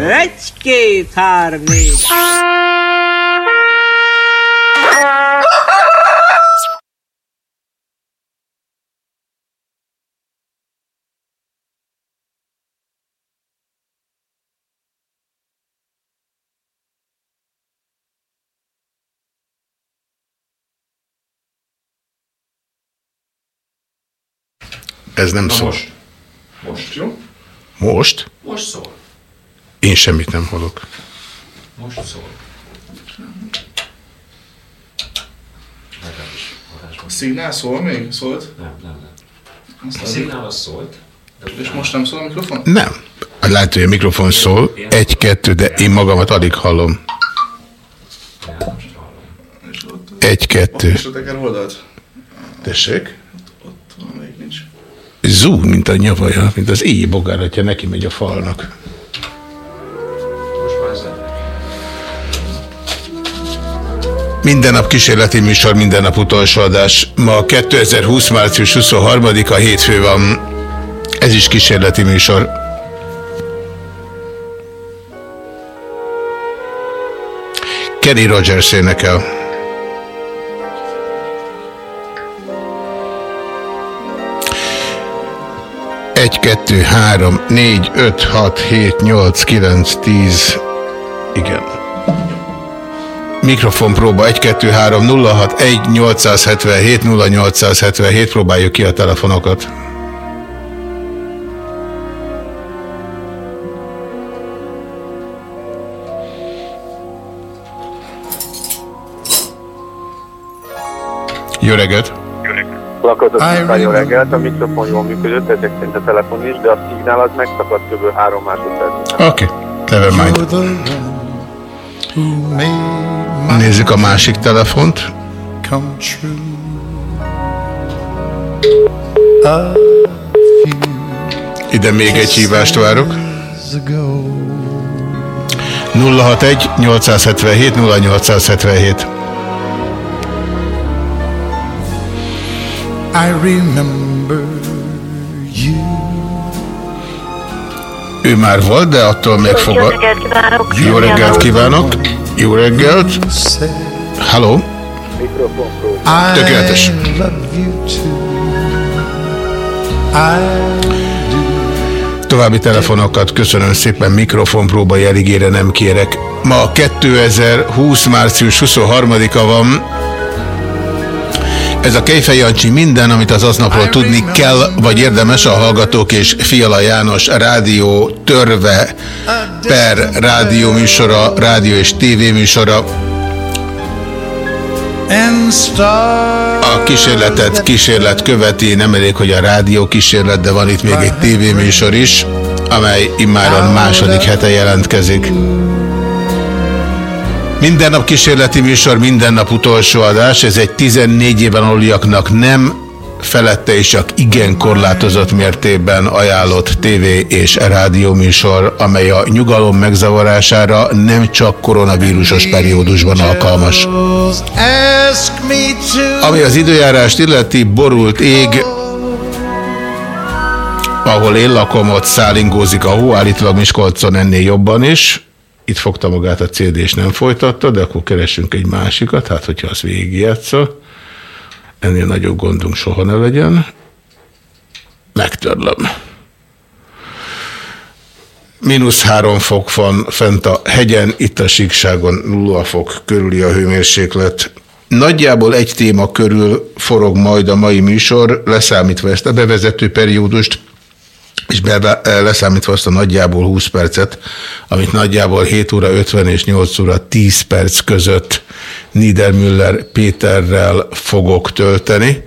Egy, két, három, négy. Ez nem szól. Most. Most, jó? Most? Most szól. Én semmit nem hallok. Most szól. A szignál szól még? Szólt? Nem, nem, nem. Azt A szignál az szólt. De És most nem szól a mikrofon? Nem. Lehet, hogy a mikrofon szól. Egy-kettő, de én magamat alig hallom. Egy-kettő. Tessék? Nincs. Zúg, mint a nyavaja, mint az éj bogár, hogyha neki megy a falnak. Minden nap kísérleti műsor, minden nap utolsó adás. Ma 2020. március 23-a hétfő van. Ez is kísérleti műsor. Kenny Rogers énekel. Egy, kettő, három, négy, öt, hat, hét, nyolc, kilenc, tíz. Igen. Mikrofon próba 1 2 3 0 6 1 877 0877 próbáljuk ki a telefonokat. Jó reggelt! Lakatos jó reggelt, a mikrofon jól működött, ezek szerint a telefon is, de a szignál az megszakadt kb. 3 másodperc. Oké, okay. never mind. Nézzük a másik telefont. come true. Ide még egy hívást várok. Years ago, 061 877 0877 I remember you. Ő már volt, de attól még fogad. Jó reggelt kívánok! Jó reggelt! Said Hello! Mikrofon próba. I Tökéletes. További telefonokat köszönöm szépen, mikrofonpróba jeligére nem kérek. Ma 2020. március 23-a van. Ez a Kejfej Jancsi minden, amit az aznapról tudni kell, vagy érdemes a Hallgatók és Fiala János rádió törve per rádió műsora, rádió és tévéműsora. A kísérletet kísérlet követi, nem elég, hogy a rádió kísérlet, de van itt még egy tévéműsor is, amely immáron második hete jelentkezik. Minden nap kísérleti műsor, minden nap utolsó adás, ez egy 14 éven aluliaknak nem felette és csak igen korlátozott mértékben ajánlott tévé és rádió műsor, amely a nyugalom megzavarására nem csak koronavírusos periódusban alkalmas. Ami az időjárást illeti, borult ég, ahol én lakom, ott szállingózik a hó, állítólag Miskolcon ennél jobban is. Itt fogta magát a CD és nem folytatta, de akkor keresünk egy másikat, hát hogyha az végigjátsza. Ennél nagyobb gondunk soha ne legyen. Megtörlöm. Mínusz három fok van fent a hegyen, itt a síkságon nulla fok körüli a hőmérséklet. Nagyjából egy téma körül forog majd a mai műsor, leszámítva ezt a bevezető periódust, és be, leszámítva azt a nagyjából 20 percet, amit nagyjából 7 óra 50 és 8 óra 10 perc között Niedermüller Péterrel fogok tölteni.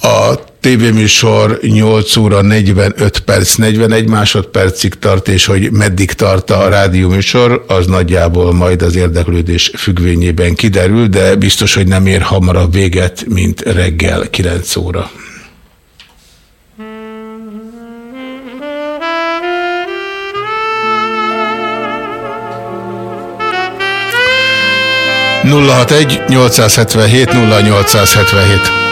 A tévéműsor 8 óra 45 perc, 41 másodpercig tart, és hogy meddig tart a rádióműsor, az nagyjából majd az érdeklődés függvényében kiderül, de biztos, hogy nem ér hamarabb véget, mint reggel 9 óra. 061 877 0877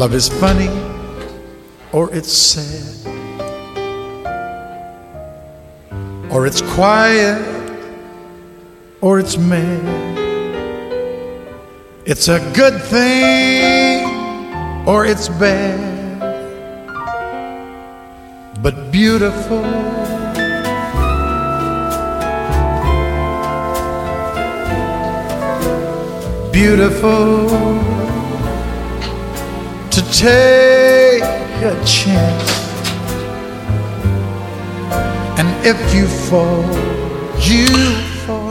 Love is funny. Or it's sad, or it's quiet or it's mad. It's a good thing or it's bad, but beautiful. Beautiful to take a chance. And if you fall, you fall.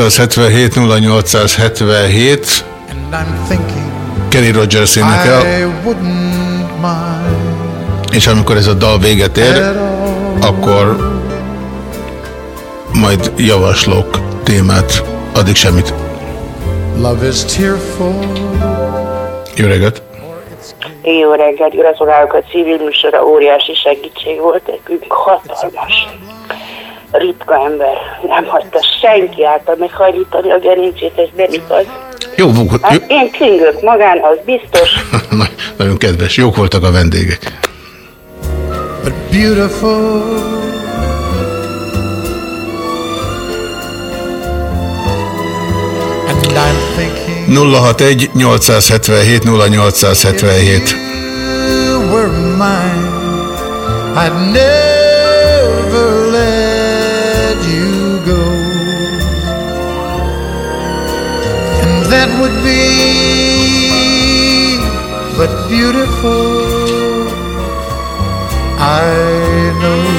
061 877 And I'm thinking Kenny Rogers énekel, és amikor ez a dal véget ér, akkor majd javaslok témát. Addig semmit. Love is tearful. Jó reggelt! Jó reggelt, gratulálok a civil műsora, óriási segítség volt nekünk, hatalmas. Ritka ember, nem hagyta senki által meghajlítani a gerincét, ez nem igaz. Jó, jó, Hát én klingök magán, az biztos. Na- nagyon kedves, jók voltak a vendégek. but beautiful. And I'm thinking 061 877 0877 you were mine, I'd never let you go. And that would be but beautiful. I know.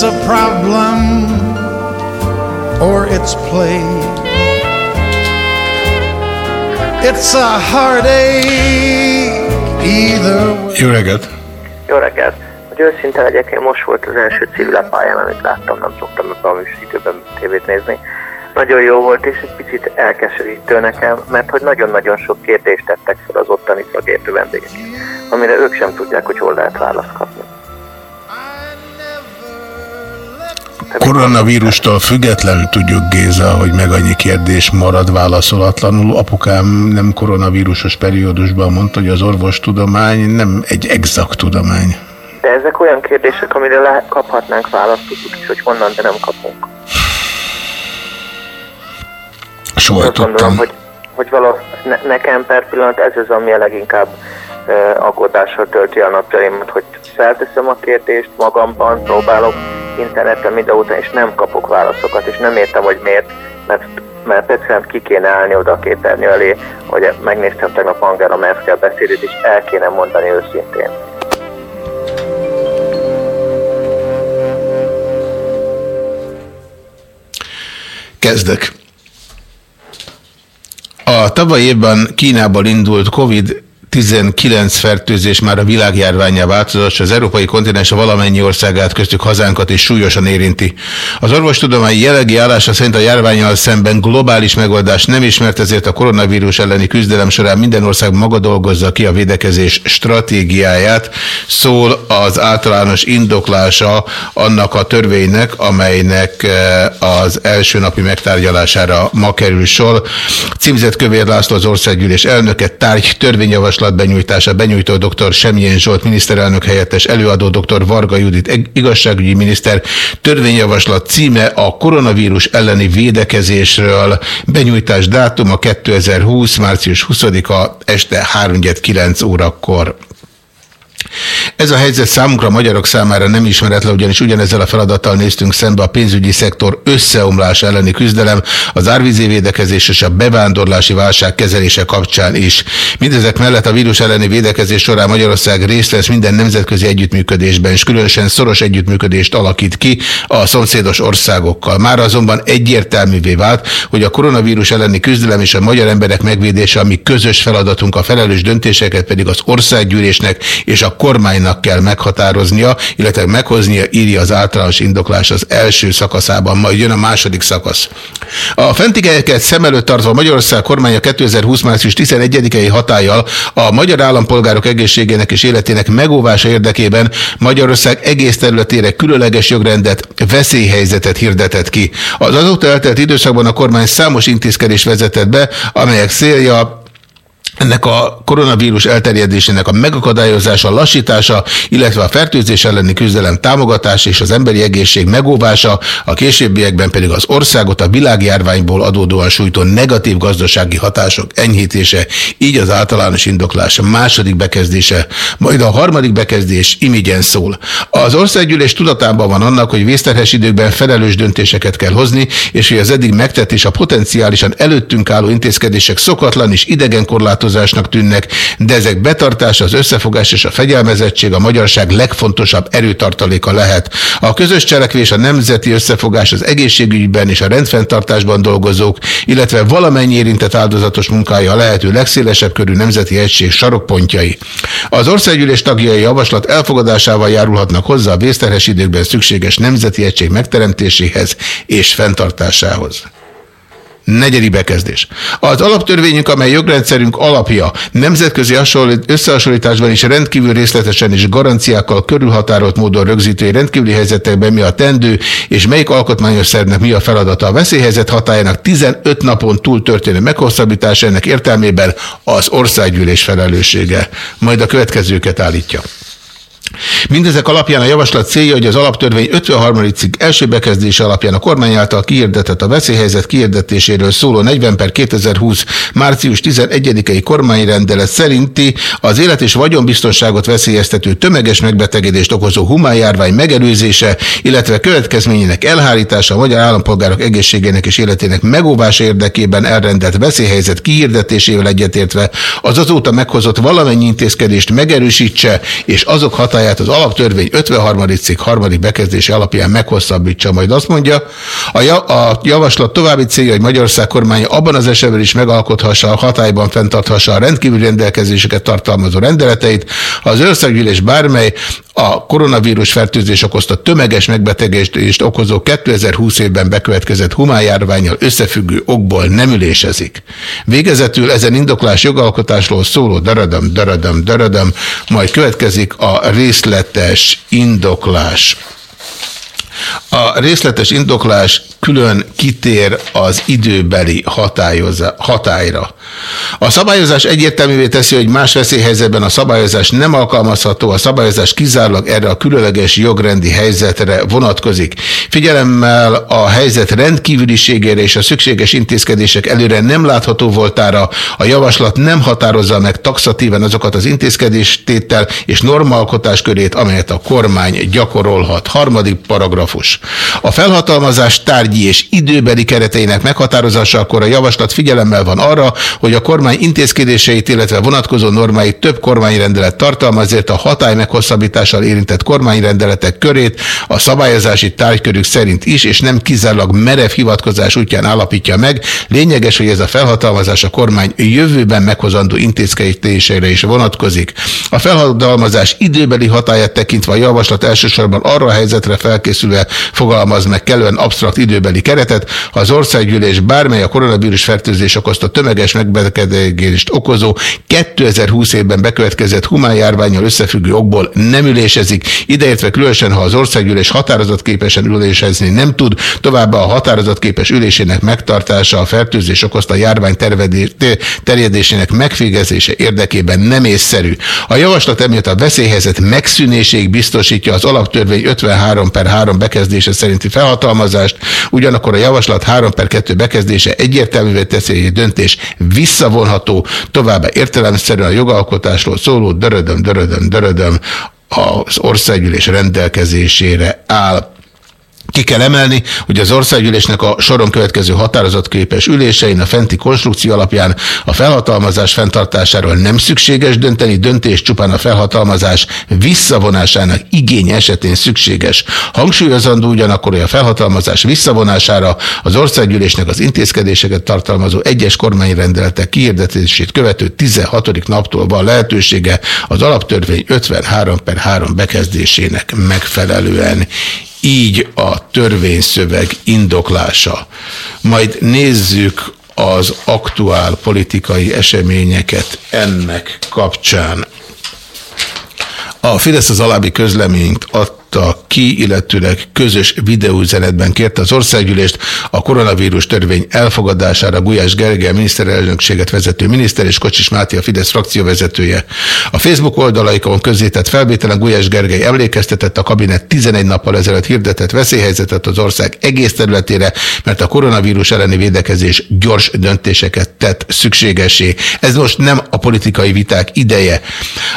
It's a problem or it's play. It's a heartache either way. Jó reggelt! Jó reggelt! Hogy őszinte legyek, én most volt az első civil pályám, amit láttam, nem szoktam ebben a műsoridőben tévét nézni. Nagyon jó volt, és egy picit elkeserítő nekem, mert hogy nagyon-nagyon sok kérdést tettek fel az ottani szakértő vendégek, amire ők sem tudják, hogy hol lehet választ kapni. Koronavírustól függetlenül tudjuk, Géza, hogy meg annyi kérdés marad válaszolatlanul. Apukám nem koronavírusos periódusban mondta, hogy az orvostudomány nem egy exakt tudomány. De ezek olyan kérdések, amire le- kaphatnánk választ, tudjuk is, hogy honnan, de nem kapunk. Soha Azt gondolom, tudtam. hogy, hogy vala, ne, nekem per pillanat ez az, ami a leginkább aggódással tölti a napjaimat, hogy felteszem a kérdést magamban, próbálok interneten mindenóta, és nem kapok válaszokat, és nem értem, hogy miért, mert, mert egyszerűen ki kéne állni oda a képernyő elé, hogy megnéztem tegnap Angela Merkel beszédét, és el kéne mondani őszintén. Kezdek. A tavaly évben Kínából indult COVID 19 fertőzés már a világjárványá változott, és az európai kontinens a valamennyi országát, köztük hazánkat is súlyosan érinti. Az orvostudományi jelenlegi állása szerint a járványal szemben globális megoldás nem ismert, ezért a koronavírus elleni küzdelem során minden ország maga dolgozza ki a védekezés stratégiáját, szól az általános indoklása annak a törvénynek, amelynek eh, az első napi megtárgyalására ma kerül sor. Címzett Kövér László az országgyűlés elnöke, tárgy törvényjavaslat törvényjavaslat benyújtása benyújtó dr. Semjén Zsolt miniszterelnök helyettes előadó dr. Varga Judit igazságügyi miniszter törvényjavaslat címe a koronavírus elleni védekezésről benyújtás dátuma 2020. március 20-a este 3-9 órakor. Ez a helyzet számunkra magyarok számára nem ismeretlen, ugyanis ugyanezzel a feladattal néztünk szembe a pénzügyi szektor összeomlás elleni küzdelem, az árvízi védekezés és a bevándorlási válság kezelése kapcsán is. Mindezek mellett a vírus elleni védekezés során Magyarország részt vesz minden nemzetközi együttműködésben, és különösen szoros együttműködést alakít ki a szomszédos országokkal. Már azonban egyértelművé vált, hogy a koronavírus elleni küzdelem és a magyar emberek megvédése, ami közös feladatunk, a felelős döntéseket pedig az országgyűlésnek és a kormánynak kell meghatároznia, illetve meghoznia, írja az általános indoklás az első szakaszában, majd jön a második szakasz. A fentigelyeket szem előtt tartva Magyarország kormánya 2020. március 11-i hatállyal a magyar állampolgárok egészségének és életének megóvása érdekében Magyarország egész területére különleges jogrendet, veszélyhelyzetet hirdetett ki. Az azóta eltelt időszakban a kormány számos intézkedés vezetett be, amelyek célja ennek a koronavírus elterjedésének a megakadályozása, lassítása, illetve a fertőzés elleni küzdelem támogatása és az emberi egészség megóvása, a későbbiekben pedig az országot a világjárványból adódóan sújtó negatív gazdasági hatások enyhítése, így az általános indoklás második bekezdése, majd a harmadik bekezdés imigyen szól. Az országgyűlés tudatában van annak, hogy vészterhes időkben felelős döntéseket kell hozni, és hogy az eddig megtett és a potenciálisan előttünk álló intézkedések szokatlan és idegen korlátozó korlátozásnak tűnnek, de ezek betartása, az összefogás és a fegyelmezettség a magyarság legfontosabb erőtartaléka lehet. A közös cselekvés, a nemzeti összefogás az egészségügyben és a rendfenntartásban dolgozók, illetve valamennyi érintett áldozatos munkája a lehető legszélesebb körű nemzeti egység sarokpontjai. Az országgyűlés tagjai javaslat elfogadásával járulhatnak hozzá a vészterhes időkben szükséges nemzeti egység megteremtéséhez és fenntartásához. Negyedik bekezdés. Az alaptörvényünk, amely jogrendszerünk alapja, nemzetközi összehasonlításban is rendkívül részletesen és garanciákkal körülhatárolt módon rögzítő, rendkívüli helyzetekben mi a tendő, és melyik alkotmányos szervnek mi a feladata. A veszélyhelyzet hatájának 15 napon túl történő meghosszabbítása ennek értelmében az országgyűlés felelőssége. Majd a következőket állítja. Mindezek alapján a javaslat célja, hogy az alaptörvény 53. cikk első bekezdése alapján a kormány által kiirdetett a veszélyhelyzet kiirdetéséről szóló 40 per 2020 március 11-i kormányrendelet szerinti az élet és vagyonbiztonságot veszélyeztető tömeges megbetegedést okozó humánjárvány megelőzése, illetve következményének elhárítása a magyar állampolgárok egészségének és életének megóvása érdekében elrendelt veszélyhelyzet kiirdetésével egyetértve az azóta meghozott valamennyi intézkedést megerősítse, és azok határozatban hatáját az alaptörvény 53. cikk harmadik bekezdése alapján meghosszabbítsa. Majd azt mondja, a, a javaslat további célja, hogy Magyarország kormánya abban az esetben is megalkothassa, a hatályban fenntarthassa a rendkívüli rendelkezéseket tartalmazó rendeleteit, ha az országgyűlés bármely a koronavírus fertőzés okozta tömeges megbetegedést okozó 2020 évben bekövetkezett humánjárványjal összefüggő okból nem ülésezik. Végezetül ezen indoklás jogalkotásról szóló daradam, daradam, daradam, majd következik a részletes indoklás. A részletes indoklás külön kitér az időbeli hatályra. A szabályozás egyértelművé teszi, hogy más veszélyhelyzetben a szabályozás nem alkalmazható, a szabályozás kizárólag erre a különleges jogrendi helyzetre vonatkozik. Figyelemmel a helyzet rendkívüliségére és a szükséges intézkedések előre nem látható voltára a javaslat nem határozza meg taxatíven azokat az intézkedéstétel és normalkotás körét, amelyet a kormány gyakorolhat. Harmadik paragrafus. A felhatalmazás tárgyi és időbeli kereteinek meghatározásakor a javaslat figyelemmel van arra, hogy a kormány intézkedéseit, illetve vonatkozó normáit több kormányrendelet tartalmaz, ezért a hatály meghosszabbítással érintett kormányrendeletek körét a szabályozási tárgykörük szerint is, és nem kizárólag merev hivatkozás útján állapítja meg. Lényeges, hogy ez a felhatalmazás a kormány jövőben meghozandó intézkedésére is vonatkozik. A felhatalmazás időbeli hatáját tekintve a javaslat elsősorban arra a helyzetre felkészülve fogalmaz meg kellően absztrakt idő időbeli keretet, ha az országgyűlés bármely a koronavírus fertőzés okozta tömeges megbetegedést okozó 2020 évben bekövetkezett humán járványjal összefüggő okból nem ülésezik, ideértve különösen, ha az országgyűlés határozatképesen ülésezni nem tud, továbbá a határozatképes ülésének megtartása a fertőzés okozta járvány terjedésének megfégezése érdekében nem észszerű. A javaslat emiatt a veszélyhelyzet megszűnésig biztosítja az alaptörvény 53 per 3 bekezdése szerinti felhatalmazást, ugyanakkor a javaslat 3 per 2 bekezdése egyértelművé teszi, hogy döntés visszavonható, továbbá értelemszerűen a jogalkotásról szóló dörödöm, dörödöm, dörödöm az országgyűlés rendelkezésére áll. Ki kell emelni, hogy az országgyűlésnek a soron következő határozatképes ülésein a fenti konstrukció alapján a felhatalmazás fenntartásáról nem szükséges dönteni, döntés csupán a felhatalmazás visszavonásának igény esetén szükséges. Hangsúlyozandó ugyanakkor, hogy a felhatalmazás visszavonására az országgyűlésnek az intézkedéseket tartalmazó egyes kormányrendeletek kihirdetését követő 16. naptól van lehetősége az alaptörvény 53 per 3 bekezdésének megfelelően így a törvényszöveg indoklása. Majd nézzük az aktuál politikai eseményeket ennek kapcsán. A Fidesz az alábbi közleményt ad adta ki, illetőleg közös videóüzenetben kérte az országgyűlést a koronavírus törvény elfogadására Gulyás Gergely miniszterelnökséget vezető miniszter és Kocsis Máté a Fidesz frakció vezetője. A Facebook oldalaikon közzétett felvételen Gulyás Gergely emlékeztetett a kabinet 11 nappal ezelőtt hirdetett veszélyhelyzetet az ország egész területére, mert a koronavírus elleni védekezés gyors döntéseket tett szükségesé. Ez most nem a politikai viták ideje.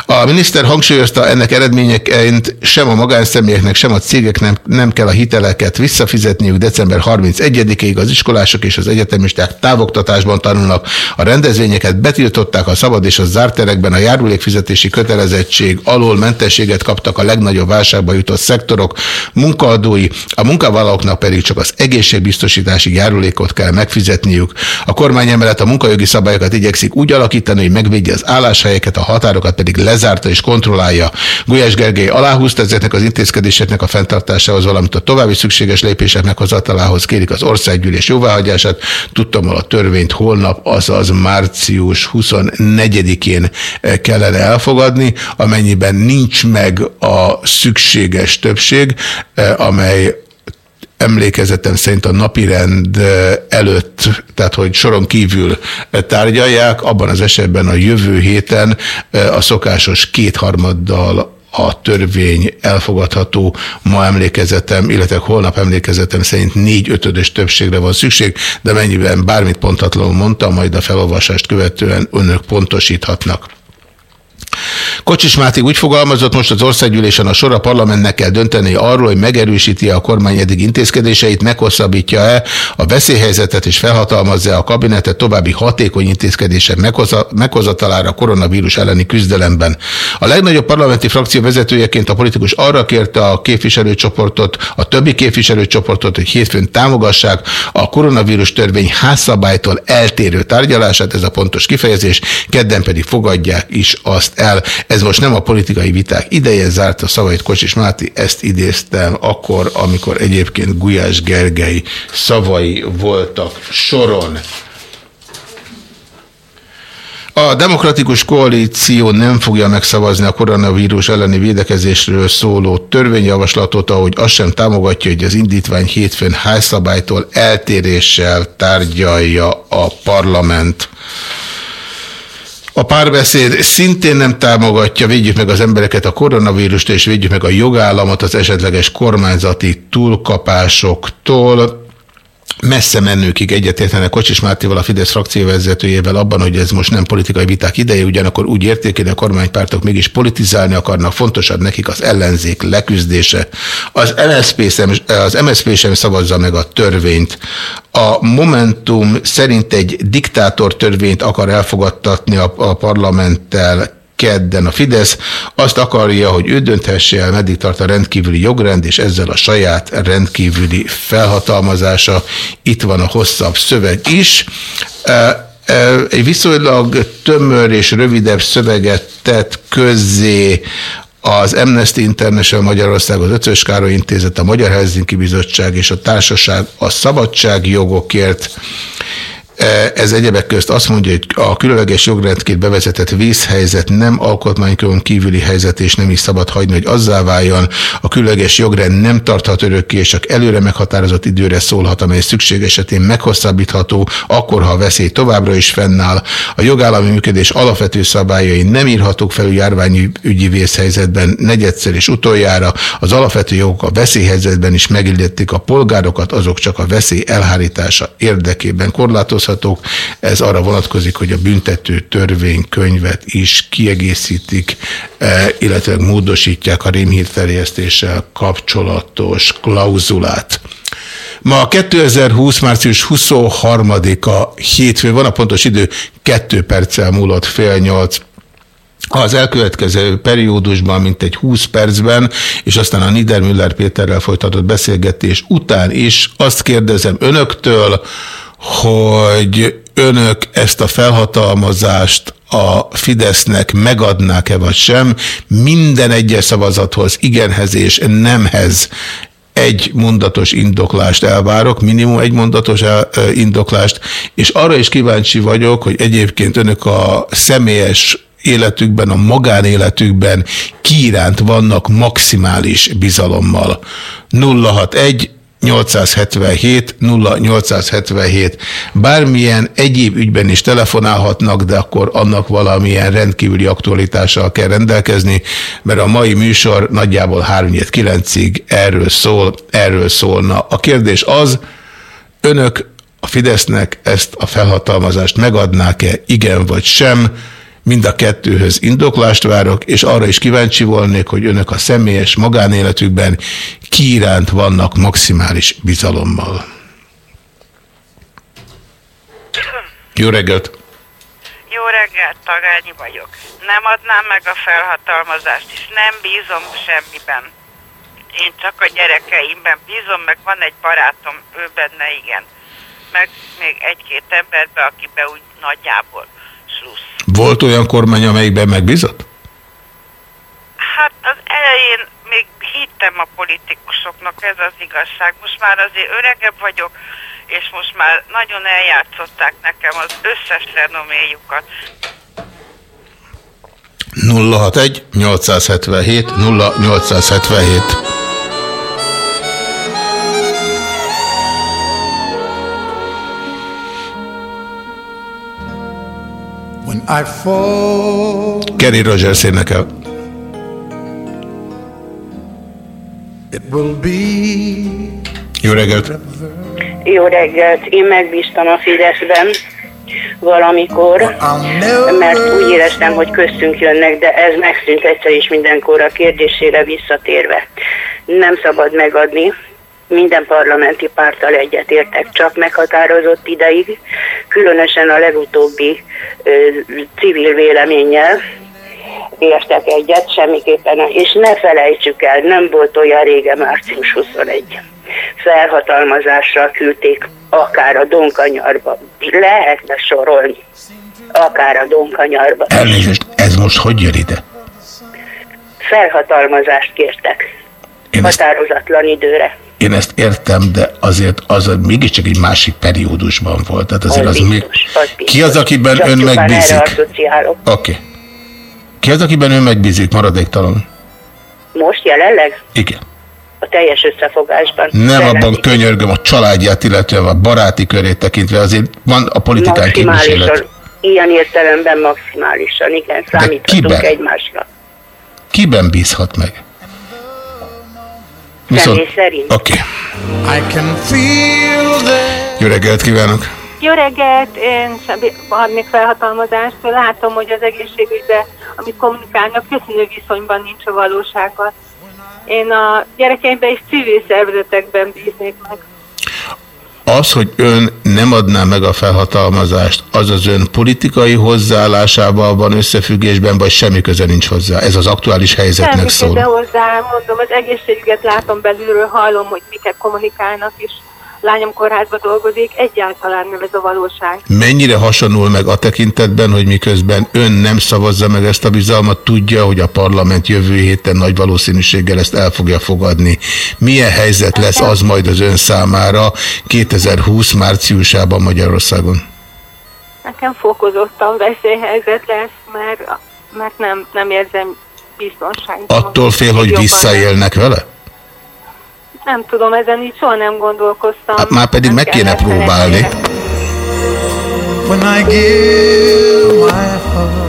A miniszter hangsúlyozta ennek eredményeként sem a magánszemély személyeknek, sem a cégeknek nem kell a hiteleket visszafizetniük december 31-ig, az iskolások és az egyetemisták távoktatásban tanulnak, a rendezvényeket betiltották a szabad és a zárt terekben, a járulékfizetési kötelezettség alól mentességet kaptak a legnagyobb válságba jutott szektorok, munkaadói, a munkavállalóknak pedig csak az egészségbiztosítási járulékot kell megfizetniük. A kormány emellett a munkajogi szabályokat igyekszik úgy alakítani, hogy megvédje az álláshelyeket, a határokat pedig lezárta és kontrollálja. Gulyás Gergely aláhúzta ezeknek az intézkedéseket, intézkedéseknek a fenntartásához, valamint a további szükséges lépések meghozatalához kérik az országgyűlés jóváhagyását. Tudtam, a törvényt holnap, azaz március 24-én kellene elfogadni, amennyiben nincs meg a szükséges többség, amely emlékezetem szerint a napirend előtt, tehát hogy soron kívül tárgyalják, abban az esetben a jövő héten a szokásos kétharmaddal a törvény elfogadható. Ma emlékezetem, illetve holnap emlékezetem szerint négy ötödös többségre van szükség, de mennyiben bármit pontatlanul mondtam, majd a felolvasást követően önök pontosíthatnak. Kocsis Máté úgy fogalmazott, most az országgyűlésen a sor a parlamentnek kell dönteni arról, hogy megerősíti a kormány eddig intézkedéseit, meghosszabbítja-e a veszélyhelyzetet és felhatalmazza a kabinetet további hatékony intézkedések meghozatalára a koronavírus elleni küzdelemben. A legnagyobb parlamenti frakció vezetőjeként a politikus arra kérte a képviselőcsoportot, a többi képviselőcsoportot, hogy hétfőn támogassák a koronavírus törvény házszabálytól eltérő tárgyalását, ez a pontos kifejezés, kedden pedig fogadják is azt el. Ez most nem a politikai viták ideje, zárt a szavait Kocsis Máté, ezt idéztem akkor, amikor egyébként Gulyás Gergely szavai voltak soron. A demokratikus koalíció nem fogja megszavazni a koronavírus elleni védekezésről szóló törvényjavaslatot, ahogy azt sem támogatja, hogy az indítvány hétfőn házszabálytól eltéréssel tárgyalja a parlament. A párbeszéd szintén nem támogatja, védjük meg az embereket a koronavírust, és védjük meg a jogállamot az esetleges kormányzati túlkapásoktól messze menőkig egyetértenek Kocsis Mártéval, a Fidesz frakcióvezetőjével abban, hogy ez most nem politikai viták ideje, ugyanakkor úgy értékeli a kormánypártok mégis politizálni akarnak, fontosabb nekik az ellenzék leküzdése. Az MSZP sem, az MSZP sem szavazza meg a törvényt. A Momentum szerint egy diktátor törvényt akar elfogadtatni a, a parlamenttel kedden a Fidesz azt akarja, hogy ő dönthesse el, meddig tart a rendkívüli jogrend, és ezzel a saját rendkívüli felhatalmazása. Itt van a hosszabb szöveg is. Egy viszonylag tömör és rövidebb szöveget tett közzé az Amnesty International Magyarország, az Ötös Károly Intézet, a Magyar Helsinki Bizottság és a Társaság a szabadságjogokért ez egyebek közt azt mondja, hogy a különleges jogrendként bevezetett vészhelyzet nem alkotmánykörön kívüli helyzet, és nem is szabad hagyni, hogy azzá váljon. A különleges jogrend nem tarthat örökké, és csak előre meghatározott időre szólhat, amely szükség esetén meghosszabbítható, akkor, ha a veszély továbbra is fennáll. A jogállami működés alapvető szabályai nem írhatók felül járványügyi vészhelyzetben negyedszer és utoljára. Az alapvető jogok a veszélyhelyzetben is megillették a polgárokat, azok csak a veszély elhárítása érdekében korlátozhatók alkalmazhatók. Ez arra vonatkozik, hogy a büntető törvénykönyvet is kiegészítik, eh, illetve módosítják a rémhírterjesztéssel kapcsolatos klauzulát. Ma 2020. március 23-a hétfő van, a pontos idő 2 perccel múlott fél nyolc az elkövetkező periódusban, mint egy 20 percben, és aztán a Niedermüller Péterrel folytatott beszélgetés után is azt kérdezem önöktől, hogy önök ezt a felhatalmazást a Fidesznek megadnák-e vagy sem, minden egyes szavazathoz, igenhez és nemhez egy mondatos indoklást elvárok, minimum egy mondatos indoklást, és arra is kíváncsi vagyok, hogy egyébként önök a személyes életükben, a magánéletükben kiiránt vannak maximális bizalommal. 061 877 0877. Bármilyen egyéb ügyben is telefonálhatnak, de akkor annak valamilyen rendkívüli aktualitással kell rendelkezni, mert a mai műsor nagyjából 3-9-ig erről szól, erről szólna. A kérdés az, önök a Fidesznek ezt a felhatalmazást megadnák-e, igen vagy sem, Mind a kettőhöz indoklást várok, és arra is kíváncsi volnék, hogy önök a személyes magánéletükben ki iránt vannak maximális bizalommal. Jó reggelt! Jó reggelt, Tagányi vagyok. Nem adnám meg a felhatalmazást, és nem bízom semmiben. Én csak a gyerekeimben bízom, meg van egy barátom, ő benne igen. Meg még egy-két emberbe, akibe úgy nagyjából. Volt olyan kormány, amelyikben megbízott? Hát az elején még hittem a politikusoknak, ez az igazság. Most már azért öregebb vagyok, és most már nagyon eljátszották nekem az összes renoméjukat. 061 877 0877 Kenny Rogers énekel. Jó reggelt! Jó reggelt! Én megbíztam a Fideszben valamikor, mert úgy éreztem, hogy köztünk jönnek, de ez megszűnt egyszer is mindenkor a kérdésére visszatérve. Nem szabad megadni, minden parlamenti párttal egyetértek, csak meghatározott ideig, különösen a legutóbbi ö, civil véleménnyel értek egyet, semmiképpen, és ne felejtsük el, nem volt olyan régen, március 21. Felhatalmazásra küldték akár a Donkanyarba, lehetne sorolni, akár a Donkanyarba. Elnézést, ez most hogy jön ide? Felhatalmazást kértek. Én határozatlan ezt... időre. Én ezt értem, de azért az mégiscsak egy másik periódusban volt. Tehát azért az, az biztos, még... Az Ki az, akiben Csak ön megbízik? Oké. Okay. Ki az, akiben ön megbízik maradéktalan? Most jelenleg? Igen. A teljes összefogásban. Nem abban könyörgöm a családját, illetve a baráti körét tekintve, azért van a politikán képviselet. Ilyen értelemben maximálisan, igen, számíthatunk egymásra. Kiben bízhat meg? Viszont... szerint. Oké. Okay. Jó reggelt kívánok! Jó reggelt! Én sem adnék felhatalmazást. Látom, hogy az egészségügyben, amit kommunikálnak, köszönő viszonyban nincs a valósággal. Én a gyerekeimben és civil szervezetekben bíznék meg. Az, hogy ön nem adná meg a felhatalmazást, az az ön politikai hozzáállásával van összefüggésben, vagy semmi köze nincs hozzá? Ez az aktuális helyzetnek semmi szól. Semmi hozzá, mondom, az egészségügyet látom belülről, hallom, hogy miket kommunikálnak, és lányom kórházba dolgozik, egyáltalán nem ez a valóság. Mennyire hasonul meg a tekintetben, hogy miközben ön nem szavazza meg ezt a bizalmat, tudja, hogy a parlament jövő héten nagy valószínűséggel ezt el fogja fogadni. Milyen helyzet lesz az majd az ön számára 2020 márciusában Magyarországon? Nekem fokozottan veszélyhelyzet lesz, mert, mert nem, nem érzem biztonságban. Attól fél, hogy visszaélnek vele? Nem tudom, ezen így soha nem gondolkoztam. Hát már pedig meg kéne próbálni. When I give my heart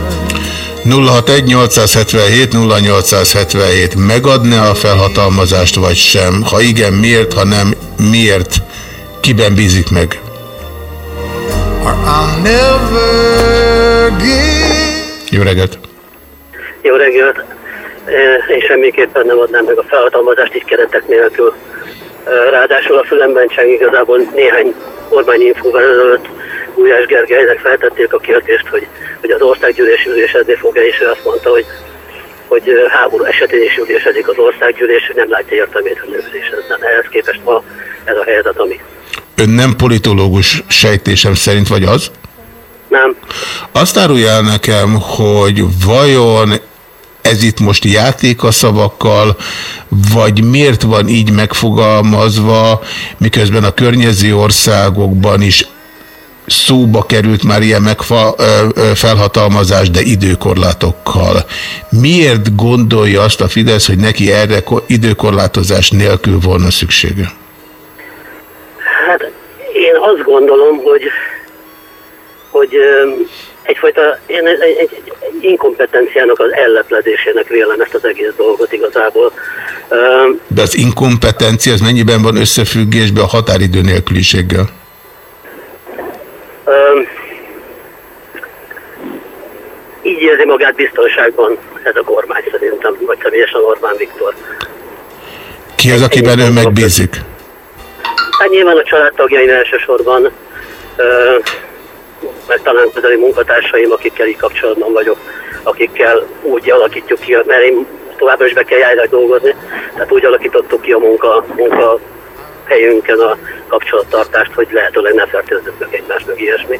061 0877 megadne a felhatalmazást, vagy sem? Ha igen, miért? Ha nem, miért? Kiben bízik meg? Jó reggelt! Jó reggelt! Én semmiképpen nem adnám meg a felhatalmazást így keretek nélkül. Ráadásul a fülemben csak igazából néhány kormányinfóval ezelőtt Gulyás Gergelynek feltették a kérdést, hogy, hogy az országgyűlés ülésezni fog-e, és ő azt mondta, hogy, hogy háború esetén is ülésedik az országgyűlés, hogy nem látja értelmét, hogy ülésezzen. Ehhez képest ma ez a helyzet, ami Ön nem politológus sejtésem szerint, vagy az? nem. Azt árulja el nekem, hogy vajon ez itt most játék a szavakkal, vagy miért van így megfogalmazva, miközben a környező országokban is szóba került már ilyen megfa, ö, ö, felhatalmazás, de időkorlátokkal. Miért gondolja azt a Fidesz, hogy neki erre ko- időkorlátozás nélkül volna szüksége? Hát én azt gondolom, hogy, hogy egyfajta én egy, egy, inkompetenciának az ellepledésének vélem ezt az egész dolgot igazából. De az inkompetencia az mennyiben van összefüggésben a határidő nélküliséggel? öm, így érzi magát biztonságban ez a kormány szerintem, vagy személyesen Orbán Viktor. Ki az, akiben ön megbízik? Hát nyilván a családtagjaim elsősorban, ö, meg talán közeli munkatársaim, akikkel így kapcsolatban vagyok, akikkel úgy alakítjuk ki, mert én továbbra is be kell járni dolgozni, tehát úgy alakítottuk ki a munka, munka helyünken a kapcsolattartást, hogy lehetőleg ne fertőzzük meg egymást, meg ilyesmi.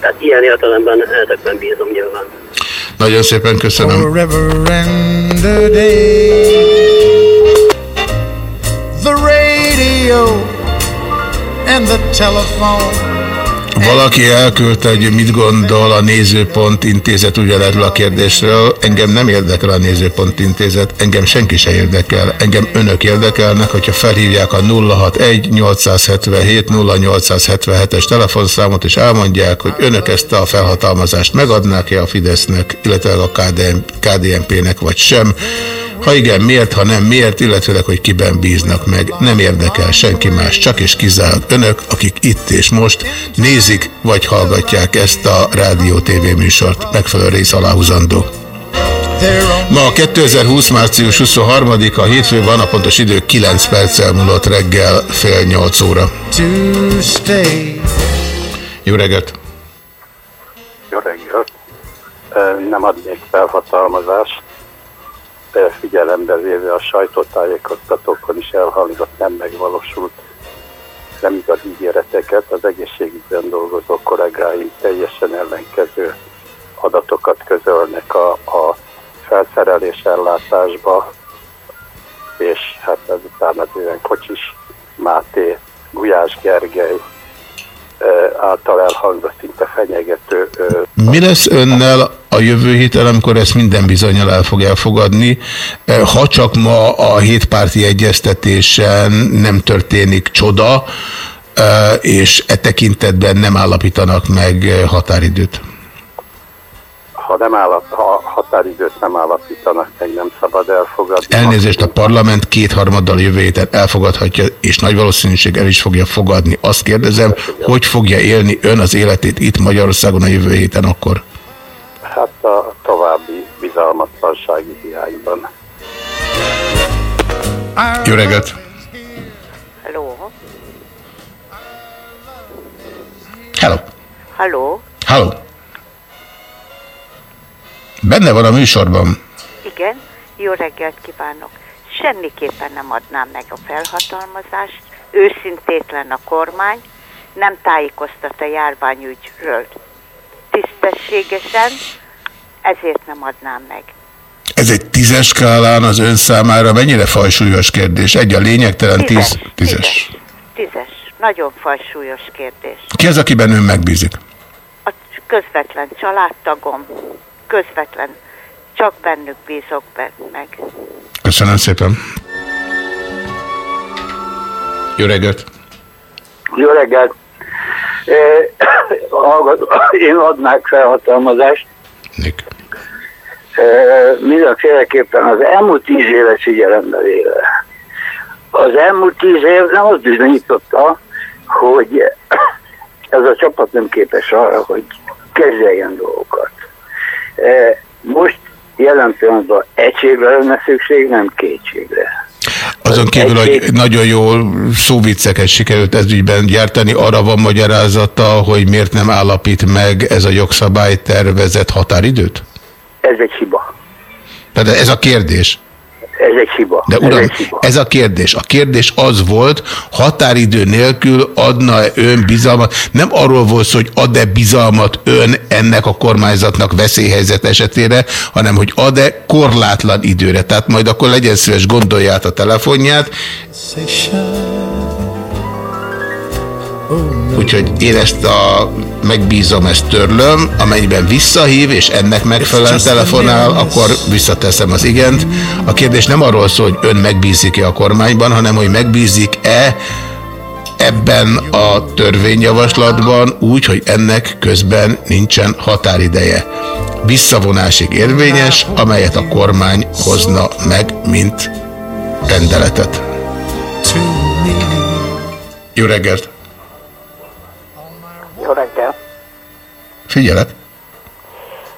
Tehát ilyen értelemben ezekben bízom nyilván. Nagyon szépen köszönöm. The radio and the telephone. Valaki elküldte, hogy mit gondol a Nézőpont Intézet ugyanerről a kérdésről. Engem nem érdekel a Nézőpont Intézet, engem senki se érdekel. Engem önök érdekelnek, hogyha felhívják a 061-877-0877-es telefonszámot, és elmondják, hogy önök ezt a felhatalmazást megadnák-e a Fidesznek, illetve a KDNP-nek, vagy sem. Ha igen, miért, ha nem, miért, illetőleg, hogy kiben bíznak meg. Nem érdekel senki más, csak és kizárólag önök, akik itt és most nézik vagy hallgatják ezt a rádió-tv műsort. Megfelelő rész aláhúzandó. Ma a 2020. március 23-a hétfő van, a pontos idő 9 perccel múlott reggel fél 8 óra. Jó reggelt! Jó reggelt! Nem adnék felhatalmazást. Figyelembe véve a sajtótájékoztatókon is elhangzott nem megvalósult nem igaz ígéreteket, az egészségügyben dolgozó kollégáim teljesen ellenkező adatokat közölnek a, a felszerelés ellátásba, és hát ezután az ilyen Kocsis Máté, Gulyás Gergely által elhangzott szinte fenyegető Mi lesz önnel a jövő héten, amikor ezt minden bizonyal el fog elfogadni, ha csak ma a hétpárti egyeztetésen nem történik csoda, és e tekintetben nem állapítanak meg határidőt? Ha nem állat, ha határidőt nem állapítanak, meg nem szabad elfogadni. Elnézést, a parlament kétharmaddal jövő héten elfogadhatja, és nagy valószínűség el is fogja fogadni. Azt kérdezem, hogy fogja élni ön az életét itt Magyarországon a jövő héten akkor? Hát a további bizalmatlansági hiányban. Jó reggelt! Halló? Hello! Halló? Hello! Benne van a műsorban. Igen, jó reggelt kívánok. Semmiképpen nem adnám meg a felhatalmazást, őszintétlen a kormány, nem tájékoztat a járványügyről tisztességesen, ezért nem adnám meg. Ez egy tízes skálán az ön számára mennyire fajsúlyos kérdés? Egy a lényegtelen, tíz, tízes. Tízes. Nagyon fajsúlyos kérdés. Ki az, akiben ön megbízik? A közvetlen családtagom, közvetlen, csak bennük bízok be meg. Köszönöm szépen. Jó reggelt! Jó reggelt! Én adnák felhatalmazást. Nik. Mindenféleképpen az elmúlt tíz évet figyelembe véve. Az elmúlt tíz év nem azt bizonyította, hogy ez a csapat nem képes arra, hogy kezeljen dolgokat. Eh, Most jelen pillanatban egységre lenne szükség, nem kétségre. Azon kívül, hogy nagyon jól szóvicceket sikerült ezügyben gyártani, arra van magyarázata, hogy miért nem állapít meg ez a jogszabálytervezet határidőt? Ez egy hiba. Tehát ez a kérdés. Ez egy hiba. De ez uram, egy hiba. ez a kérdés. A kérdés az volt, határidő nélkül adna-e ön bizalmat. Nem arról volt szó, hogy ad-e bizalmat ön ennek a kormányzatnak veszélyhelyzet esetére, hanem hogy ad-e korlátlan időre. Tehát majd akkor legyen szíves, gondolja át a telefonját. Úgyhogy én ezt a megbízom, ezt törlöm, amennyiben visszahív, és ennek megfelelően telefonál, akkor visszateszem az igent. A kérdés nem arról szól, hogy ön megbízik-e a kormányban, hanem hogy megbízik-e ebben a törvényjavaslatban úgy, hogy ennek közben nincsen határideje. Visszavonásig érvényes, amelyet a kormány hozna meg, mint rendeletet. Jó reggelt! Jó reggel. Figyelek!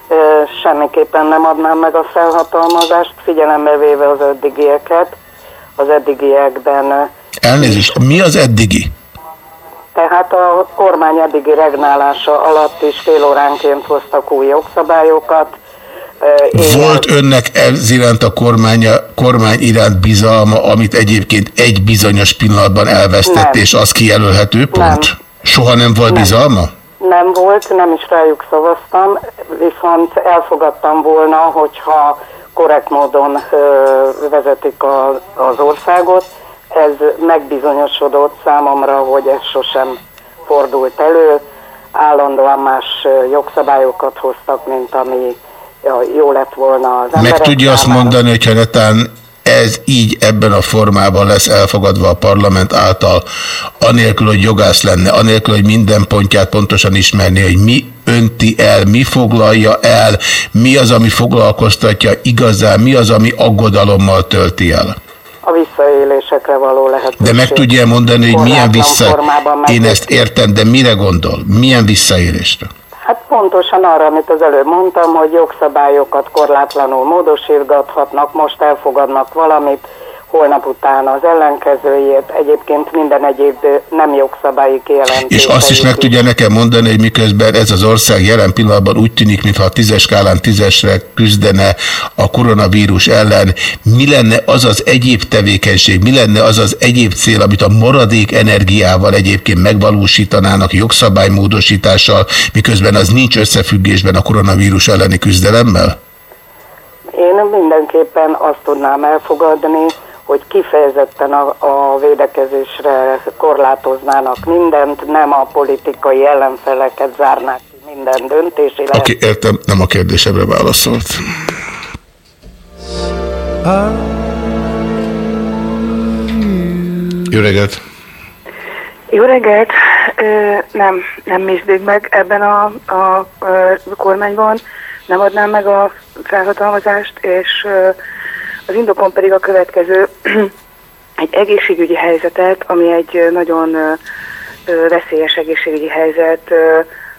Ö, Semmiképpen nem adnám meg a felhatalmazást, figyelembe véve az eddigieket. Az eddigiekben, Elnézést, mi az eddigi? tehát a kormány eddigi regnálása alatt is fél óránként hoztak új jogszabályokat. Én- Volt önnek ez iránt a kormánya, kormány iránt bizalma, amit egyébként egy bizonyos pillanatban elvesztett, Nem. és az kijelölhető pont? Nem. Soha nem volt Nem. bizalma? Nem volt, nem is rájuk szavaztam, viszont elfogadtam volna, hogyha korrekt módon ö, vezetik a, az országot. Ez megbizonyosodott számomra, hogy ez sosem fordult elő. Állandóan más jogszabályokat hoztak, mint ami jó lett volna az Meg tudja azt számára. mondani, hogyha netán ez így ebben a formában lesz elfogadva a parlament által, anélkül, hogy jogász lenne, anélkül, hogy minden pontját pontosan ismerni, hogy mi önti el, mi foglalja el, mi az, ami foglalkoztatja igazán, mi az, ami aggodalommal tölti el. A visszaélésekre való lehetőség. De meg tudja mondani, hogy milyen vissza... Én ezt értem, de mire gondol? Milyen visszaélésre? Hát pontosan arra, amit az előbb mondtam, hogy jogszabályokat korlátlanul módosítgathatnak, most elfogadnak valamit, holnap után az ellenkezőjét, egyébként minden egyéb nem jogszabályi kijelentés. És azt is meg tudja nekem mondani, hogy miközben ez az ország jelen pillanatban úgy tűnik, mintha a tízes skálán tízesre küzdene a koronavírus ellen, mi lenne az az egyéb tevékenység, mi lenne az az egyéb cél, amit a maradék energiával egyébként megvalósítanának jogszabálymódosítással, miközben az nincs összefüggésben a koronavírus elleni küzdelemmel? Én mindenképpen azt tudnám elfogadni, hogy kifejezetten a, a védekezésre korlátoznának mindent, nem a politikai ellenfeleket zárnák ki minden döntési lehet. Aki értem, nem a kérdésemre válaszolt. Jó reggelt! Jó reggelt! Ö, nem, nem bíznék meg ebben a, a, a kormányban, nem adnám meg a felhatalmazást, és ö, az indokon pedig a következő, egy egészségügyi helyzetet, ami egy nagyon veszélyes egészségügyi helyzet,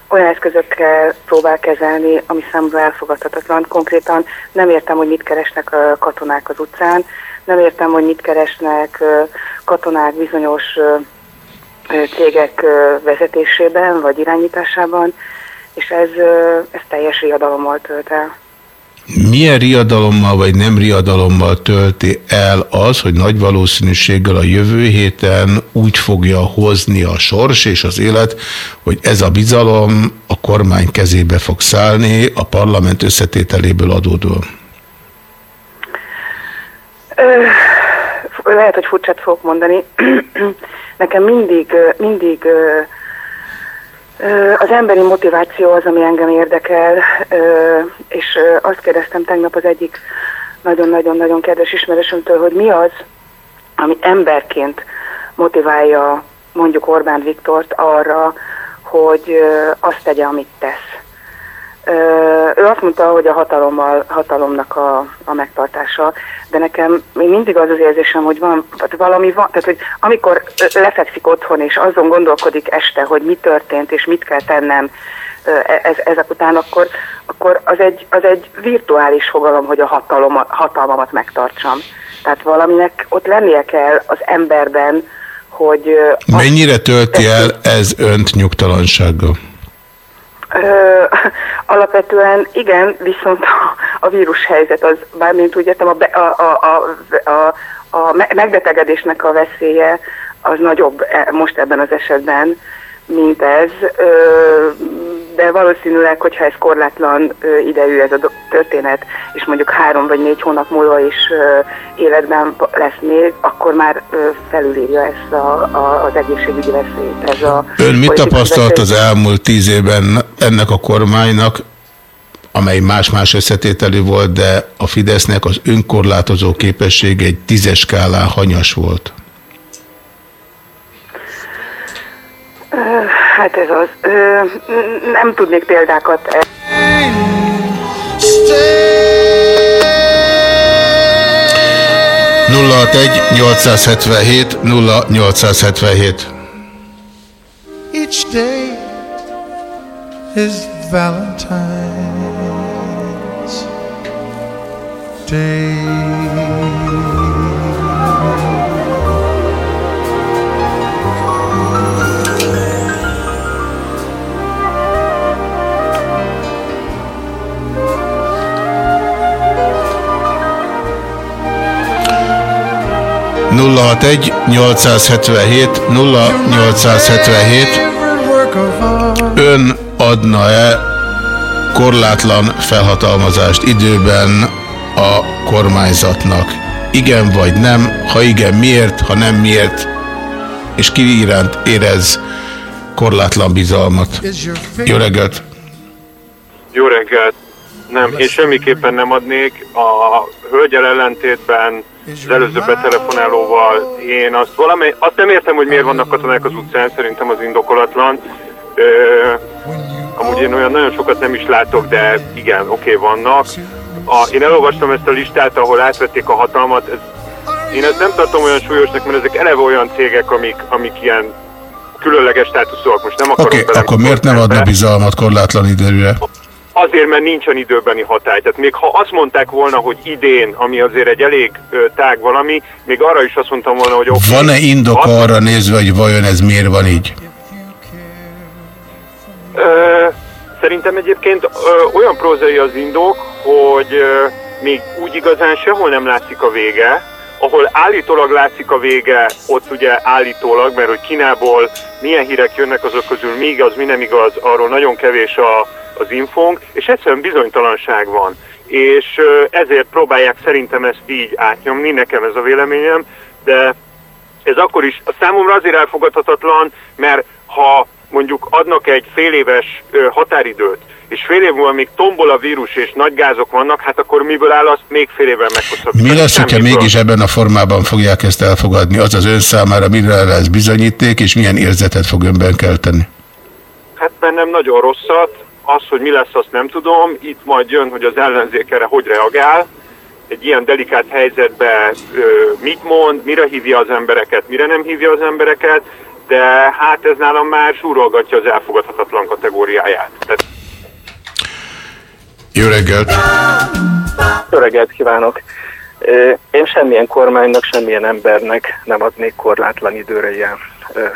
olyan eszközökkel próbál kezelni, ami számomra elfogadhatatlan. Konkrétan nem értem, hogy mit keresnek a katonák az utcán, nem értem, hogy mit keresnek katonák bizonyos cégek vezetésében vagy irányításában, és ez, ez teljes riadalommal tölt el. Milyen riadalommal vagy nem riadalommal tölti el az, hogy nagy valószínűséggel a jövő héten úgy fogja hozni a sors és az élet, hogy ez a bizalom a kormány kezébe fog szállni a parlament összetételéből adódóan? Lehet, hogy furcsát fogok mondani. Nekem mindig, mindig az emberi motiváció az, ami engem érdekel, és azt kérdeztem tegnap az egyik nagyon-nagyon-nagyon kedves ismerősömtől, hogy mi az, ami emberként motiválja mondjuk Orbán Viktort arra, hogy azt tegye, amit tesz. Ő azt mondta, hogy a hatalommal, hatalomnak a, a megtartása, de nekem még mindig az az érzésem, hogy van, tehát valami van, tehát hogy amikor lefekszik otthon, és azon gondolkodik este, hogy mi történt, és mit kell tennem ö, ez, ezek után, akkor, akkor az, egy, az egy virtuális fogalom, hogy a hatalom, hatalmamat megtartsam. Tehát valaminek ott lennie kell az emberben, hogy Mennyire tölti el ez önt nyugtalansággal? Alapvetően igen, viszont a, a vírushelyzet az, bármint úgy értem, a, be- a, a, a, a, a me- megbetegedésnek a veszélye az nagyobb e- most ebben az esetben, mint ez, ö, de valószínűleg, hogyha ez korlátlan idejű ez a történet, és mondjuk három vagy négy hónap múlva is életben lesz még, akkor már felülírja ezt a, a, az egészségügyi veszélyt. Ez a Ön mit tapasztalt veszély. az elmúlt tíz évben ennek a kormánynak, amely más-más összetételű volt, de a Fidesznek az önkorlátozó képessége egy tízes skálán hanyas volt? Hát ez az. Ö, nem tudnék példákat. e- 061 877 0877 Each day is Valentine's Day. Nulla 877 0877 Ön adna-e korlátlan felhatalmazást időben a kormányzatnak? Igen vagy nem? Ha igen, miért? Ha nem, miért? És ki iránt érez korlátlan bizalmat? Jó reggelt! Jó reggelt! Nem, én semmiképpen nem adnék. A hölgyel ellentétben az előző betelefonálóval én azt valamely, azt nem értem, hogy miért vannak katonák az utcán, szerintem az indokolatlan. Ö, amúgy én olyan nagyon sokat nem is látok, de igen, oké, okay, vannak. A, én elolvastam ezt a listát, ahol átvették a hatalmat. Ez, én ezt nem tartom olyan súlyosnak, mert ezek eleve olyan cégek, amik, amik ilyen különleges státuszúak. Most nem akarok Oké, bele- akkor miért nem adna bizalmat korlátlan időre? Azért, mert nincsen időbeni hatály. Tehát még ha azt mondták volna, hogy idén, ami azért egy elég tág valami, még arra is azt mondtam volna, hogy oké. Van-e indok arra nézve, hogy vajon ez miért van így? Ö, szerintem egyébként ö, olyan prózai az indok, hogy ö, még úgy igazán sehol nem látszik a vége, ahol állítólag látszik a vége, ott ugye állítólag, mert hogy Kínából milyen hírek jönnek azok közül, mi igaz, mi nem igaz, arról nagyon kevés a, az infónk, és egyszerűen bizonytalanság van. És ezért próbálják szerintem ezt így átnyomni, nekem ez a véleményem, de ez akkor is a számomra azért elfogadhatatlan, mert ha mondjuk adnak egy fél éves határidőt, és fél év múlva még tombol a vírus és nagy gázok vannak, hát akkor miből áll azt még fél évvel meghosszabbítani? Mi lesz, hogyha mégis ebben a formában fogják ezt elfogadni? Az az ön számára mire lesz bizonyíték, és milyen érzetet fog önben kelteni? Hát bennem nagyon rosszat, az, hogy mi lesz, azt nem tudom. Itt majd jön, hogy az ellenzék erre hogy reagál. Egy ilyen delikát helyzetbe ö, mit mond, mire hívja az embereket, mire nem hívja az embereket, de hát ez nálam már súrolgatja az elfogadhatatlan kategóriáját. Tehát Jó reggelt! Jó reggelt kívánok! Én semmilyen kormánynak, semmilyen embernek nem adnék korlátlan időre ilyen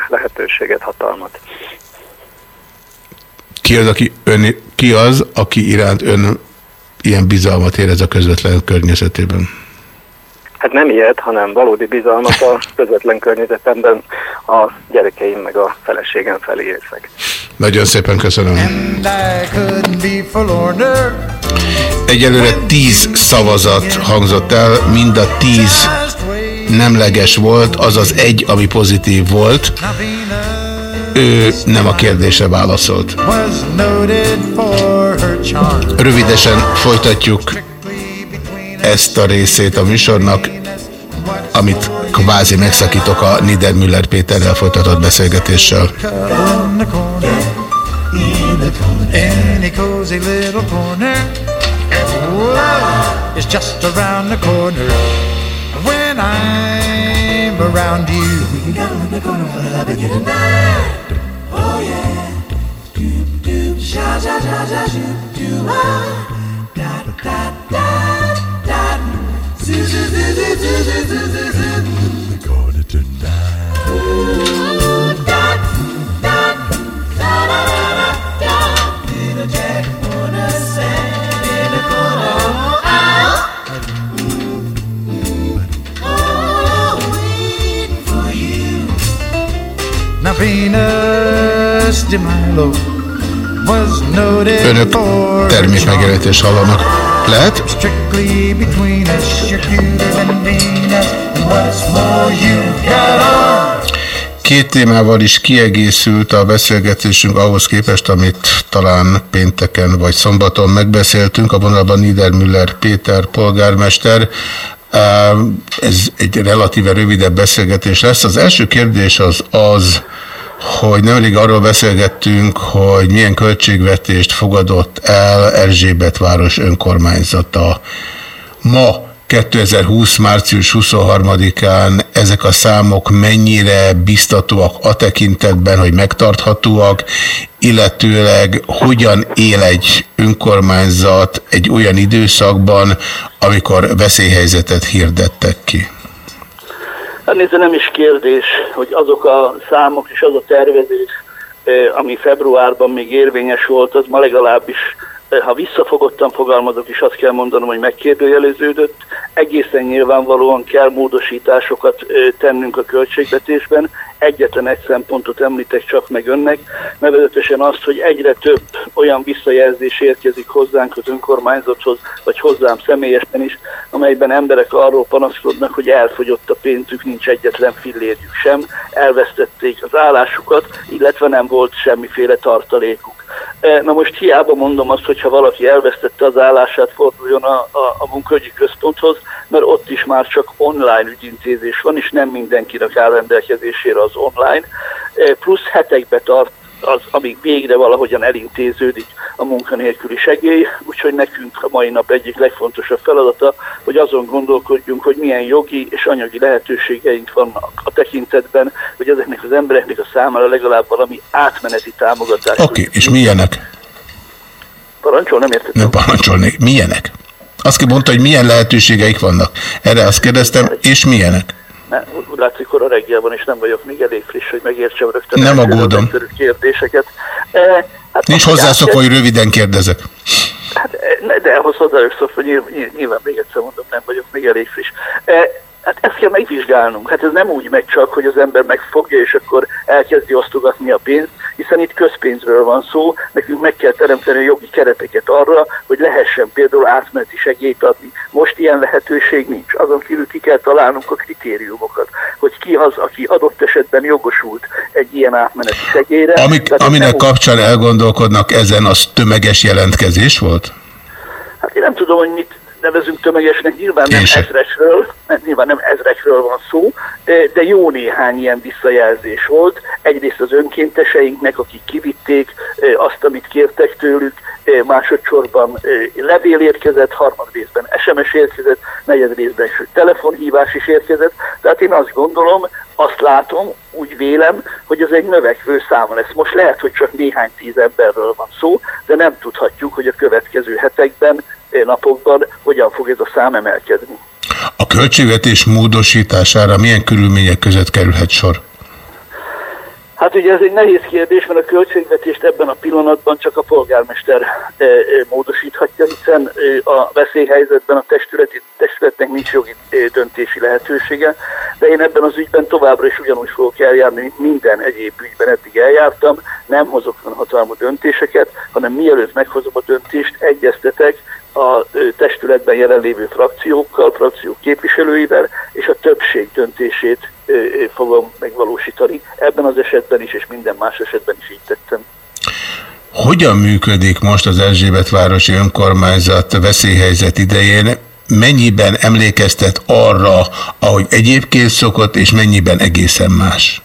lehetőséget, hatalmat. Ki az, aki, ön, ki az, aki iránt ön ilyen bizalmat érez a közvetlen környezetében? Hát nem ilyet, hanem valódi bizalmat a közvetlen környezetemben a gyerekeim meg a feleségem felé érzek. Nagyon szépen köszönöm. Egyelőre tíz szavazat hangzott el, mind a tíz nemleges volt, az az egy, ami pozitív volt ő nem a kérdése válaszolt. Rövidesen folytatjuk ezt a részét a műsornak, amit kvázi megszakítok a Niedermüller Péterrel folytatott beszélgetéssel. It's just around the corner when I Around you. We can go, we're gonna wanna you tonight. Oh yeah. Do do sha sha sha sha do ah da da da da. Zoo zoo zoo zoo zoo zoo zoo zoo. We're gonna tonight. What's more, you got on. Két témával is kiegészült a beszélgetésünk ahhoz képest, amit talán pénteken vagy szombaton megbeszéltünk. A vonalban Niedermüller Péter polgármester. Ez egy relatíve rövidebb beszélgetés lesz. Az első kérdés az az, hogy nemrég arról beszélgettünk, hogy milyen költségvetést fogadott el Erzsébet város önkormányzata. Ma 2020. március 23-án ezek a számok mennyire biztatóak a tekintetben, hogy megtarthatóak, illetőleg hogyan él egy önkormányzat egy olyan időszakban, amikor veszélyhelyzetet hirdettek ki? Hát nézze, nem is kérdés, hogy azok a számok és az a tervezés, eh, ami februárban még érvényes volt, az ma legalábbis, ha visszafogottan fogalmazok is, azt kell mondanom, hogy megkérdőjeleződött. Egészen nyilvánvalóan kell módosításokat tennünk a költségvetésben. Egyetlen egy szempontot említek csak meg önnek, nevezetesen azt, hogy egyre több olyan visszajelzés érkezik hozzánk az önkormányzathoz, vagy hozzám személyesen is, amelyben emberek arról panaszkodnak, hogy elfogyott a pénzük, nincs egyetlen fillérjük sem, elvesztették az állásukat, illetve nem volt semmiféle tartalékuk. E, Na most hiába mondom azt, hogy ha valaki elvesztette az állását, forduljon a, a, a munkahogyi központhoz, mert ott is már csak online ügyintézés van, és nem mindenkinek áll rendelkezésére az online. E, Plusz hetekbe tart az, amíg végre valahogyan elintéződik a munkanélküli segély, úgyhogy nekünk a mai nap egyik legfontosabb feladata, hogy azon gondolkodjunk, hogy milyen jogi és anyagi lehetőségeink vannak a tekintetben, hogy ezeknek az embereknek a számára legalább valami átmeneti támogatás. Oké, okay, és milyenek? Parancsol, nem értettem. Nem parancsolnék. Milyenek? Azt mondta, hogy milyen lehetőségeik vannak. Erre azt kérdeztem, és milyenek? Ne, úgy látszik, hogy a reggelben is nem vagyok még elég friss, hogy megértsem rögtön. Nem aggódom. kérdéseket. E, hát Nincs hozzászokva, hogy röviden kérdezek. Hát, e, de ahhoz hozzájuk hogy nyilván, nyilván még egyszer mondom, nem vagyok még elég friss. E, hát ezt kell megvizsgálnunk. Hát ez nem úgy megy csak, hogy az ember megfogja, és akkor elkezdi osztogatni a pénzt, hiszen itt közpénzről van szó, nekünk meg kell teremteni a jogi kereteket arra, hogy lehessen például átmeneti segélyt adni. Most ilyen lehetőség nincs. Azon kívül ki kell találnunk a kritériumokat, hogy ki az, aki adott esetben jogosult egy ilyen átmeneti segélyre. Amik, Tehát aminek nem kapcsán elgondolkodnak ezen, az tömeges jelentkezés volt? Hát én nem tudom, hogy mit nevezünk tömegesnek, nyilván nem ezrekről, nem, nyilván nem ezrekről van szó, eh, de jó néhány ilyen visszajelzés volt. Egyrészt az önkénteseinknek, akik kivitték eh, azt, amit kértek tőlük, eh, másodszorban levél érkezett, harmad részben SMS érkezett, negyed részben is telefonhívás is érkezett. Tehát én azt gondolom, azt látom, úgy vélem, hogy ez egy növekvő száma lesz. Most lehet, hogy csak néhány tíz emberről van szó, de nem tudhatjuk, hogy a következő hetekben, napokban hogyan fog ez a szám emelkedni. A költségvetés módosítására milyen körülmények között kerülhet sor? Hát ugye ez egy nehéz kérdés, mert a költségvetést ebben a pillanatban csak a polgármester e, e, módosíthatja, hiszen e, a veszélyhelyzetben a testületi, testületnek nincs jogi döntési lehetősége, de én ebben az ügyben továbbra is ugyanúgy fogok eljárni, mint minden egyéb ügyben eddig eljártam. Nem hozok hatalmú döntéseket, hanem mielőtt meghozom a döntést, egyeztetek a testületben jelenlévő frakciókkal, frakciók képviselőivel, és a többség döntését fogom megvalósítani. Ebben az esetben is, és minden más esetben is így tettem. Hogyan működik most az Erzsébetvárosi önkormányzat veszélyhelyzet idején? Mennyiben emlékeztet arra, ahogy egyébként szokott, és mennyiben egészen más?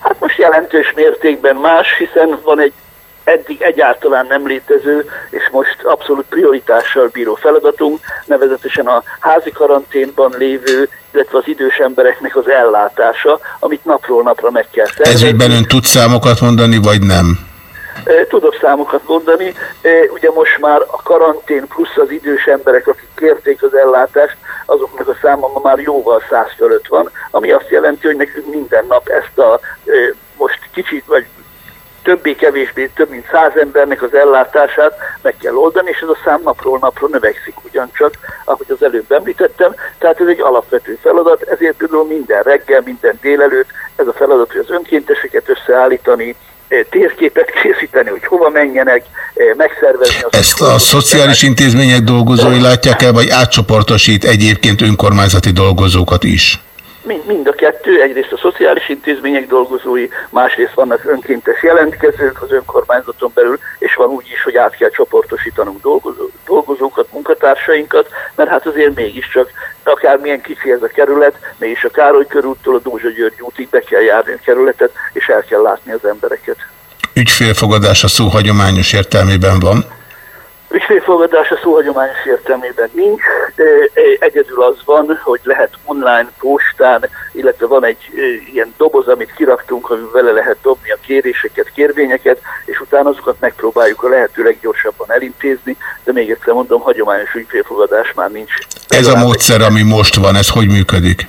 Hát most jelentős mértékben más, hiszen van egy eddig egyáltalán nem létező, és most abszolút prioritással bíró feladatunk, nevezetesen a házi karanténban lévő, illetve az idős embereknek az ellátása, amit napról napra meg kell szervezni. Ez ügyben ön tud számokat mondani, vagy nem? Tudok számokat mondani, ugye most már a karantén plusz az idős emberek, akik kérték az ellátást, azoknak a száma ma már jóval száz fölött van, ami azt jelenti, hogy nekünk minden nap ezt a most kicsit vagy többé-kevésbé több mint száz embernek az ellátását meg kell oldani, és ez a szám napról napra növekszik ugyancsak, ahogy az előbb említettem. Tehát ez egy alapvető feladat, ezért például minden reggel, minden délelőtt ez a feladat, hogy az önkénteseket összeállítani, eh, térképet készíteni, hogy hova menjenek, eh, megszervezni az Ezt a szociális intézmények dolgozói látják el, vagy átcsoportosít egyébként önkormányzati dolgozókat is? Mind, a kettő, egyrészt a szociális intézmények dolgozói, másrészt vannak önkéntes jelentkezők az önkormányzaton belül, és van úgy is, hogy át kell csoportosítanunk dolgozó, dolgozókat, munkatársainkat, mert hát azért mégiscsak akármilyen kicsi ez a kerület, mégis a Károly körúttól a Dózsa György útig be kell járni a kerületet, és el kell látni az embereket. Ügyfélfogadás a szó hagyományos értelmében van. Ügyfélfogadás a szó hagyományos értelmében nincs, de egyedül az van, hogy lehet online, postán, illetve van egy e, ilyen doboz, amit kiraktunk, amivel vele lehet dobni a kéréseket, kérvényeket, és utána azokat megpróbáljuk a lehető leggyorsabban elintézni, de még egyszer mondom, hagyományos ügyfélfogadás már nincs. Ez a módszer, ami most van, ez hogy működik?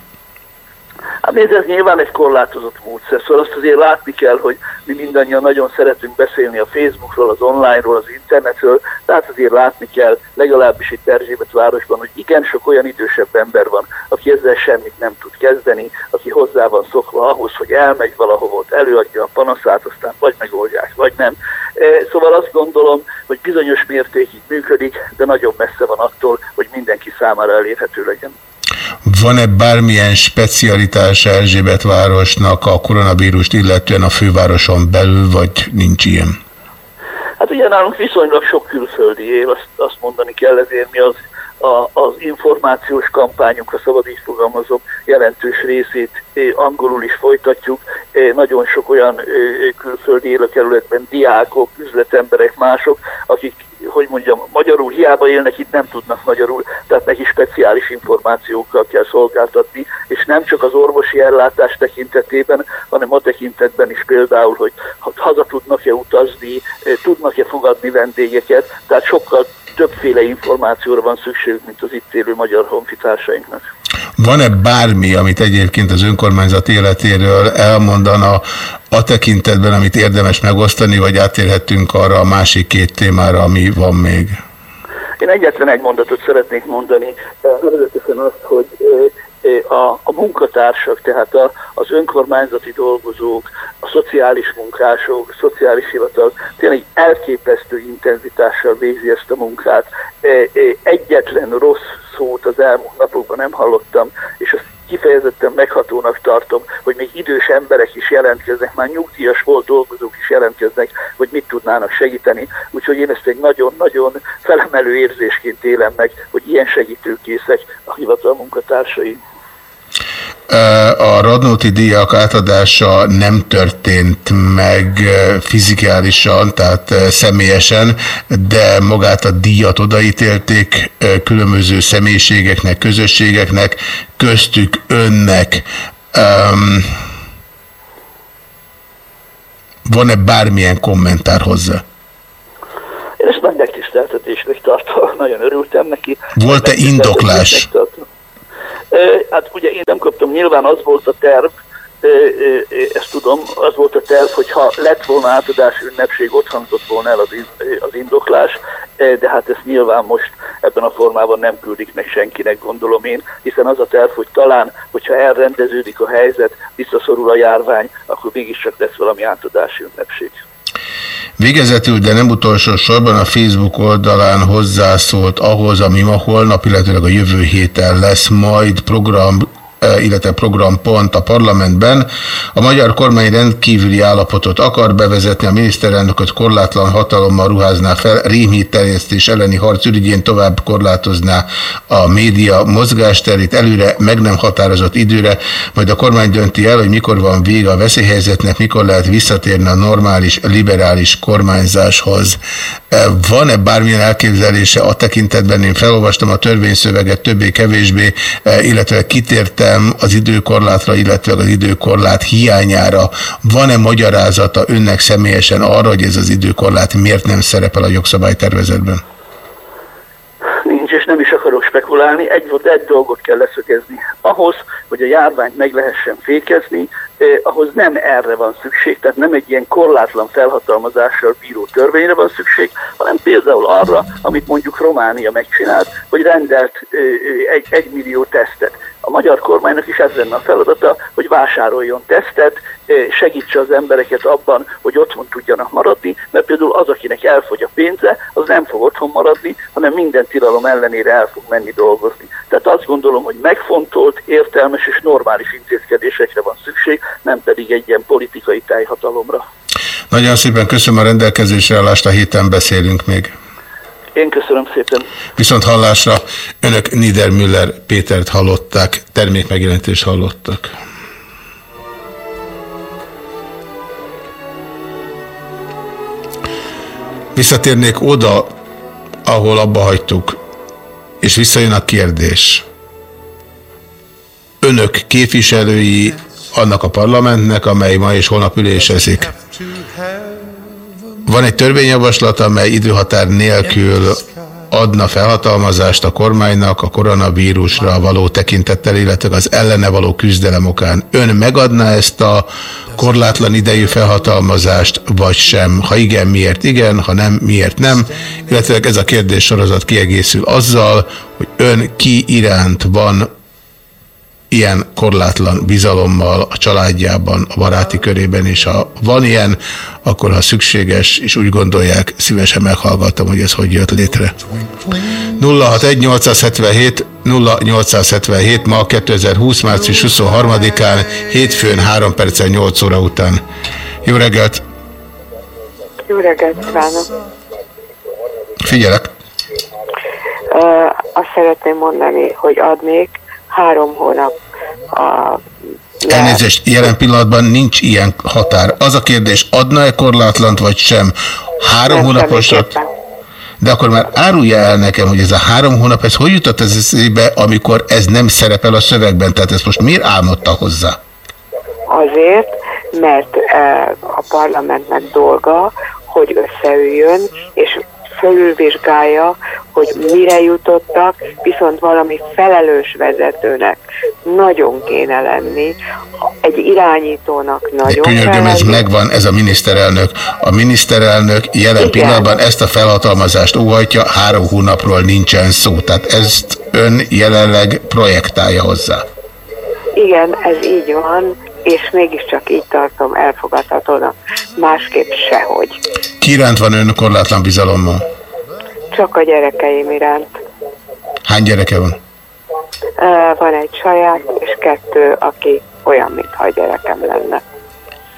Hát nézd, ez nyilván egy korlátozott módszer, szóval azt azért látni kell, hogy mi mindannyian nagyon szeretünk beszélni a Facebookról, az onlineról, az internetről, tehát azért látni kell legalábbis itt Erzsébet városban, hogy igen sok olyan idősebb ember van, aki ezzel semmit nem tud kezdeni, aki hozzá van szokva ahhoz, hogy elmegy valahova, ott előadja a panaszát, aztán vagy megoldják, vagy nem. E, Szóval azt gondolom, hogy bizonyos mértékig működik, de nagyon messze van attól, hogy mindenki számára elérhető legyen. Van-e bármilyen specialitás Erzsébet városnak a koronavírust illetően a fővároson belül, vagy nincs ilyen? Hát ugye nálunk viszonylag sok külföldi év, azt, azt mondani kell, ezért mi az, a, az információs kampányunk, ha szabad így fogalmazom, jelentős részét angolul is folytatjuk. Nagyon sok olyan külföldi él a kerületben, diákok, üzletemberek, mások, akik hogy mondjam, magyarul hiába élnek, itt nem tudnak magyarul, tehát neki speciális információkkal kell szolgáltatni, és nem csak az orvosi ellátás tekintetében, hanem a tekintetben is például, hogy ha- haza tudnak-e utazni, eh, tudnak-e fogadni vendégeket, tehát sokkal többféle információra van szükségük, mint az itt élő magyar honfitársainknak. Van-e bármi, amit egyébként az önkormányzat életéről elmondana a tekintetben, amit érdemes megosztani, vagy átérhetünk arra a másik két témára, ami van még? Én egyetlen egy mondatot szeretnék mondani, nevezetesen azt, hogy a, a munkatársak, tehát a, az önkormányzati dolgozók, a szociális munkások, a szociális hivatal tényleg elképesztő intenzitással végzi ezt a munkát. Eh, eh, Egyetlen rossz szót az elmúlt napokban nem hallottam, és azt kifejezetten meghatónak tartom, hogy még idős emberek is jelentkeznek, már nyugdíjas volt dolgozók is jelentkeznek, hogy mit tudnának segíteni. Úgyhogy én ezt egy nagyon-nagyon felemelő érzésként élem meg, hogy ilyen segítőkészek a hivatal munkatársai. A Radnóti díjak átadása nem történt meg fizikálisan, tehát eh, személyesen, de magát a díjat odaítélték különböző személyiségeknek, közösségeknek, köztük önnek. Um, Van-e bármilyen kommentár hozzá? Én ezt nagy megtiszteltetésnek tartom, nagyon örültem neki. Volt-e indoklás? Tartom. Hát ugye én nem kaptam, nyilván az volt a terv, ezt tudom, az volt a terv, hogy ha lett volna átadási ünnepség, ott hangzott volna el az, az indoklás, de hát ezt nyilván most ebben a formában nem küldik meg senkinek, gondolom én, hiszen az a terv, hogy talán, hogyha elrendeződik a helyzet, visszaszorul a járvány, akkor mégiscsak lesz valami átadási ünnepség. Végezetül, de nem utolsó sorban a Facebook oldalán hozzászólt ahhoz, ami ma holnap, illetőleg a jövő héten lesz majd program illetve programpont a parlamentben. A magyar kormány rendkívüli állapotot akar bevezetni, a miniszterelnököt korlátlan hatalommal ruházná fel, rémhíd terjesztés elleni harc ürügyén tovább korlátozná a média mozgásterét előre meg nem határozott időre, majd a kormány dönti el, hogy mikor van vége a veszélyhelyzetnek, mikor lehet visszatérni a normális, liberális kormányzáshoz. Eh, Van-e bármilyen elképzelése a tekintetben? Én felolvastam a törvényszöveget többé-kevésbé, eh, illetve kitértem az időkorlátra, illetve az időkorlát hiányára. Van-e magyarázata önnek személyesen arra, hogy ez az időkorlát miért nem szerepel a jogszabálytervezetben? Nincs, és nem is akarok spekulálni, egy, egy dolgot kell leszögezni. Ahhoz, hogy a járványt meg lehessen fékezni, eh, ahhoz nem erre van szükség, tehát nem egy ilyen korlátlan felhatalmazással bíró törvényre van szükség, hanem például arra, amit mondjuk Románia megcsinált, hogy rendelt eh, eh, egy, egy millió tesztet. A magyar kormánynak is ez lenne a feladata, hogy vásároljon tesztet, eh, segítse az embereket abban, hogy otthon tudjanak maradni, mert például az, akinek elfogy a pénze, az nem fog otthon maradni, hanem minden tilalom ellenére el fog menni dolgozni. Tehát azt gondolom, hogy megfontolt, értelmes és normális intézkedésekre van szükség, nem pedig egy ilyen politikai tájhatalomra. Nagyon szépen köszönöm a rendelkezésre állást, a héten beszélünk még. Én köszönöm szépen. Viszont hallásra önök Niedermüller Pétert hallották, termékmegjelenítést hallottak. Visszatérnék oda, ahol abba hagytuk, és visszajön a kérdés. Önök képviselői annak a parlamentnek, amely ma és holnap ülésezik. Van egy törvényjavaslat, amely időhatár nélkül adna felhatalmazást a kormánynak a koronavírusra való tekintettel, illetve az ellene való küzdelem okán. Ön megadná ezt a korlátlan idejű felhatalmazást, vagy sem? Ha igen, miért igen, ha nem, miért nem? Illetve ez a kérdés sorozat kiegészül azzal, hogy ön ki iránt van ilyen korlátlan bizalommal a családjában, a baráti körében, és ha van ilyen, akkor ha szükséges, és úgy gondolják, szívesen meghallgattam, hogy ez hogy jött létre. 061 0877 ma 2020. március 23-án, hétfőn 3 perccel 8 óra után. Jó reggelt! Jó reggelt kívánok! Figyelek! Uh, azt szeretném mondani, hogy adnék három hónap a Elnézést, jelen pillanatban nincs ilyen határ. Az a kérdés, adna-e korlátlant, vagy sem? Három Nem, hónapos... semmiképpen. De akkor már árulja el nekem, hogy ez a három hónap, ez hogy jutott ez eszébe, amikor ez nem szerepel a szövegben? Tehát ezt most miért álmodta hozzá? Azért, mert eh, a parlamentnek dolga, hogy összeüljön, és fölülvizsgálja, hogy mire jutottak, viszont valami felelős vezetőnek nagyon kéne lenni, egy irányítónak De nagyon kell könyörgöm, ez lenni. megvan, ez a miniszterelnök. A miniszterelnök jelen Igen. pillanatban ezt a felhatalmazást óhajtja, három hónapról nincsen szó. Tehát ezt ön jelenleg projektálja hozzá. Igen, ez így van, és mégiscsak így tartom elfogadhatónak. Másképp sehogy. Ki iránt van ön korlátlan bizalommal? Csak a gyerekeim iránt. Hány gyereke van? Van egy saját, és kettő, aki olyan, mintha a gyerekem lenne.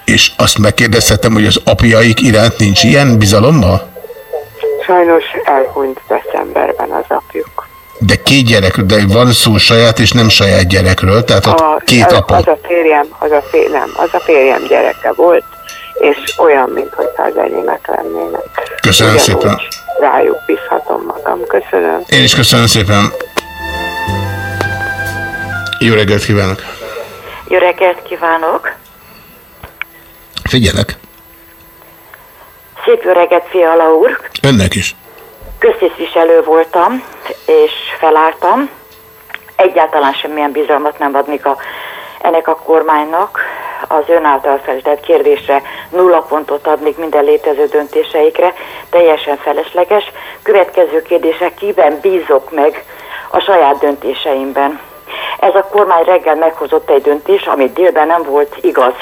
És azt megkérdezhetem, hogy az apjaik iránt nincs ilyen bizalommal? Sajnos elhunyt decemberben az apjuk. De két gyerek, de van szó saját és nem saját gyerekről, tehát ott két az, apa. az a férjem, az a fér, nem, az a férjem gyereke volt, és olyan, mintha az enyémek lennének. Köszönöm Ugyanúgy szépen. Rájuk bízhatom magam. Köszönöm. Én is köszönöm szépen. Jó reggelt kívánok! Jó reggelt kívánok! Figyelek, Szép jó reggelt, Fiala úr! önnek is. Köztisztviselő voltam, és felálltam. Egyáltalán semmilyen bizalmat nem adnék a, ennek a kormánynak. az ön által feltett kérdésre nulla pontot adnék minden létező döntéseikre, teljesen felesleges. Következő kérdése, kiben bízok meg a saját döntéseimben? Ez a kormány reggel meghozott egy döntés, ami délben nem volt igaz.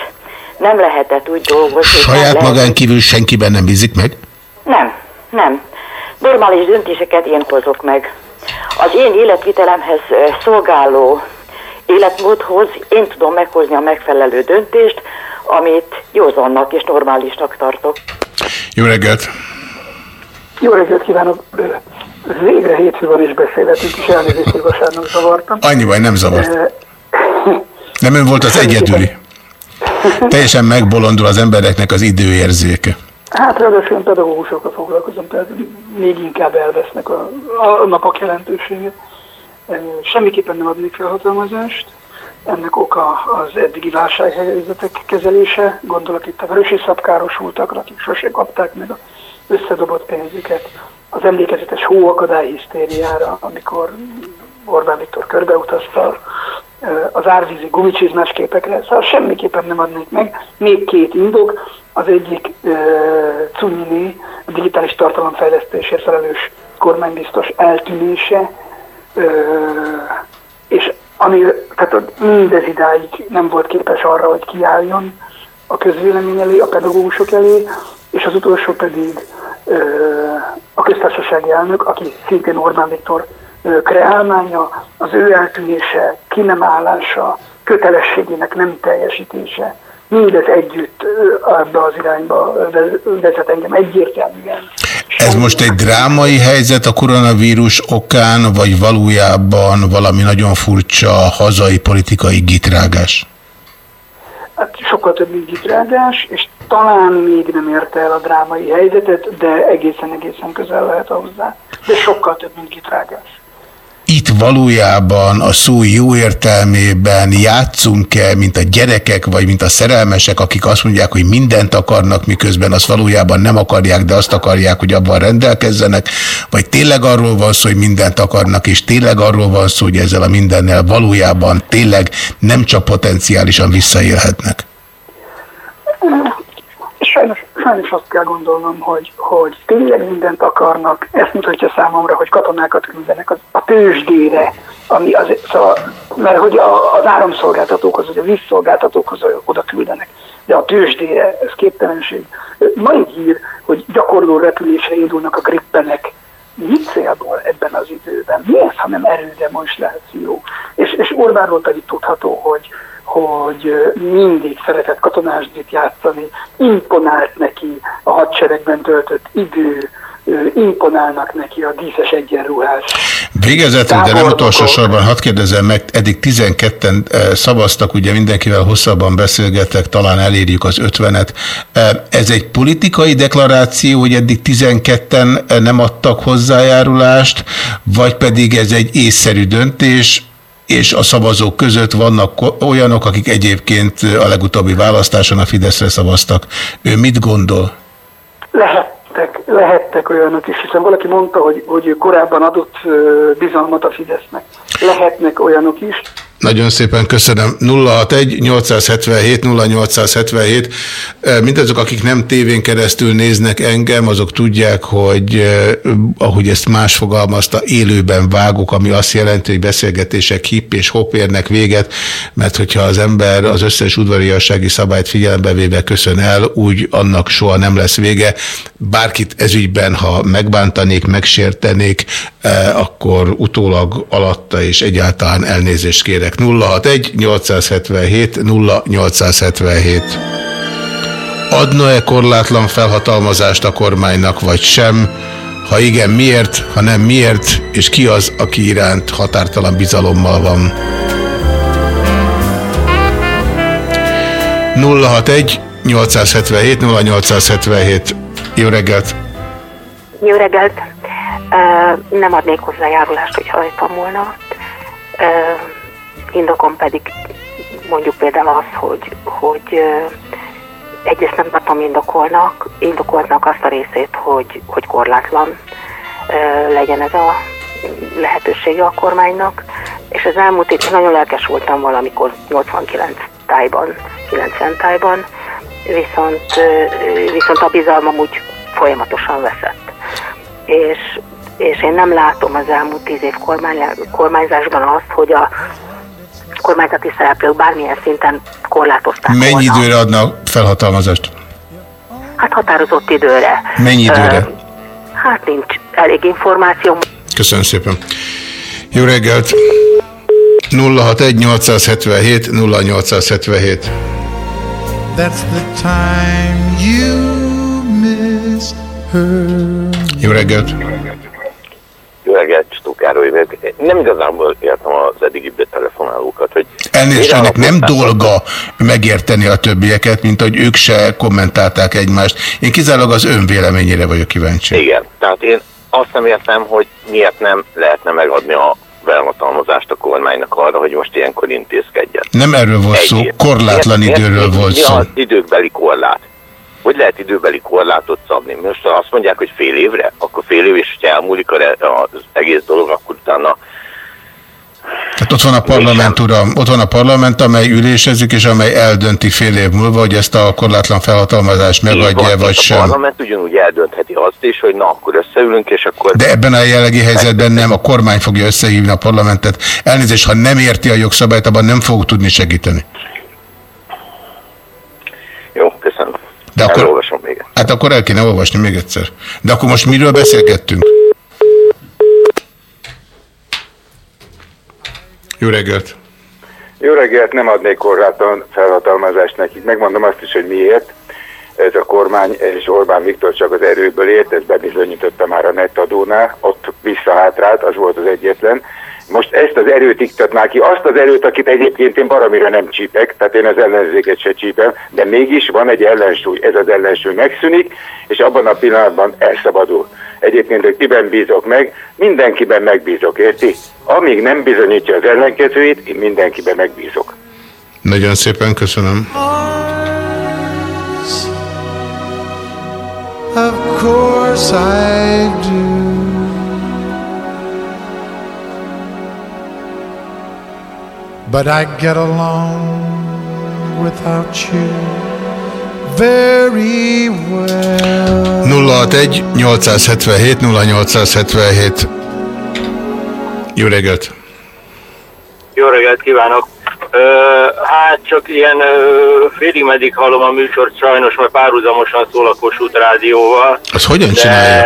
Nem lehetett úgy dolgozni. Saját lehet- magán kívül senkiben nem bízik meg? nem, nem. Normális döntéseket én hozok meg. Az én életvitelemhez szolgáló életmódhoz én tudom meghozni a megfelelő döntést, amit józannak és normálisnak tartok. Jó reggelt! Jó reggelt kívánok! Végre hétfő van és beszélhetünk, és elnézést, hogy vasárnap zavartam. Annyi baj, nem zavart. Nem ön volt az egyedüli. Teljesen megbolondul az embereknek az időérzéke. Hát ráadásul pedagógusokkal foglalkozom, tehát még inkább elvesznek a, a napok jelentősége. Eh, Semmiképpen nem adnék felhatalmazást. Ennek oka az eddigi válsághelyzetek kezelése. Gondolok itt a vörösi szabkárosultakra, akik sose kapták meg a összedobott pénzüket. Az emlékezetes hóakadály hisztériára, amikor Orbán Viktor körbeutazta az árvízi gumicsizmás képekre, szóval semmiképpen nem adnék meg. Még két indok, az egyik uh, Cunyiné, a digitális tartalomfejlesztésért felelős kormánybiztos eltűnése, és ami, tehát mindez idáig nem volt képes arra, hogy kiálljon a közvélemény elé, a pedagógusok elé, és az utolsó pedig a köztársasági elnök, aki szintén Orbán Viktor kreálmánya, az ő eltűnése, ki nem állása, kötelességének nem teljesítése, mindez együtt ebbe az irányba vez- vezet engem egyértelműen. Ez most egy drámai helyzet a koronavírus okán, vagy valójában valami nagyon furcsa hazai politikai gitrágás? Hát sokkal több, gitrágás, és talán még nem érte el a drámai helyzetet, de egészen-egészen közel lehet hozzá. De sokkal több, mint gitrágás. Itt valójában a szó jó értelmében játszunk-e, mint a gyerekek, vagy mint a szerelmesek, akik azt mondják, hogy mindent akarnak, miközben azt valójában nem akarják, de azt akarják, hogy abban rendelkezzenek, vagy tényleg arról van szó, hogy mindent akarnak, és tényleg arról van szó, hogy ezzel a mindennel valójában tényleg nem csak potenciálisan visszaélhetnek. És sajnos, sajnos azt kell gondolnom, hogy, hogy tényleg mindent akarnak, ezt mutatja számomra, hogy katonákat küldenek az, a tőzsdére, ami az, szóval, mert hogy a, az áramszolgáltatókhoz, vagy a vízszolgáltatókhoz oda küldenek, de a tőzsdére ez képtelenség. Mai hír, hogy gyakorló repülésre indulnak a grippenek, mi célból ebben az időben? Mi ez, ha nem erődemonstráció? És, és Orbánról pedig tudható, hogy, hogy mindig szeretett katonásdit játszani, imponált neki a hadseregben töltött idő, imponálnak neki a díszes egyenruhás. Végezetül, de nem utolsó sorban, hadd kérdezem meg, eddig 12-en eh, szavaztak, ugye mindenkivel hosszabban beszélgetek, talán elérjük az 50-et. Eh, Ez egy politikai deklaráció, hogy eddig 12-en eh, nem adtak hozzájárulást, vagy pedig ez egy észszerű döntés, és a szavazók között vannak olyanok, akik egyébként a legutóbbi választáson a Fideszre szavaztak. Ő mit gondol? Lehettek, lehettek olyanok is, hiszen valaki mondta, hogy, hogy korábban adott bizalmat a Fidesznek. Lehetnek olyanok is, Nagyon szépen köszönöm. 061 877 0877. Eh, Mindazok, akik nem tévén keresztül néznek engem, azok tudják, hogy eh, ahogy ezt más fogalmazta, élőben vágok, ami azt jelenti, hogy beszélgetések hip és hop érnek véget, mert hogyha az ember az összes udvariassági szabályt figyelembe véve köszön el, úgy annak soha nem lesz vége. Bárkit ezügyben, ha megbántanék, megsértenék, eh, akkor utólag alatta és egyáltalán elnézést kérek. 061 877 0877 Adna-e korlátlan felhatalmazást a kormánynak, vagy sem? Ha igen, miért? Ha nem, miért? És ki az, aki iránt határtalan bizalommal van? 061 877 0877 Jó reggelt! Jó reggelt! Uh, nem adnék hozzájárulást, hogyha rajtam volna. Uh, indokom pedig mondjuk például az, hogy, hogy egyrészt nem tartom indokolnak, indokoltnak azt a részét, hogy, hogy korlátlan legyen ez a lehetősége a kormánynak, és az elmúlt itt nagyon lelkes voltam valamikor 89 tájban, 90 tájban, viszont, viszont a bizalmam úgy folyamatosan veszett. És, és én nem látom az elmúlt tíz év kormány, kormányzásban azt, hogy a kormányzati szereplők bármilyen szinten korlátozták Mennyi volna. időre adnak felhatalmazást? Hát határozott időre. Mennyi időre? Ö, Hát nincs elég információ. Köszönöm szépen. Jó reggelt! 061 877 0877 That's the time you miss her. Jó reggelt! Jó reggelt, Károly. Nem igazából értem az eddigi betelefonálókat, hogy... Elnézést, ennek nem dolga megérteni a többieket, mint hogy ők se kommentálták egymást. Én kizárólag az ön véleményére vagyok kíváncsi. Igen, tehát én azt nem értem, hogy miért nem lehetne megadni a felhatalmazást a kormánynak arra, hogy most ilyenkor intézkedjen. Nem erről volt szó, Egy év. korlátlan miért- időről mi- volt mi szó. az időbeli korlát? Hogy lehet időbeli korlátot szabni? Most ha azt mondják, hogy fél évre, akkor fél év, és hogyha elmúlik a az egész dolog, akkor utána Hát ott van a parlament, uram, ott van a parlament, amely ülésezik, és amely eldönti fél év múlva, hogy ezt a korlátlan felhatalmazást megadja, van, vagy a sem. parlament ugyanúgy eldöntheti azt is, hogy na, akkor összeülünk, és akkor... De ebben a jelenlegi helyzetben nem, a kormány fogja összehívni a parlamentet. Elnézést, ha nem érti a jogszabályt, abban nem fog tudni segíteni. De akkor, Elolvasom még. hát akkor el kéne olvasni még egyszer. De akkor most miről beszélgettünk? Jó reggelt! Jó reggelt, nem adnék korláton felhatalmazást nekik. Megmondom azt is, hogy miért. Ez a kormány és Orbán Viktor csak az erőből ért, ez bebizonyította már a nettadónál, ott visszahátrált, az volt az egyetlen. Most ezt az erőt iktatná ki, azt az erőt, akit egyébként én baromira nem csípek, tehát én az ellenzéket se csípem, de mégis van egy ellensúly, ez az ellensúly megszűnik, és abban a pillanatban elszabadul. Egyébként, hogy kiben bízok meg, mindenkiben megbízok, érti? Amíg nem bizonyítja az ellenkezőjét, én mindenkiben megbízok. Nagyon szépen köszönöm. Of course I do. But I get along without you very well. 061 877 0877 Jó reggelt! Jó reggelt kívánok! Ö, hát csak ilyen ö, félig meddig hallom a műsort sajnos, mert párhuzamosan szól a Kossuth rádióval. Az hogyan de, csinálja?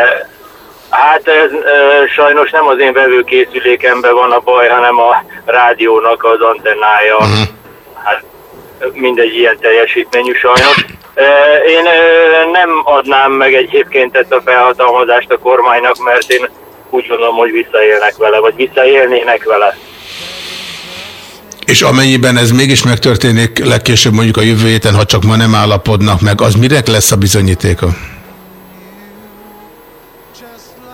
Hát ez ö, sajnos nem az én vevőkészülékemben van a baj, hanem a rádiónak az antennája. Mhm. Hát mindegy ilyen teljesítményű sajnos. Ö, Én ö, nem adnám meg egyébként ezt a felhatalmazást a kormánynak, mert én úgy gondolom, hogy visszaélnek vele, vagy visszaélnének vele. És amennyiben ez mégis megtörténik legkésőbb mondjuk a jövő héten, ha csak ma nem állapodnak meg, az mire lesz a bizonyítéka?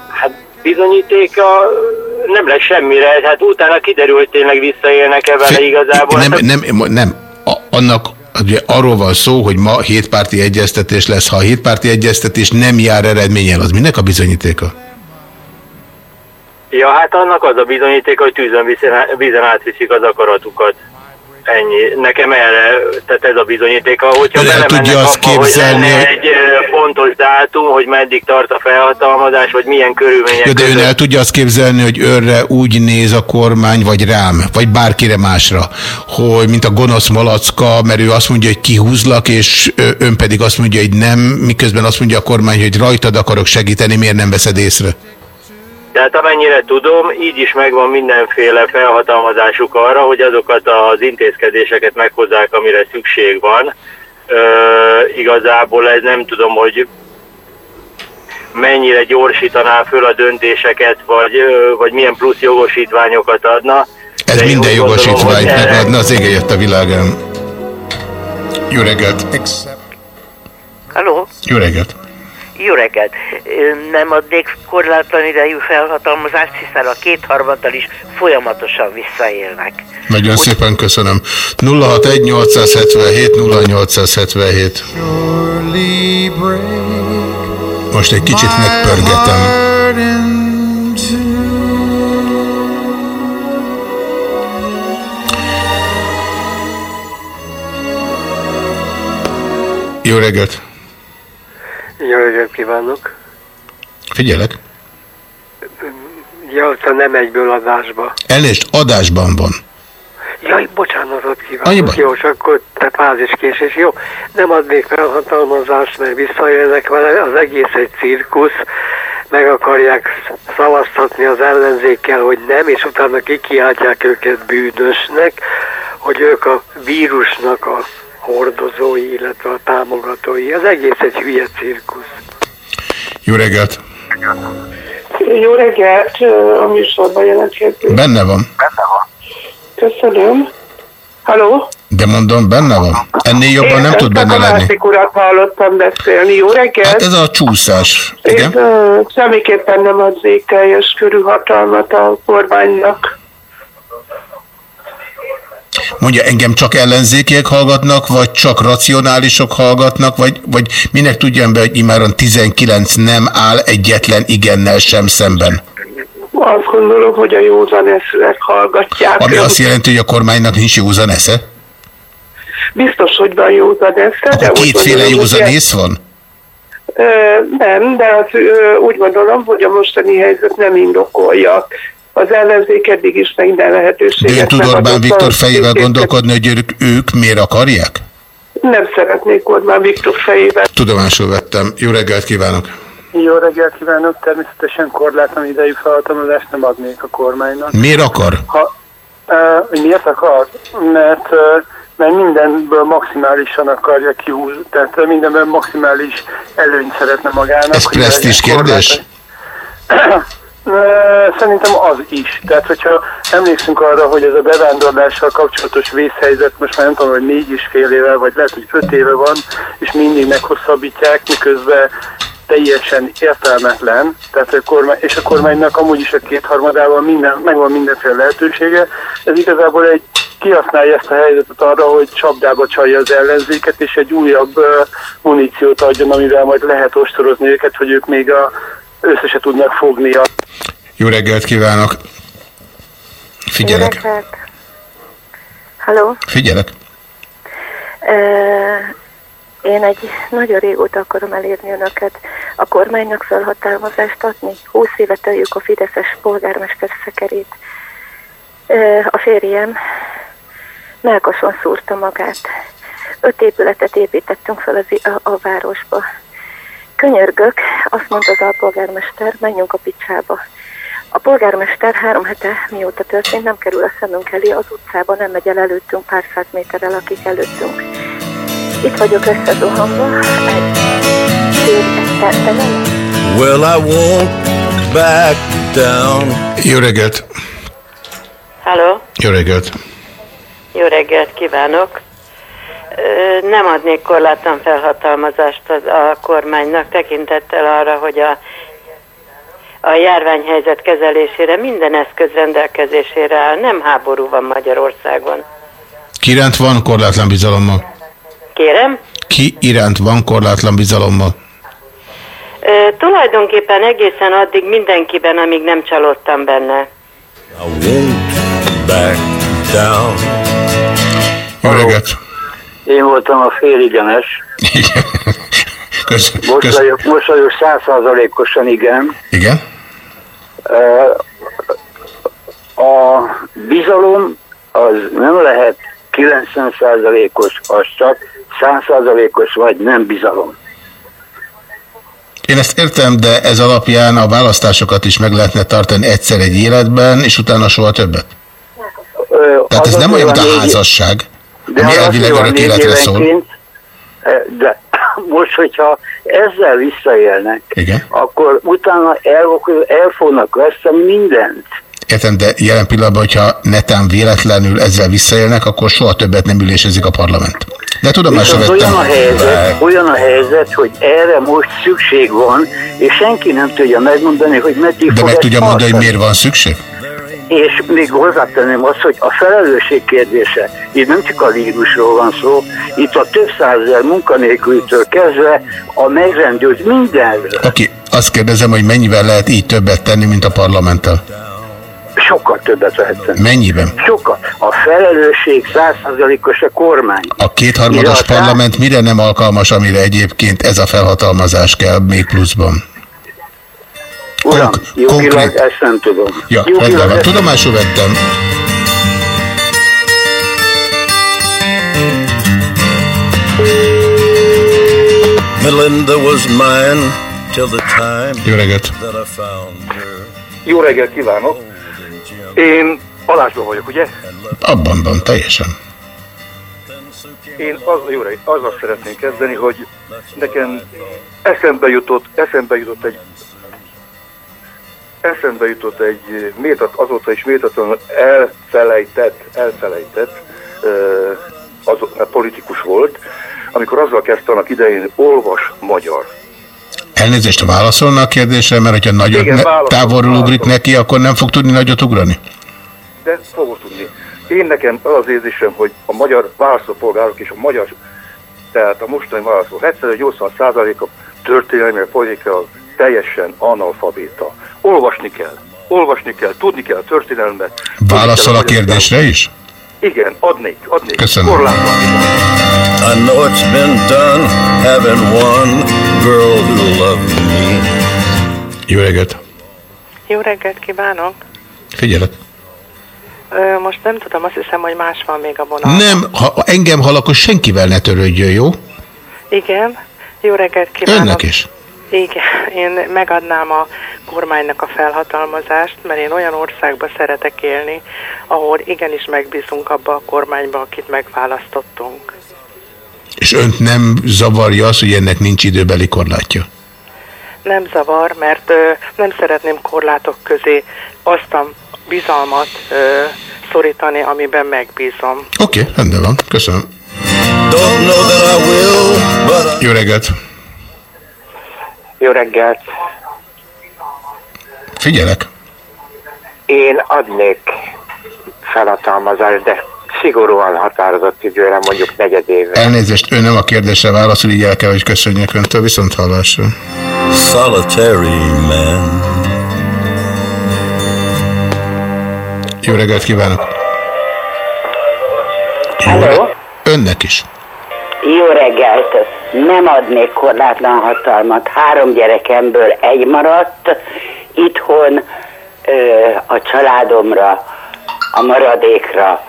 Hát bizonyítéka nem lesz semmire, hát utána kiderül, hogy tényleg visszaélnek-e vele igazából. Nem, Hát, nem, nem. A, annak ugye arról van szó, hogy ma hétpárti egyeztetés lesz. Ha a hétpárti egyeztetés nem jár eredménnyel, az minek a bizonyítéka? Ja, hát annak az a bizonyíték, hogy tűzön vízen átviszik az akaratukat. Ennyi. Nekem erre, tehát ez a bizonyítéka. Hogyha el tudja azt abba, képzelni, hogy- egy ö, pontos dátum, hogy meddig tart a felhatalmazás, vagy milyen körülmények de ön el tudja azt képzelni, hogy önre úgy néz a kormány, vagy rám, vagy bárkire másra, hogy mint a gonosz malacka, mert ő azt mondja, hogy kihúzlak, és ön pedig azt mondja, hogy nem, miközben azt mondja a kormány, hogy rajtad akarok segíteni, miért nem veszed észre? Tehát amennyire tudom, így is megvan mindenféle felhatalmazásuk arra, hogy azokat az intézkedéseket meghozzák, amire szükség van. Ö, igazából ez nem tudom, hogy mennyire gyorsítaná föl a döntéseket, vagy, vagy milyen plusz jogosítványokat adna. Ez De minden gondolom, jogosítványt erre- megadna, az ége jött a világán. Jó reggelt! Halló? Jó reggelt! Jó reggelt! Nem adnék korlátlan idejű felhatalmazást, hiszen a kétharmaddal is folyamatosan visszaélnek. Nagyon szépen köszönöm. 061 877 0877 Surely break Most egy kicsit megpörgetem. Jó reggelt! Jó reggelt kívánok! Figyelek! Jalta nem egyből adásba. Elnézést, adásban van. Jaj, bocsánatot kívánok. baj. Jó, és akkor te fáziskésés. Jó, nem adnék felhatalmazást, mert visszaélnek vele. Az egész egy cirkusz. Meg akarják szavaztatni az ellenzékkel, hogy nem, és utána kikiáltják őket bűnösnek, hogy ők a vírusnak a hordozói, illetve a támogatói. Az egész egy hülye cirkusz. Jó reggelt! Jó reggelt, a műsorban jelentkezünk. Benne van. Köszönöm. Halló? De mondom, benne van. Ennél jobban nem tud benne a lenni. másik urat hallottam beszélni. Jó reggelt. Hát ez a csúszás. Igen? Én ö, semmiképpen nem adnék teljes körű hatalmat a kormánynak. Mondja, engem csak ellenzékiek hallgatnak, vagy csak racionálisok hallgatnak, vagy, vagy minek tudjam be, hogy imáron 19 nem áll egyetlen igennel sem szemben. Azt gondolom, hogy a józan eszűek hallgatják. Ami azt jelenti, hogy a kormánynak nincs józan esze? Biztos, hogy van józan esze. de úgy Kétféle józan ész van? Nem, de az, úgy gondolom, hogy a mostani helyzet nem indokolja. Az ellenzék eddig is minden De lehetőséget ön tud Orbán Viktor fejével gondolkodni, hogy ők, ők miért akarják? Nem szeretnék Orbán Viktor fejével. Tudomásul vettem. Jó reggelt kívánok! Jó reggelt kívánok, természetesen korlátlan idejű felhatalmazást nem adnék a kormánynak. Miért akar? Ha, uh, miért akar? Mert, uh, mert mindenből maximálisan akarja kihúzni, tehát mindenből maximális előnyt szeretne magának. Ez legyen kérdés? Szerintem az is. Tehát, hogyha emlékszünk arra, hogy ez a bevándorlással kapcsolatos vészhelyzet most már nem tudom, hogy négy és fél éve, vagy lehet, hogy öt éve van, és mindig meghosszabbítják, miközben teljesen értelmetlen, tehát a kormány, és a kormánynak amúgy is a kétharmadával minden, megvan mindenféle lehetősége. Ez igazából egy kihasználja ezt a helyzetet arra, hogy csapdába csalja az ellenzéket, és egy újabb uh, muníciót adjon, amivel majd lehet ostorozni őket, hogy ők még a, össze se tudnak fogni a Jó reggelt kívánok! Figyelek. Halló? figyelek. Én egy nagyon régóta akarom elérni önöket. A kormánynak felhatalmazást adni. Húsz éve töljük a Fideszes polgármester szekerét. A férjem melkoson szúrta magát. Öt épületet építettünk fel az, a, a városba. Könyörgök, azt mondta az alpolgármester, menjünk a picsába. A polgármester három hete, mióta történt, nem kerül a szemünk elé, az utcában nem megy el előttünk pár száz méterrel, akik előttünk. Itt vagyok összezuhanva, egy? Well, I won't back down. Jó reggelt! Halló, Jó reggelt! jó reggelt kívánok! Nem adnék korlátlan felhatalmazást az, a kormánynak tekintettel arra, hogy a, a járványhelyzet kezelésére minden eszköz rendelkezésére áll. Nem háború van Magyarországon. Ki iránt van korlátlan bizalommal? Kérem? Ki iránt van korlátlan bizalommal? Ö, tulajdonképpen egészen addig mindenkiben, amíg nem csalódtam benne. Jó reggelt! Én voltam a féligenes. Köszönöm. Most vagyok, most vagyok százszázalékosan igen. Igen? A bizalom az nem lehet 90%-os, az csak 100%-os vagy nem bizalom. Én ezt értem, de ez alapján a választásokat is meg lehetne tartani egyszer egy életben, és utána soha többet. Ö, Tehát ez nem olyan, mint a házasság, De ami az elvileg örök életre szól. eh, De most, hogyha ezzel visszaélnek, Igen. akkor utána el, el fognak veszteni mindent. Értem, de jelen pillanatban, hogyha netán véletlenül ezzel visszaélnek, akkor soha többet nem ülésezik a parlament. De tudomásra vettem. olyan a, helyzet, olyan a helyzet, hogy erre most szükség van, és senki nem tudja megmondani, hogy meddig De meg tudja mondani, hogy miért van szükség? És még hozzátenném azt, hogy a felelősség kérdése, itt nem csak a vírusról van szó, itt a több százezer munkanélkülitől kezdve a megrendült mindenről. Oké, azt kérdezem, hogy mennyivel lehet így többet tenni, mint a parlamenttel. sokkal többet vehetsz. Mennyiben? Sokkal. A felelősség százszázalékos a kormány. A kétharmados Illetve- parlament mire nem alkalmas, amire egyébként ez a felhatalmazás kell még pluszban? Uram, jogilag konkrét- ezt nem tudom. Ja, Jogilag rendben van. ezt- Tudomásul vettem. Melinda was mine till the time Jó reggelt. that I found her. Jó reggelt kívánok! Én Balázsban vagyok, ugye? Abban van, teljesen. Én az, jó reggelt, azzal szeretném kezdeni, hogy nekem eszembe jutott, eszembe jutott egy eszembe jutott egy méltat, azóta is méltatlanul elfelejtett, elfelejtett, ö, az, mert politikus volt, amikor azzal kezdte annak idején, olvas magyar. Elnézést válaszolna a kérdésre, mert hogyha nagyon Igen, ne, válaszol, távolról ugrik neki, akkor nem fog tudni nagyot ugrani? De fogok tudni. Én nekem az az érzésem, hogy a magyar választópolgárok és a magyar, tehát a mostani választó 70-80 százaléka történelmi a politika teljesen analfabéta. Olvasni kell. Olvasni kell, tudni kell a történelmet. Válaszol a kérdésre is? Igen, adnék, adnék. Köszönöm. Korlátlan. I know it's been done having one girl who loved me. Jó reggelt. Jó reggelt kívánok! Figyelek. Ö, most nem tudom, azt hiszem, hogy más van még a vonalban. Nem, ha engem hal, akkor senkivel ne törődjön, jó? Igen, jó reggelt kívánok! Önnek is. Igen, én megadnám a kormánynak a felhatalmazást, mert én olyan országba szeretek élni, ahol igenis megbízunk abba a kormányba, akit megválasztottunk. És önt nem zavarja az, hogy ennek nincs időbeli korlátja? Nem zavar, mert ö, nem szeretném korlátok közé azt a bizalmat ö, szorítani, amiben megbízom. Oké, okay, rendben van. Köszönöm. I Jó reggelt. Jó reggelt! Figyelek. Én adnék felhatalmazást, de szigorúan határozott időre, mondjuk negyed évre. Elnézést, ő nem a kérdésre válaszol, így el kell, hogy köszönjek öntől. Viszont hallásra. solitary man. Jó reggelt kívánok. Halló? Önnek is. Jó reggelt! Nem adnék korlátlan hatalmat. Három gyerekemből egy maradt. Itthon ö, a családomra, a maradékra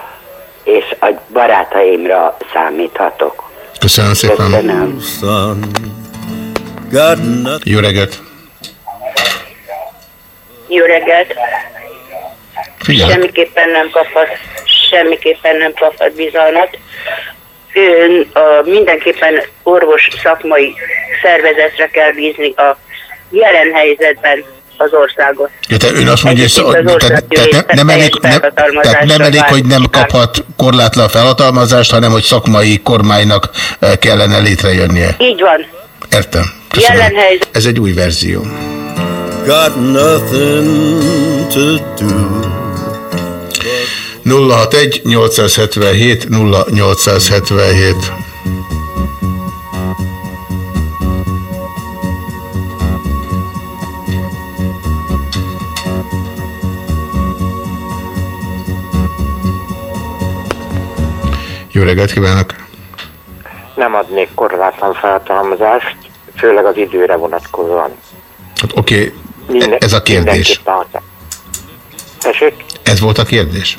és a barátaimra számíthatok. Köszönöm szépen. Köszönöm. Jó reggelt. Jó reggelt! Semmiképpen nem kaphat, semmiképpen nem kaphat bizalmat. Ön a, mindenképpen orvos szakmai szervezetre kell bízni a jelen helyzetben az országot. Ja, te ön azt mondja, hogy szó, tehát, tehát ne, nem elég, nem, tehát nem elég, hogy nem kaphat korlátlan felhatalmazást, hanem hogy szakmai kormánynak eh, kellene létrejönnie. Így van. Értem. Jelen helyzet. Ez egy új verzió. Got nothing to do. 061 877 0877 Jó reggelt kívánok! Nem adnék korlátlan felhatalmazást, főleg az időre vonatkozóan. Hát oké, Minden, ez a kérdés. Tessék? Ez volt a kérdés?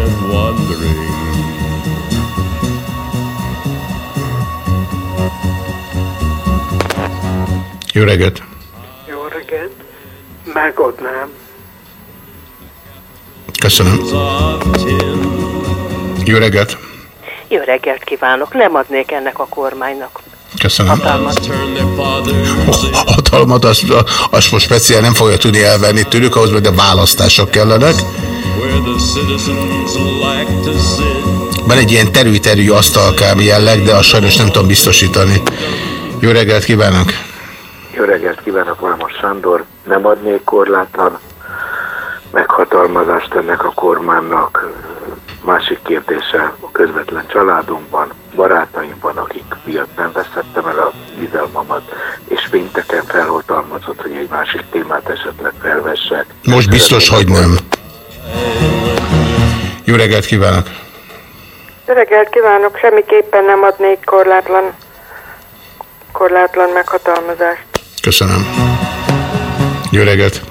Jó reggelt! Jó reggelt. Megadnám. Köszönöm. Jó reggelt! Jó reggelt kívánok! Nem adnék ennek a kormánynak Köszönöm. hatalmat. A hatalmat azt, azt most speciál nem fogja tudni elvenni tőlük, ahhoz majd a választások kellenek. Van egy ilyen terű-terű asztalkám jelleg, de azt sajnos nem tudom biztosítani. Jó reggelt kívánok! Jó reggelt kívánok, Vámos Sándor. Nem adnék korlátlan meghatalmazást ennek a kormánynak. Másik kérdése a közvetlen családunkban, barátaimban, akik miatt nem veszettem el a bizalmamat, és pénteken felhatalmazott, hogy egy másik témát esetleg felvessek. Most biztos, hogy nem. Jó reggelt kívánok! Jó reggelt kívánok, semmiképpen nem adnék korlátlan, korlátlan meghatalmazást. Köszönöm. Jó reggelt!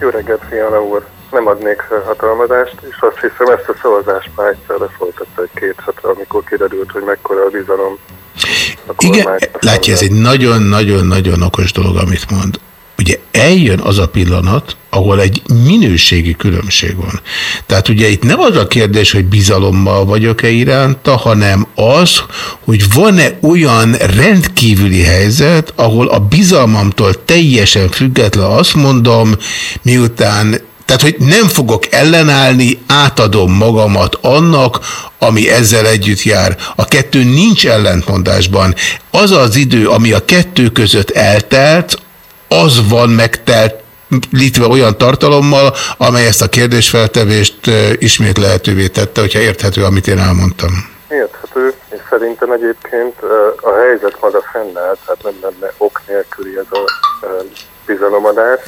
Jó reggelt, Fiala úr! Nem adnék felhatalmazást, és azt hiszem ezt a szavazást már egyszer lefolytatta egy két hetre, amikor kiderült, hogy mekkora a bizalom. a Igen, látja, ez egy nagyon-nagyon-nagyon okos dolog, amit mond. Ugye eljön az a pillanat, ahol egy minőségi különbség van. Tehát ugye itt nem az a kérdés, hogy bizalommal vagyok-e iránta, hanem az, hogy van-e olyan rendkívüli helyzet, ahol a bizalmamtól teljesen független azt mondom, miután tehát, hogy nem fogok ellenállni, átadom magamat annak, ami ezzel együtt jár. A kettő nincs ellentmondásban. Az az idő, ami a kettő között eltelt, az van megtelt Litve olyan tartalommal, amely ezt a kérdésfeltevést ismét lehetővé tette, hogyha érthető, amit én elmondtam. Érthető, és szerintem egyébként a helyzet maga fennáll, tehát nem lenne ok nélküli ez a bizalomadás,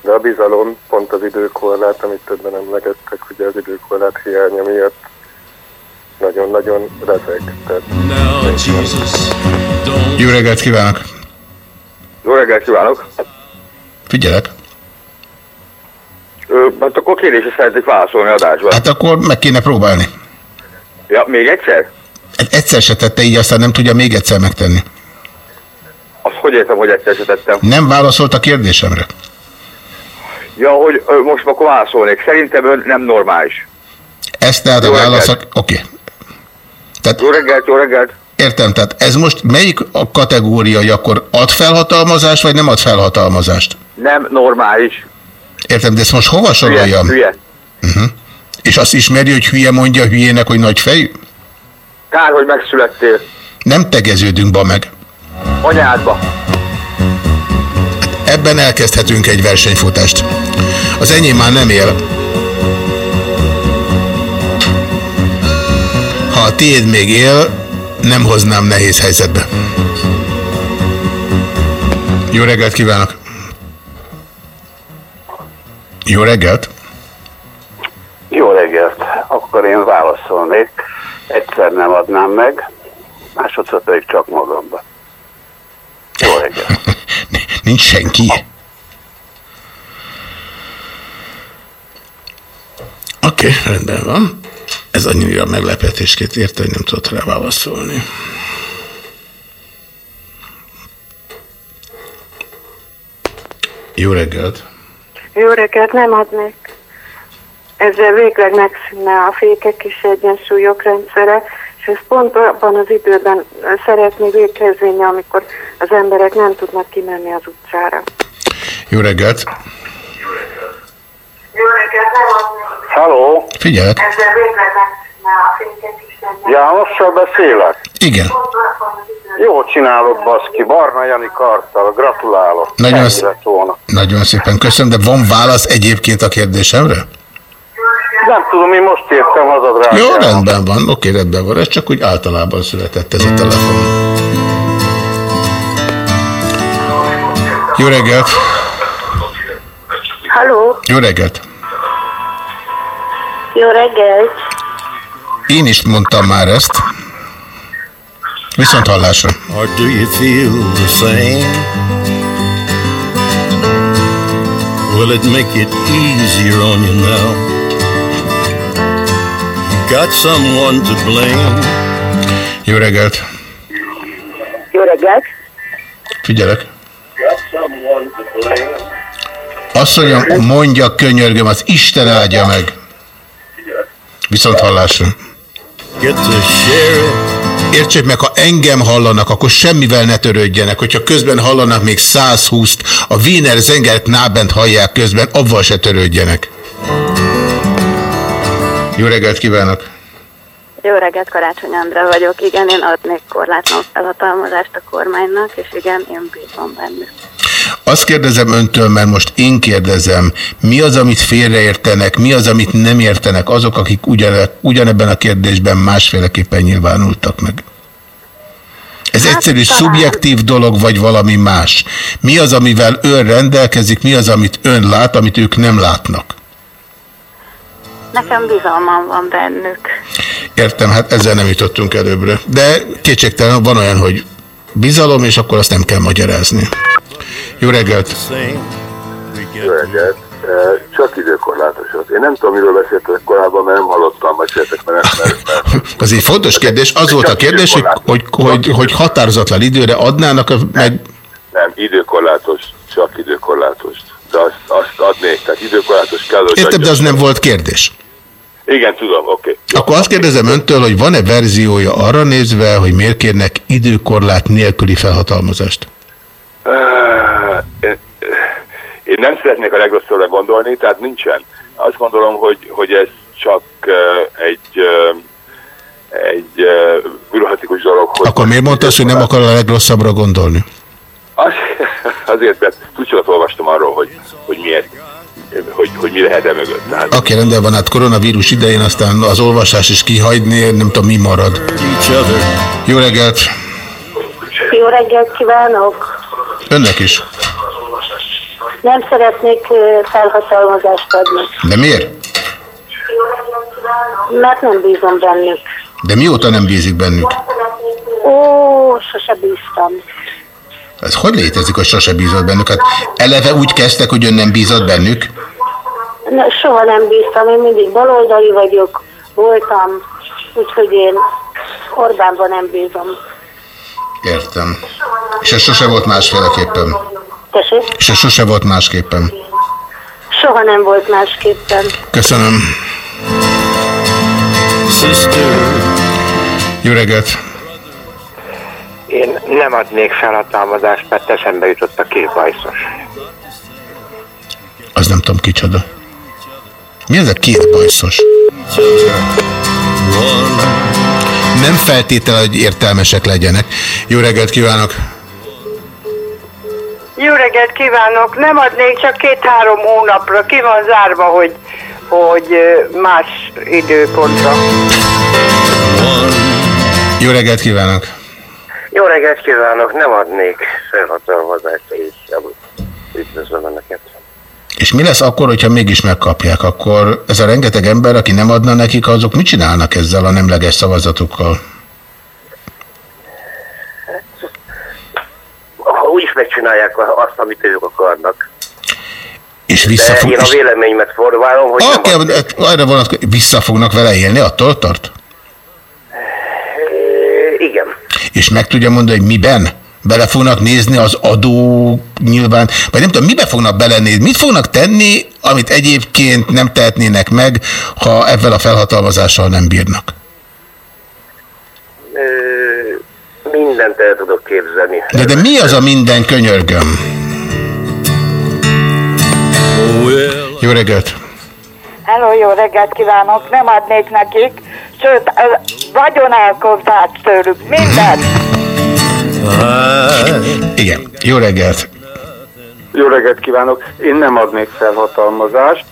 de a bizalom pont az időkorlát, amit többen emlegettek, ugye az időkorlát hiánya miatt nagyon-nagyon rezeg. Tehát Jó reggelt kívánok! Jó reggelt kívánok! Figyelek! Ö, hát akkor kérdésre szeretnék válaszolni adásban. Hát akkor meg kéne próbálni. Ja, még egyszer? Egyszer se tette így, aztán nem tudja még egyszer megtenni. Azt hogy értem, hogy egyszer se tettem? Nem válaszolt a kérdésemre. Ja, hogy ö, most akkor válaszolnék. Szerintem ön nem normális. Ez tehát a válasz... Oké. Tehát, Jó reggelt, jó reggelt! Értem, tehát ez most melyik a kategória, akkor ad felhatalmazást, vagy nem ad felhatalmazást? Nem normális. Értem, de ezt most hova Hülye, soroljam? hülye. Uh-huh. És azt ismeri, hogy hülye mondja hülyének, hogy nagy fejű? Kár, hogy megszülettél. Nem tegeződünk ba meg. Anyádba. Ebben elkezdhetünk egy versenyfutást. Az enyém már nem él. Ha a tiéd még él, nem hoznám nehéz helyzetbe. Jó reggelt kívánok! Jó reggelt! Jó reggelt! Akkor én válaszolnék. Egyszer nem adnám meg, másodszor pedig csak magamba. Jó reggelt! Nincs senki. Oké, okay, rendben van. Ez annyira meglepetésként érte, hogy nem tudott rá válaszolni. Jó reggelt! Jó reggelt, nem adnék. Ezzel végleg megszűnne a fékek és egyensúlyok rendszere, és ez pont abban az időben szeretné végkezvénye, amikor az emberek nem tudnak kimenni az utcára. Jó reggelt! Jó reggelt, nem adnék. Halló! Figyelek! Ezzel megszűnne a és egyensúlyok. Jánossal beszélek? Igen. Jó csinálod, baszki. Barna Jani karttal. Gratulálok. Nagyon, sz- nagyon szépen köszönöm, de van válasz egyébként a kérdésemre? Nem tudom, én most értem haza, drágám. Jó, rendben van, oké, rendben van. Ez csak úgy általában született ez a telefon. Jó reggelt! Halló, Jó reggelt! jó reggelt! Én is mondtam már ezt. Viszont hallásra. Or do you feel the same? Will it make it easier on you now? You got someone to blame. Jó reggelt! Jó reggelt! Figyelek! Got someone to blame. Asszonyom, mondja, könyörgöm, az Isten áldja meg. Viszont hallásra. Értsék meg, ha engem hallanak, akkor semmivel ne törődjenek. Hogyha közben hallanak még 120-t, a Wiener Zengert Nábent hallják közben, avval se törődjenek. Jó reggelt kívánok! Jó reggelt, Karácsony Andra vagyok. Igen, én adnék korlátlan felhatalmazást a kormánynak, és igen, én bízom bennük. Azt kérdezem öntől, mert most én kérdezem, mi az, amit félreértenek, mi az, amit nem értenek azok, akik ugyane, ugyanebben a kérdésben másféleképpen nyilvánultak meg? Ez hát, egyszerű talán... szubjektív dolog, vagy valami más? Mi az, amivel ön rendelkezik, mi az, amit ön lát, amit ők nem látnak? Nekem bizalmam van bennük. Értem, hát ezzel nem jutottunk előbbre. De kétségtelen van olyan, hogy bizalom, és akkor azt nem kell magyarázni. Jó reggelt! Jó reggelt! Csak időkorlátosat. Én nem tudom, miről beszéltek korábban, mert nem hallottam, meséltek, mert, mert, mert... Az egy fontos kérdés. Az volt a kérdés, hogy, hogy, hogy, hogy határozatlan időre adnának, a, meg... Nem, időkorlátos, csak időkorlátos. De azt, azt adnék, tehát időkorlátos kell, hogy Értem, de az nem volt kérdés. Igen, tudom, oké. Okay. Akkor azt kérdezem öntől, hogy van-e verziója arra nézve, hogy miért kérnek időkorlát nélküli felhatalmazást? Én nem szeretnék a legrosszabbra gondolni, tehát nincsen. Azt gondolom, hogy, hogy ez csak egy egy bürokratikus dolog. Akkor miért mondta azt, hogy nem akar a legrosszabbra gondolni? Az, azért, mert tudcsolat olvastam arról, hogy, hogy miért hogy, hogy mi lehet e mögött. Tehát... Oké, okay, rendben van, hát koronavírus idején aztán az olvasás is kihagyni, nem tudom mi marad. Jó reggelt! Jó reggelt kívánok! Önnek is. Nem szeretnék felhatalmazást adni. De miért? Mert nem bízom bennük. De mióta nem bízik bennük? Ó, sose bíztam. Ez hogy létezik, hogy sose bízott bennük? Hát eleve úgy kezdtek, hogy ön nem bízott bennük? Ne, soha nem bíztam, én mindig baloldali vagyok, voltam, úgyhogy én Orbánban nem bízom. Értem. És ez sose volt másféleképpen? Tessék? És ez sose volt másképpen? Soha nem volt másképpen. Köszönöm. Jó reggelt! Én nem adnék felhatalmazást, mert eszembe jutott a két bajszos. Az nem tudom kicsoda. Mi ez a két bajszos? Nem feltétel, hogy értelmesek legyenek. Jó reggelt kívánok! Jó reggelt kívánok! Nem adnék csak két-három hónapra. Ki van zárva, hogy, hogy más időpontra. Jó reggelt kívánok! Jó reggelt kívánok! Nem adnék felhatalmazást, és üdvözlöm Önöket. És mi lesz akkor, hogyha mégis megkapják? Akkor ez a rengeteg ember, aki nem adna nekik, azok mit csinálnak ezzel a nemleges szavazatukkal? Ha úgyis megcsinálják azt, amit ők akarnak. És vissza fog... én a véleményemet formálom, hogy okay, nem hát arra vonatkozóan, vissza fognak vele élni, attól tart? igen. És meg tudja mondani, hogy miben? Bele fognak nézni az adó nyilván, vagy nem tudom, mibe fognak belenézni, mit fognak tenni, amit egyébként nem tehetnének meg, ha ebben a felhatalmazással nem bírnak? Ö, mindent el tudok képzelni. De, de mi az a minden könyörgöm? Jó reggelt! Hello, jó reggelt kívánok! Nem adnék nekik, sőt, vagyonálkozást tőlük, mindent! Igen, jó reggelt! Jó reggelt kívánok! Én nem adnék felhatalmazást,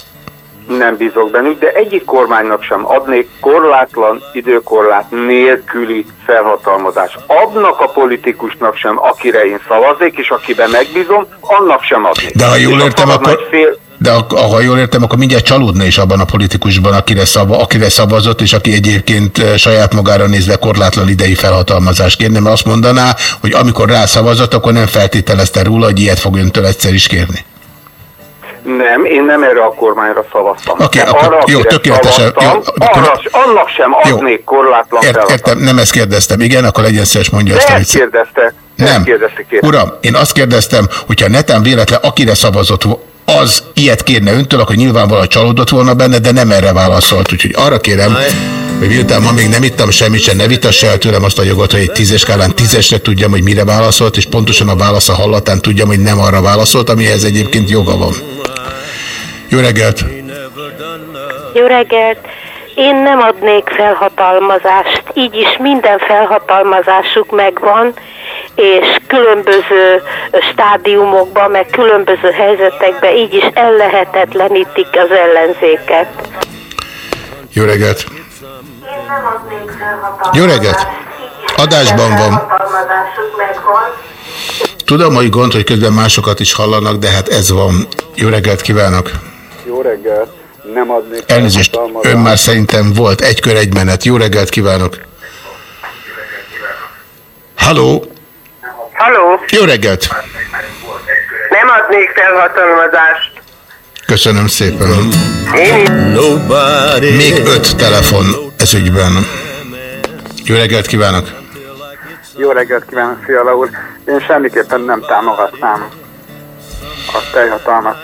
nem bízok bennük, de egyik kormánynak sem adnék korlátlan időkorlát nélküli felhatalmazás. Adnak a politikusnak sem, akire én szavazék, és akiben megbízom, annak sem adnék. De ha jól értem, akkor... Fél... De ha jól értem, akkor mindjárt csalódna is abban a politikusban, akire, szava, akire szavazott, és aki egyébként eh, saját magára nézve korlátlan idei felhatalmazást kérne, mert azt mondaná, hogy amikor rá szavazott, akkor nem feltételezte róla, hogy ilyet fog öntől egyszer is kérni. Nem, én nem erre a kormányra szavaztam. Oké, okay, akkor jó, tökéletesen. Jó, arra, annak sem adnék jó, korlátlan ért, Értem, nem ezt kérdeztem. Igen, akkor legyen szíves mondja De azt, ezt kérdezte. Nem. Kérdezte, Uram, én azt kérdeztem, hogyha netán véletlen akire szavazott az ilyet kérne öntől, akkor nyilvánvalóan csalódott volna benne, de nem erre válaszolt. Úgyhogy arra kérem, hogy miután ma még nem ittam semmit sem, ne vitassa el tőlem azt a jogot, hogy egy tízes skálán tízesre tudjam, hogy mire válaszolt, és pontosan a válasza hallatán tudjam, hogy nem arra válaszolt, amihez egyébként joga van. Jó reggelt! Jó reggelt! Én nem adnék felhatalmazást, így is minden felhatalmazásuk megvan, és különböző stádiumokban, meg különböző helyzetekben így is ellehetetlenítik az ellenzéket. Jó reggelt! Jó reggelt! Adásban van. Tudom, hogy gond, hogy közben másokat is hallanak, de hát ez van. Jó reggelt kívánok! Jó reggelt! Nem adnék Elnézést, ön már szerintem volt egy kör, egy menet. Jó reggelt kívánok! Halló! Halló, Jó reggelt! nem adnék felhatalmazást. Köszönöm szépen. Én Még öt telefon ez ügyben. Jó reggelt kívánok! Jó reggelt kívánok, Fiala úr! Én semmiképpen nem támogatnám a teljhatalmat.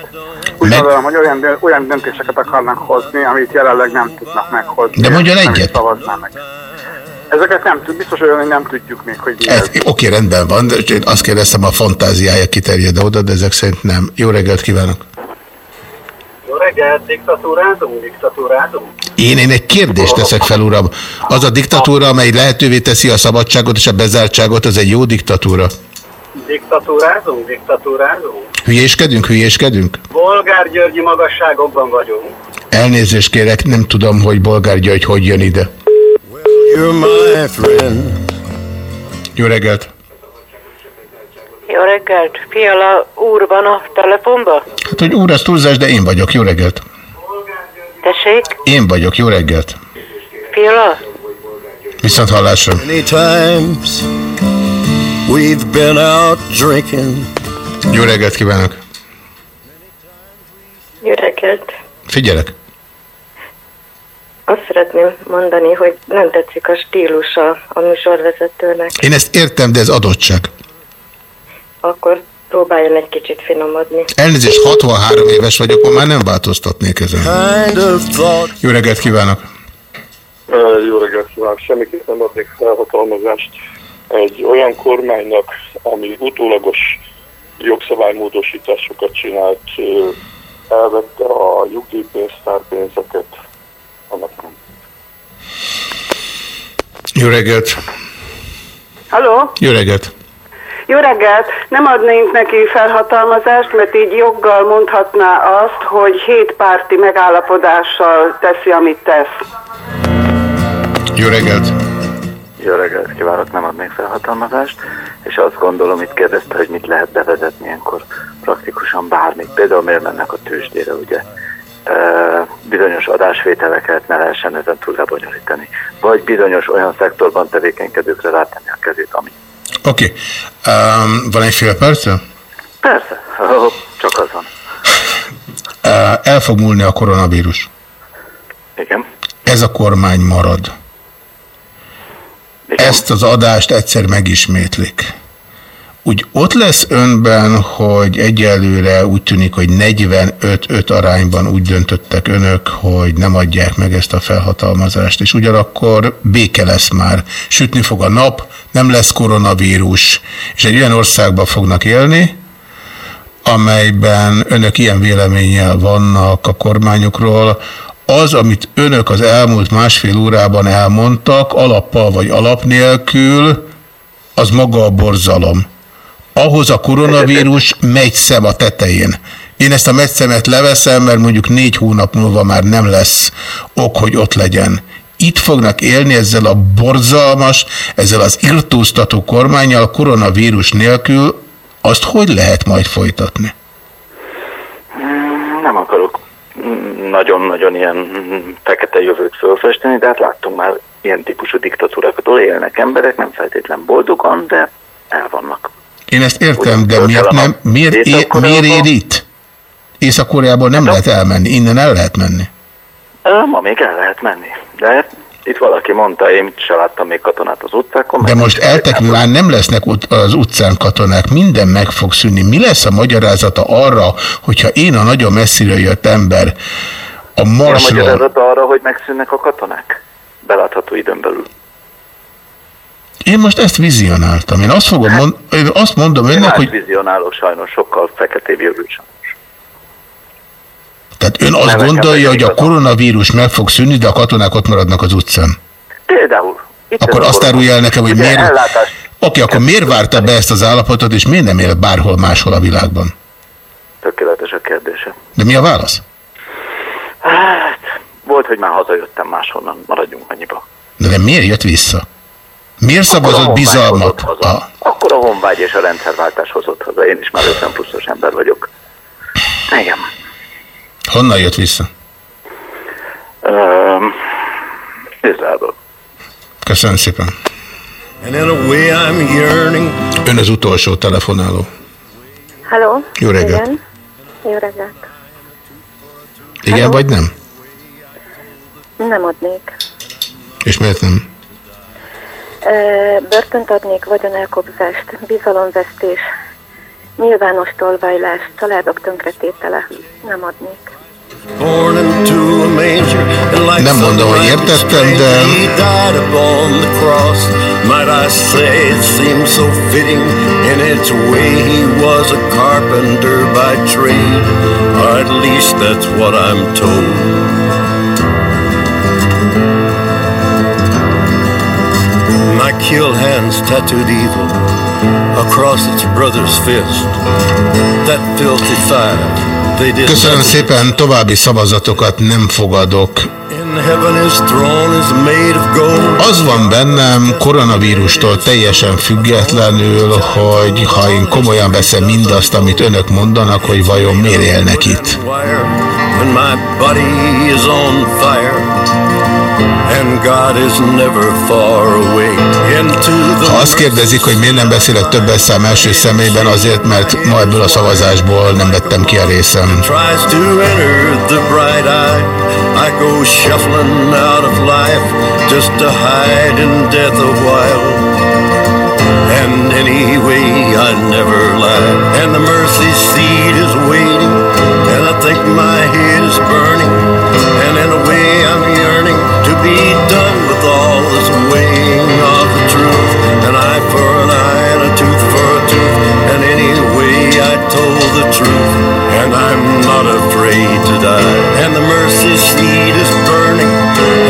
Úgy Meg- gondolom, hogy olyan, olyan döntéseket akarnak hozni, amit jelenleg nem tudnak meghozni. De mondjon egyet. meg. Ezeket nem tud, biztos olyan, hogy nem tudjuk még, hogy mi Ez, oké, rendben van, de én azt kérdeztem, a fantáziája kiterjed oda, de ezek szerint nem. Jó reggelt kívánok! Jó reggelt, diktatúrázunk, diktatúrázunk. Én, én egy kérdést teszek fel, uram. Az a diktatúra, amely lehetővé teszi a szabadságot és a bezártságot, az egy jó diktatúra. Diktatúrázunk, diktatúrázunk. Hülyéskedünk, hülyéskedünk? Bolgár Györgyi magasságokban vagyunk. Elnézést kérek, nem tudom, hogy Bolgár György hogy jön ide. You're my friend. Jó reggelt! Jó reggelt, Fiala úr van a telefonba? Hát, hogy úr, az túlzás, de én vagyok. Jó reggelt! Tessék, Én vagyok. Jó reggelt! Fiala? Viszont hallásra. We've been out drinking. Jó reggelt kívánok! Jó reggelt! Figyelek! Azt szeretném mondani, hogy nem tetszik a stílusa a műsorvezetőnek. Én ezt értem, de ez adottság. Akkor próbáljon egy kicsit finomodni. Elnézést, 63 éves vagyok, ma már nem változtatnék ezen. Jó reggelt kívánok! Jó reggelt kívánok! Semmiképp nem adnék felhatalmazást egy olyan kormánynak, ami utólagos jogszabálymódosításokat csinált, elvette a nyugdíjpénztárpénzeket, nem. Jó reggelt! Halló? Jó reggelt! Jó reggelt! Nem adnénk neki felhatalmazást, mert így joggal mondhatná azt, hogy hét párti megállapodással teszi, amit tesz. Jó reggelt! Jó reggelt kívánok, nem adnék felhatalmazást, és azt gondolom, itt kérdezte, hogy mit lehet bevezetni ilyenkor praktikusan bármit. Például miért mennek a tőzsdére, ugye? Bizonyos adásvételeket ne lehessen ezen túl lebonyolítani. Vagy bizonyos olyan szektorban tevékenykedőkre rátenni a kezét, ami. Oké. Okay. Um, van egy fél perce? Persze, csak az van. Uh, el fog múlni a koronavírus. Igen. Ez a kormány marad. Ezt az adást egyszer megismétlik. Úgy ott lesz önben, hogy egyelőre úgy tűnik, hogy 45-5 arányban úgy döntöttek önök, hogy nem adják meg ezt a felhatalmazást, és ugyanakkor béke lesz már. Sütni fog a nap, nem lesz koronavírus, és egy olyan országban fognak élni, amelyben önök ilyen véleménnyel vannak a kormányokról, az, amit önök az elmúlt másfél órában elmondtak, alappal vagy alap nélkül, az maga a borzalom. Ahhoz a koronavírus megy szem a tetején. Én ezt a megyszemet leveszem, mert mondjuk négy hónap múlva már nem lesz ok, hogy ott legyen. Itt fognak élni ezzel a borzalmas, ezzel az irtóztató kormányjal koronavírus nélkül, azt hogy lehet majd folytatni? Mm, Nem akarok nagyon-nagyon ilyen fekete jövőt fölfesteni, de hát láttunk már ilyen típusú diktatúrákat, ahol élnek emberek, nem feltétlen boldogan, de el vannak. Én ezt értem, de miért nem, miért, é, miért ér itt? Észak-Koreából nem lehet elmenni, innen el lehet menni. Ma még el lehet menni, de itt valaki mondta, én sem láttam még katonát az utcákon. De most eltekintve már nem lesznek az utcán katonák, minden meg fog szűnni. Mi lesz a magyarázata arra, hogyha én a nagyon messziről jött ember a Mi a Marsról... magyarázata arra, hogy megszűnnek a katonák? Belátható időn belül. Én most ezt vizionáltam. Én azt, fogom mond, én azt mondom önnek, hogy vizionálok sajnos, sokkal feketébb jövőt sem. Tehát ön azt Nevekem gondolja, hogy a koronavírus meg fog szűnni, de a katonák ott maradnak az utcán? Például. Itt Akkor azt árulja el nekem, hogy miért... Ellátás. Oké, akkor miért várta be ezt az állapotot, és miért nem él bárhol máshol a világban? Tökéletes a kérdése. De mi a válasz? Hát, volt, hogy már hazajöttem máshonnan, maradjunk annyiba. De, de miért jött vissza? Miért szavazott bizalmat? A, Akkor a honvágy és a rendszerváltás hozott haza. Én is már 50 pluszos ember vagyok. Igen. honnan jött vissza? Um, Izraelből. Köszönöm szépen. Ön az utolsó telefonáló. Halló? Jó reggelt. Igen. Jó reggelt. Igen Hello? vagy nem? Nem adnék. És miért nem? Börtönt adnék, vagyonelkobzást, bizalomvesztés, nyilvános tolvajlás, családok tönkretétele. Nem adnék. Nem mondom, hogy értettem, de- king, He died upon the cross. Might I say it seems so fitting in its way. He was a carpenter by trade, or at least that's what I'm told. Kill hands tattooed evil across its brother's fist. That filthy five, Köszönöm szépen, további szavazatokat nem fogadok. Az van bennem koronavírustól teljesen függetlenül, hogy ha én komolyan veszem mindazt, amit önök mondanak, hogy vajon miért élnek itt. And God is never far away. Into the Ha azt kérdezik, hogy miért nem beszélek többes szám első személyben, azért, mert ma ebből a szavazásból nem vettem ki a részem. tries to enter the bright eye. I go shuffling out of life just to hide in death a while. And anyway, I never lie. And the mercy seat is waiting, and I think my head be done with all this weighing of the truth. An eye for an eye and a tooth for a tooth. And anyway, I told the truth, and I'm not afraid to die. And the mercy seat is burning,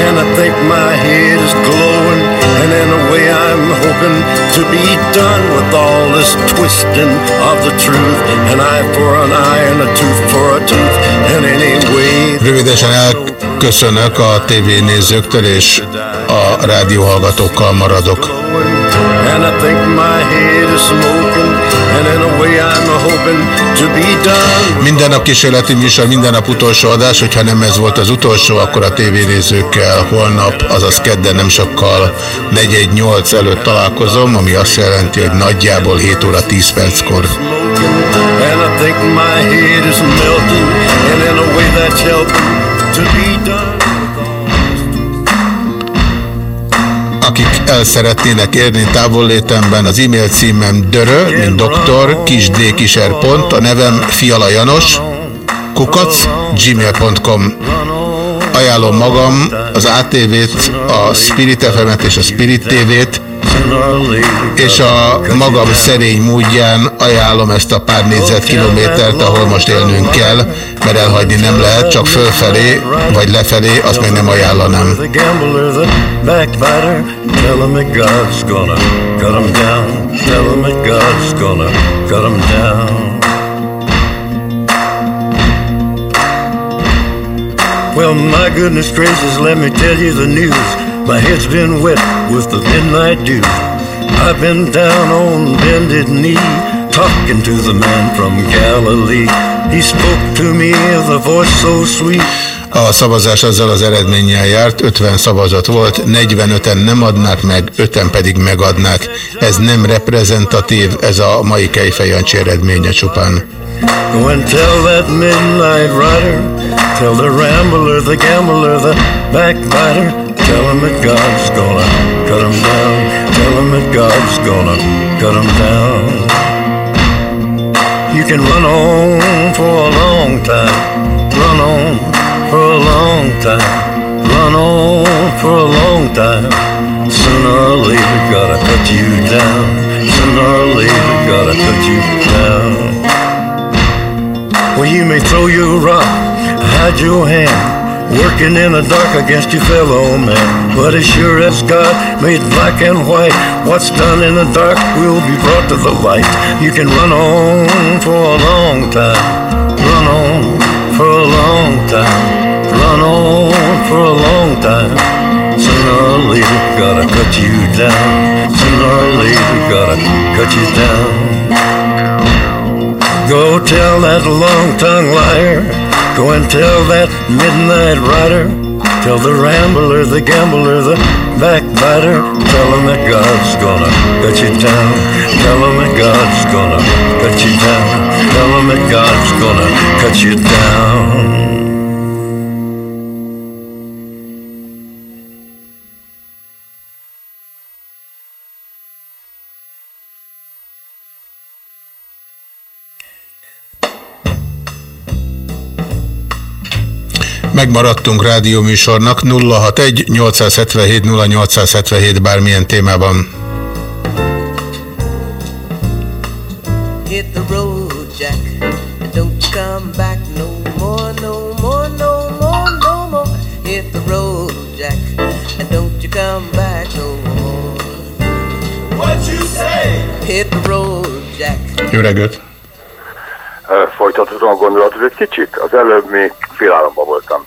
and I think my head is glowing. And in a way, I'm hoping to be done with all this twisting of the truth. An eye for an eye and a tooth for a tooth. And anyway, Elköszönök a tévénézőktől, és a rádióhallgatókkal maradok. Minden nap kísérleti műsor, minden nap utolsó adás, hogyha nem ez volt az utolsó, akkor a tévénézőkkel holnap, azaz kedden nem sokkal 418 előtt találkozom, ami azt jelenti, hogy nagyjából 7 óra 10 perckor. And I think my head is melting. And in a way, that's helping. Akik el szeretnének érni távollétemben, az e-mail címem dörö, mint doktor, kisdkiser pont, a nevem Fiala Janos, kukac, gmail.com. Ajánlom magam, az ATV-t, a Spirit FM-et és a Spirit TV-t, és a magam szerény módján ajánlom ezt a pár négyzetkilométert, ahol most élnünk kell, mert elhagyni nem lehet, csak fölfelé vagy lefelé, azt meg nem ajánlanám. Well, my goodness gracious, let me tell you the news. My head's been wet with the midnight dew. I've been down on bended knee, talking to the man from Galilee. He spoke to me with a voice so sweet. A szavazás azzal az eredménnyel járt, 50 szavazat volt, 45-en nem adnák meg, 5-en pedig megadnák. Ez nem reprezentatív, ez a mai Kejfejancsi eredménye csupán. Go and tell that midnight rider, tell the rambler, the gambler, the backbiter, tell him that God's gonna cut him down. Tell him that God's gonna cut him down. You can run on for a long time, run on for a long time, run on for a long time. Sooner or later, gotta cut you down. Sooner or later, gotta cut you down. Well, you may throw your rock hide your hand, working in the dark against your fellow man. But as sure as God made black and white, what's done in the dark will be brought to the light. You can run on for a long time, run on for a long time, run on for a long time. Sooner or later, gotta cut you down. Sooner or later, gotta cut you down. Go tell that long-tongued liar. Go and tell that midnight rider. Tell the rambler, the gambler, the backbiter. Tell him that God's gonna cut you down. Tell him that God's gonna cut you down. Tell him that God's gonna cut you down. Megmaradtunk rádióműsornak 061 877 0877 bármilyen témában. Hit the road, Jack, and don't you come back no more, no more, no more, no more. Hit the road, Jack, and don't you come back no more. What you say? Hit the road, Jack. Jó reggelt! Folytathatom a gondolatot egy kicsit. Az előbb még félállamban voltam.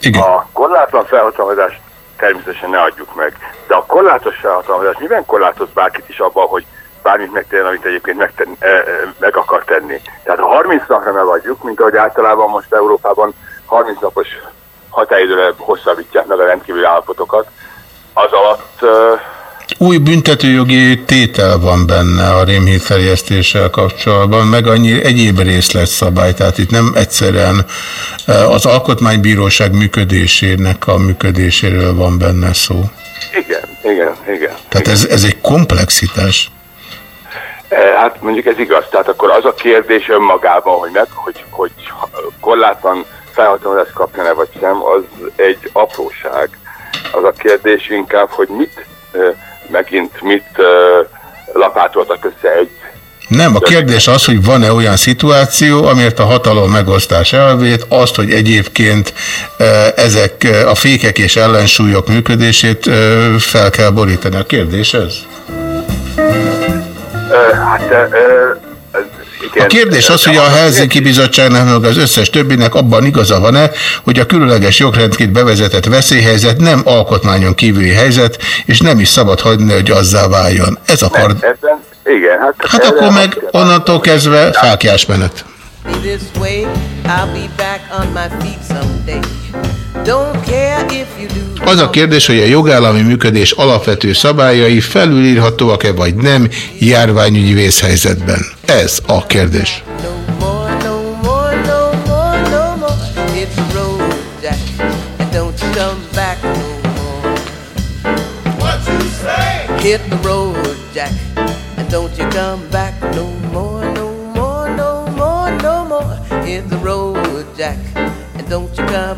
Igen. A korlátlan felhatalmazást természetesen ne adjuk meg. De a korlátos felhatalmazás miben korlátoz bárkit is abban, hogy bármit megtenni, amit egyébként megten, e, e, meg akar tenni. Tehát a 30 napra megadjuk, mint ahogy általában most Európában 30 napos határidőre hosszabbítják meg a rendkívüli állapotokat, az alatt e, új büntetőjogi tétel van benne a rémhírterjesztéssel kapcsolatban, meg annyi egyéb részletszabály, tehát itt nem egyszerűen e, az alkotmánybíróság működésének a működéséről van benne szó. Igen, igen, igen. Tehát igen. Ez, ez egy komplexitás. E, hát mondjuk ez igaz, tehát akkor az a kérdés önmagában, hogy, meg, hogy, hogy korlátlan felhatalmazást kapja-e vagy sem, az egy apróság. Az a kérdés inkább, hogy mit e, megint mit lapátoltak össze egy nem, a kérdés az, hogy van-e olyan szituáció, amiért a hatalom megosztás elvét, azt, hogy egyébként ezek a fékek és ellensúlyok működését fel kell borítani. A kérdés ez? Hát igen. A kérdés az, hogy a Helsinki Bizottságnak meg az összes többinek abban igaza van-e, hogy a különleges jogrendként bevezetett veszélyhelyzet nem alkotmányon kívüli helyzet, és nem is szabad hagyni, hogy azzá váljon. Ez a part. Ebben, igen. Hát, hát akkor meg onnantól kezdve fákjás menet. Az a kérdés, hogy a jogállami működés alapvető szabályai felülírhatóak-e vagy nem járványügyi vészhelyzetben. Ez a kérdés. Hit the road, Jack, and don't you come back no more, no more, no more, no more. Hit the road, Jack, and don't you come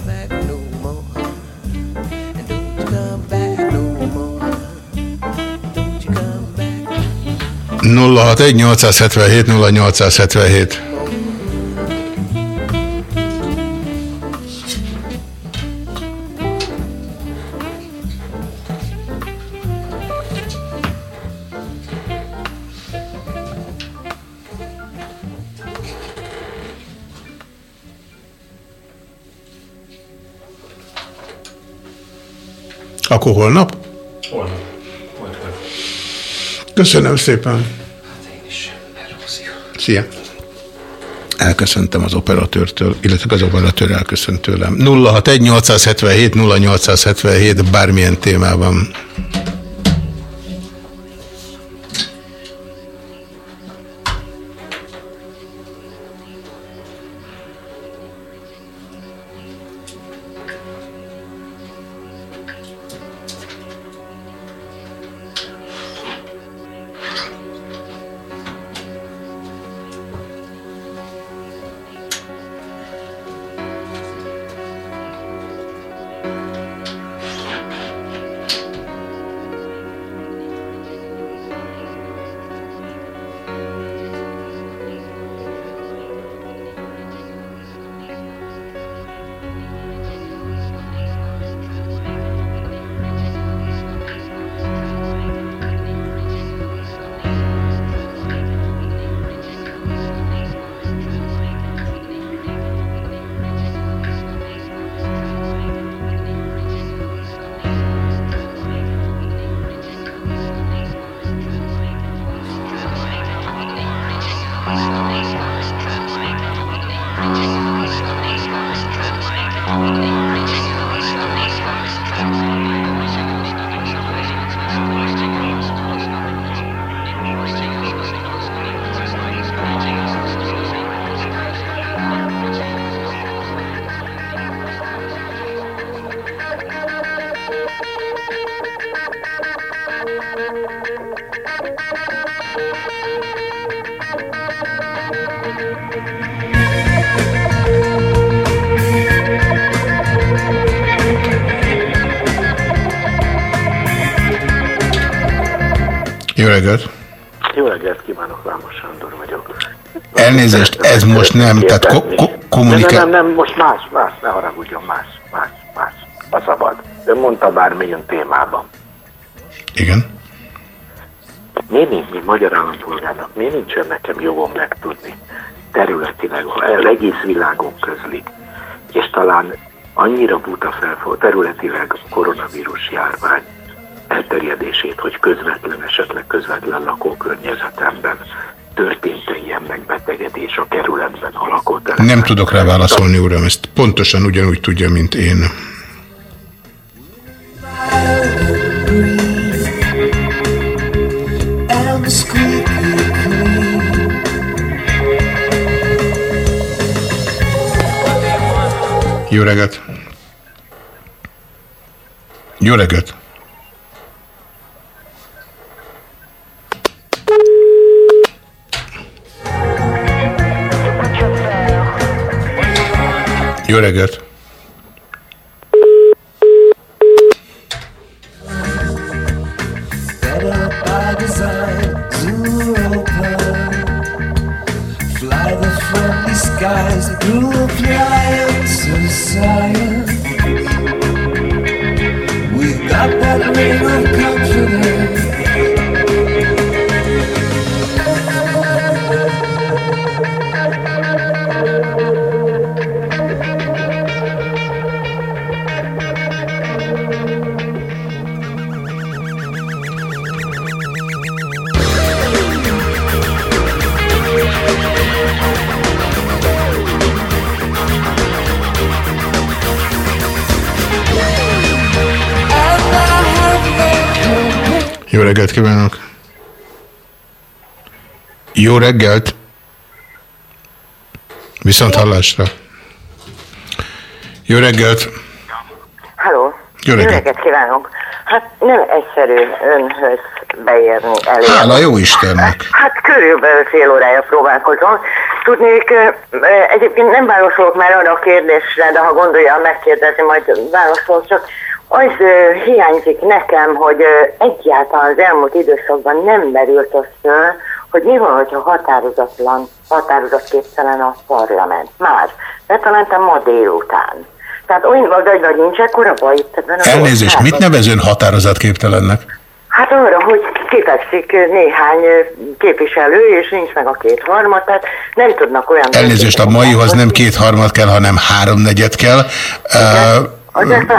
come back no more, and don't you come back no more, don't you come back. 061 877 0877 Akkor holnap? Holnap. Köszönöm szépen. Hát Szia. Elköszöntem az operatőrtől, illetve az operatőr elköszönt tőlem. 061 877 0877 bármilyen témában. Reggelt! Jó reggelt kívánok, Vámos Sándor vagyok. Elnézést, ez most nem, tehát ko ko kommunikál... Nem, nem, nem, most más, más, ne haragudjon, más, más, más. A szabad. Ön mondta bármilyen témában. Igen. Miért nincs, mint magyar állampolgárnak, miért nincsen nekem jogom megtudni területileg, az egész világon közli, és talán annyira buta felfog területileg koronavírus járvány elterjedését, hogy esetleg közvetlen lakókörnyezetemben történt-e ilyen megbetegedés a kerületben, a lakótelepen. Nem tudok rá válaszolni, uram, ezt pontosan ugyanúgy tudja, mint én. Jó reggelt! Jó reggelt! Jó reggelt! Jó reggelt! Viszont hallásra! Jó reggelt! Halló! Jó reggelt. reggelt kívánok! Hát nem egyszerű önhöz beérni elé. Hála jó Istennek! Hát körülbelül fél órája próbálkozom. Tudnék, egyébként nem válaszolok már arra a kérdésre, de ha gondolja, megkérdezi, majd válaszol, csak az hiányzik nekem, hogy egyáltalán az elmúlt időszakban nem merült az föl, hogy mi van, hogyha határozatlan, határozatképtelen a parlament. Már. Betalantem ma délután. Tehát olyan vagy, vagy nincs ekkora baj Elnézést, mit nevez ön határozatképtelennek? Hát arra, hogy kipekszik néhány képviselő, és nincs meg a kétharmad, tehát nem tudnak olyan... Elnézést, a maihoz nem kétharmad kell, hanem háromnegyed kell, ö,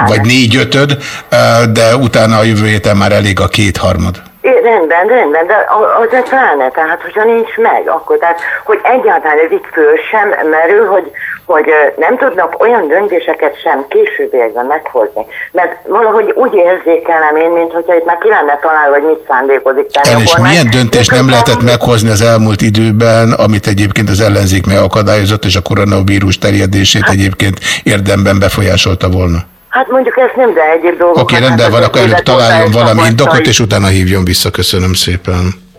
vagy négyötöd, ö, de utána a jövő héten már elég a kétharmad. É, rendben, rendben, de az egy pláne, tehát hogyha nincs meg, akkor tehát, hogy egyáltalán ez itt föl sem merül, hogy, hogy nem tudnak olyan döntéseket sem későbbiekben meghozni. Mert valahogy úgy érzékelem én, mint hogyha itt már ki lenne találva, hogy mit szándékozik tenni. És milyen döntést nem lehetett meghozni az elmúlt időben, amit egyébként az ellenzék megakadályozott, és a koronavírus terjedését egyébként érdemben befolyásolta volna? Hát mondjuk ezt nem, de egyéb dolgok. Oké, okay, rendben van, akkor előbb találjon valami indokot, és utána hívjon vissza. Köszönöm szépen.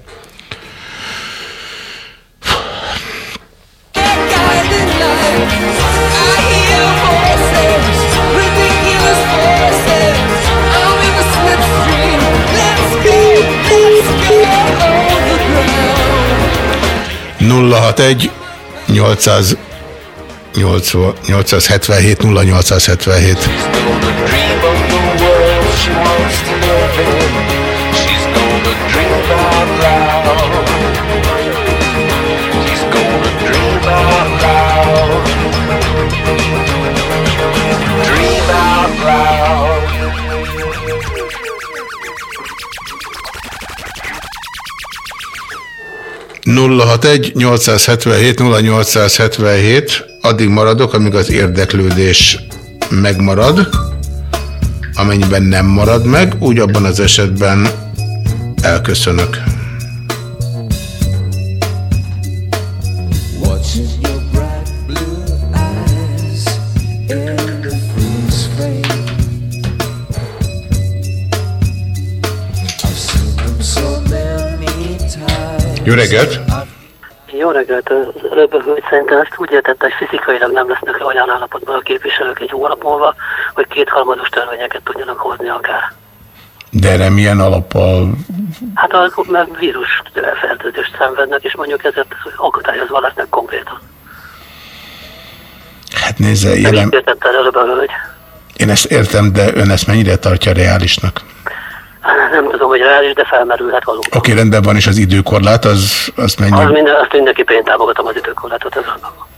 nulla hat egy 800 877 0877 061 877 0877 addig maradok, amíg az érdeklődés megmarad. Amennyiben nem marad meg, úgy abban az esetben elköszönök. Jó reggelt! Jó reggelt, az előbb a hölgy szerintem ezt úgy értette, hogy fizikailag nem lesznek olyan állapotban a képviselők egy hónap múlva, hogy kétharmados törvényeket tudjanak hozni akár. De erre milyen alappal? Hát az, mert vírus fertőzést szenvednek, és mondjuk ezért akadályozva lesznek konkrétan. Hát nézze, Nem jelen... Én ezt értem, de ön ezt mennyire tartja reálisnak? Nem tudom, hogy reális, de felmerülhet valóban. Oké, okay, rendben van, és az időkorlát, az, az mennyi? Az minden, azt mindenképpen én támogatom az időkorlátot, ez van.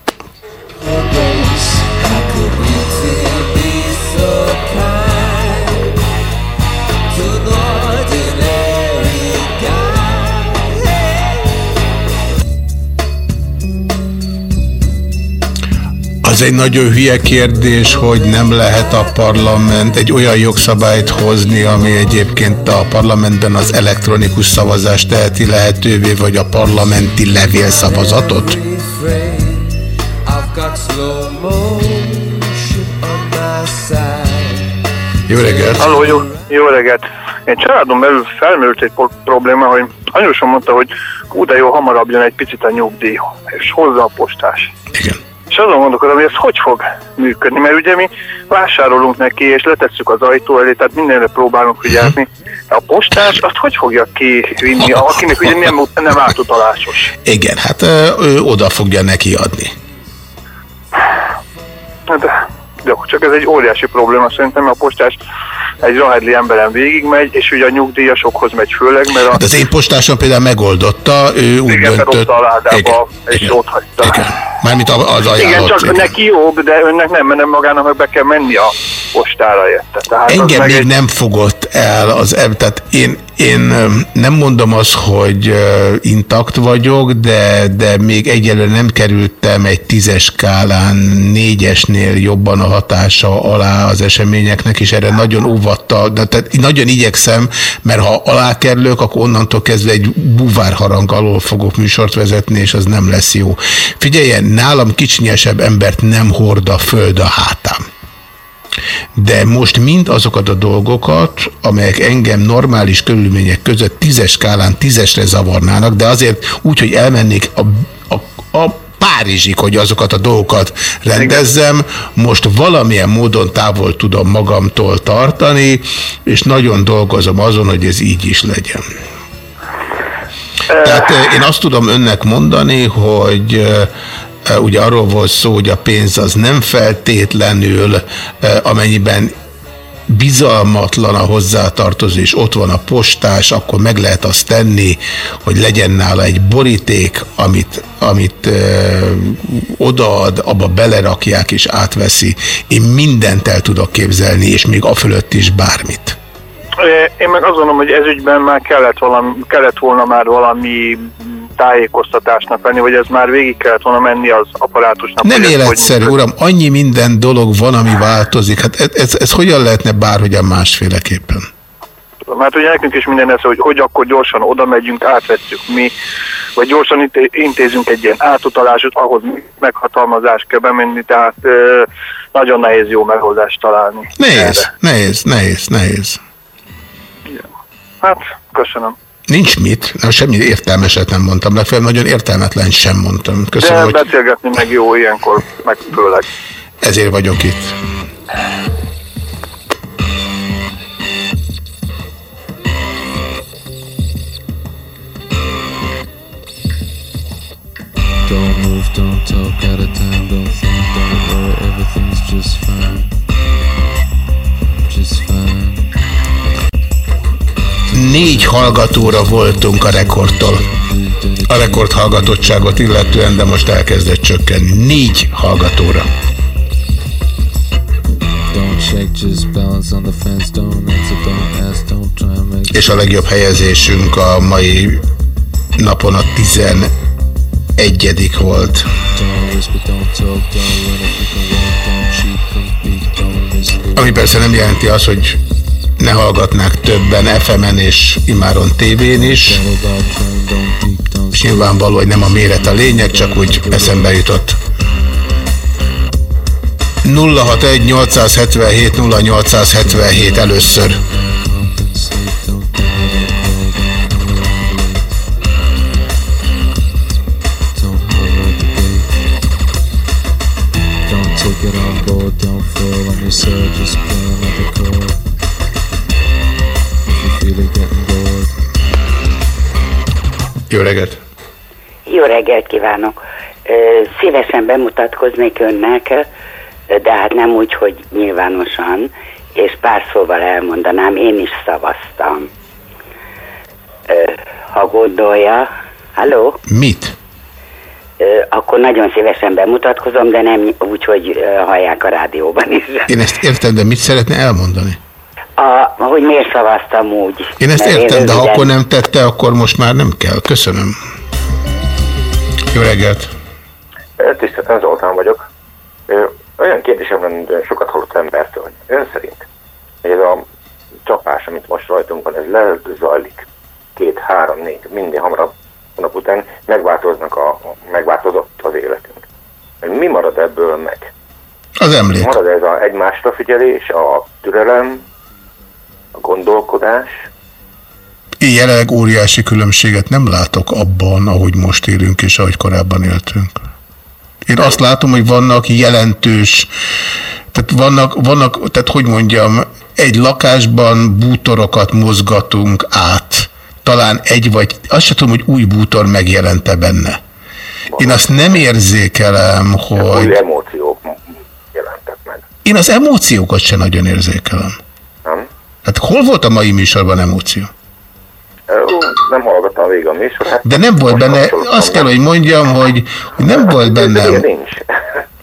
Az egy nagyon hülye kérdés, hogy nem lehet a parlament egy olyan jogszabályt hozni, ami egyébként a parlamentben az elektronikus szavazást teheti lehetővé, vagy a parlamenti levélszavazatot? Jó reggelt! Halló, jó, jó reggelt! Én családom belül felmerült egy probléma, hogy anyósom mondta, hogy ú, de jó, hamarabb jön egy picit a nyugdíj, és hozza a postás. Igen. És azon gondolkodom, hogy ez hogy fog működni, mert ugye mi vásárolunk neki, és letesszük az ajtó elé, tehát mindenre próbálunk vigyázni. A postás azt hogy fogja kivinni, akinek ugye nem, nem átutalásos? Igen, hát ő oda fogja neki adni. Hát, jó, csak ez egy óriási probléma szerintem, mert a postás egy rahedli emberen végigmegy, és ugye a nyugdíjasokhoz megy főleg, mert a... Hát az én postásom például megoldotta, ő úgy Igen, döntött... a ládába, és ott hagyta. Igen. Mármint az ajánlott. Igen, csak igen. neki jobb, de önnek nem, mert magának meg be kell menni a postára érte. Tehát Engem meg még egy... nem fogott el az tehát én, én nem mondom azt, hogy intakt vagyok, de, de még egyelőre nem kerültem egy tízes skálán négyesnél jobban a hatása alá az eseményeknek, és erre nagyon óvattal, de tehát nagyon igyekszem, mert ha alá kerülök, akkor onnantól kezdve egy buvárharang alól fogok műsort vezetni, és az nem lesz jó. Figyeljen, nálam kicsinyesebb embert nem hord a föld a hátám. De most mind azokat a dolgokat, amelyek engem normális körülmények között tízes skálán tízesre zavarnának, de azért úgy, hogy elmennék a, a, a Párizsig, hogy azokat a dolgokat rendezzem, most valamilyen módon távol tudom magamtól tartani, és nagyon dolgozom azon, hogy ez így is legyen. Tehát eh, én azt tudom önnek mondani, hogy eh, ugye arról volt szó, hogy a pénz az nem feltétlenül, eh, amennyiben bizalmatlan a hozzátartozó, és ott van a postás, akkor meg lehet azt tenni, hogy legyen nála egy boríték, amit, amit ö, odaad, abba belerakják és átveszi. Én mindent el tudok képzelni, és még afölött is bármit. Én meg azt gondolom, hogy ez ügyben már kellett, valami, kellett volna már valami tájékoztatásnak lenni, vagy ez már végig kellett volna menni az apparátusnak. Nem életszerű, uram, annyi minden dolog van, ami változik. Hát ez, ez, ez hogyan lehetne bárhogyan másféleképpen? Mert ugye nekünk is minden ez, hogy hogy akkor gyorsan oda megyünk, átvesszük mi, vagy gyorsan inté- intézünk egy ilyen átutalásot, ahhoz meghatalmazás kell bemenni, tehát ö, nagyon nehéz jó megoldást találni. Nehéz, erre. nehéz, nehéz, nehéz. Hát, köszönöm. Nincs mit, Na, semmi értelmeset nem mondtam, legfeljebb nagyon értelmetlen sem mondtam. Köszönöm, De hogy beszélgetni meg jó ilyenkor, meg főleg. ezért vagyok itt. Don't move, don't talk, out of time, don't think, don't worry, everything's just fine. Négy hallgatóra voltunk a rekordtól. A rekord hallgatottságot illetően, de most elkezdett csökkenni. Négy hallgatóra. És a legjobb helyezésünk a mai napon a 11 volt. Ami persze nem jelenti azt, hogy ne hallgatnák többen FM-en és imáron tévén is. És nyilvánvaló, hogy nem a méret a lényeg, csak úgy eszembe jutott. 061 877 0877 először. Don't take it on board, don't fall on yourself, just play another chord. Jó reggelt! Jó reggelt kívánok! Szívesen bemutatkoznék önnek, de hát nem úgy, hogy nyilvánosan, és pár szóval elmondanám, én is szavaztam. Ha gondolja, halló? Mit? Akkor nagyon szívesen bemutatkozom, de nem úgy, hogy hallják a rádióban is. Én ezt értem, de mit szeretne elmondani? A, hogy miért szavaztam úgy. Én ezt értem, de ha akkor nem tette, akkor most már nem kell. Köszönöm. Jó reggelt! Tiszteltem Zoltán vagyok. Olyan kérdésem lenne, de sokat hallott embertől, hogy ön szerint ez a csapás, amit most rajtunk van, ez lezajlik két, három, négy, minden hamarabb nap után megváltoznak a, megváltozott az életünk. Mi marad ebből meg? Az emlék. Marad ez a egymásra figyelés, a türelem, a gondolkodás, Én jelenleg óriási különbséget nem látok abban, ahogy most élünk és ahogy korábban éltünk. Én azt látom, hogy vannak jelentős, tehát vannak, vannak tehát hogy mondjam, egy lakásban bútorokat mozgatunk át. Talán egy vagy, azt sem tudom, hogy új bútor megjelente benne. Én azt nem érzékelem, új hogy... emóciók jelentek meg. Én az emóciókat sem nagyon érzékelem. Hát hol volt a mai műsorban emóció? Nem hallgattam végig a műsorát. De nem volt benne, azt kell, hogy mondjam, hogy, hogy nem volt De benne... nincs.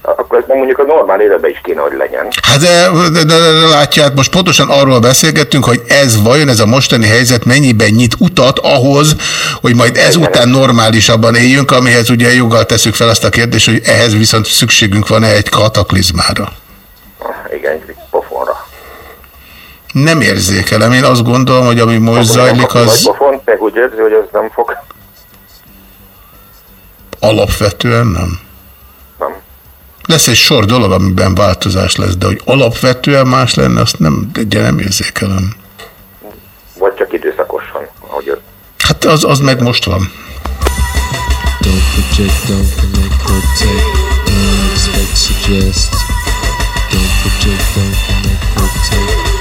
Akkor meg mondjuk a normál életben is kéne, hogy legyen. Hát de, de, de, de látja, hát most pontosan arról beszélgettünk, hogy ez vajon, ez a mostani helyzet mennyiben nyit utat ahhoz, hogy majd ezután normálisabban éljünk, amihez ugye joggal tesszük fel azt a kérdést, hogy ehhez viszont szükségünk van-e egy kataklizmára. Igen. Nem érzékelem, én azt gondolom, hogy ami most zajlik, Vagy az pofon, meg úgy érzi, hogy ez nem fog. alapvetően nem. Nem. Lesz egy sor dolog, amiben változás lesz, de hogy alapvetően más lenne, azt nem, de nem érzékelem. Vagy csak időszakosan, ahogy. Hát az, az meg most van. Don't project, don't connect, protect. Don't expect, suggest. Don't project, don't connect, protect.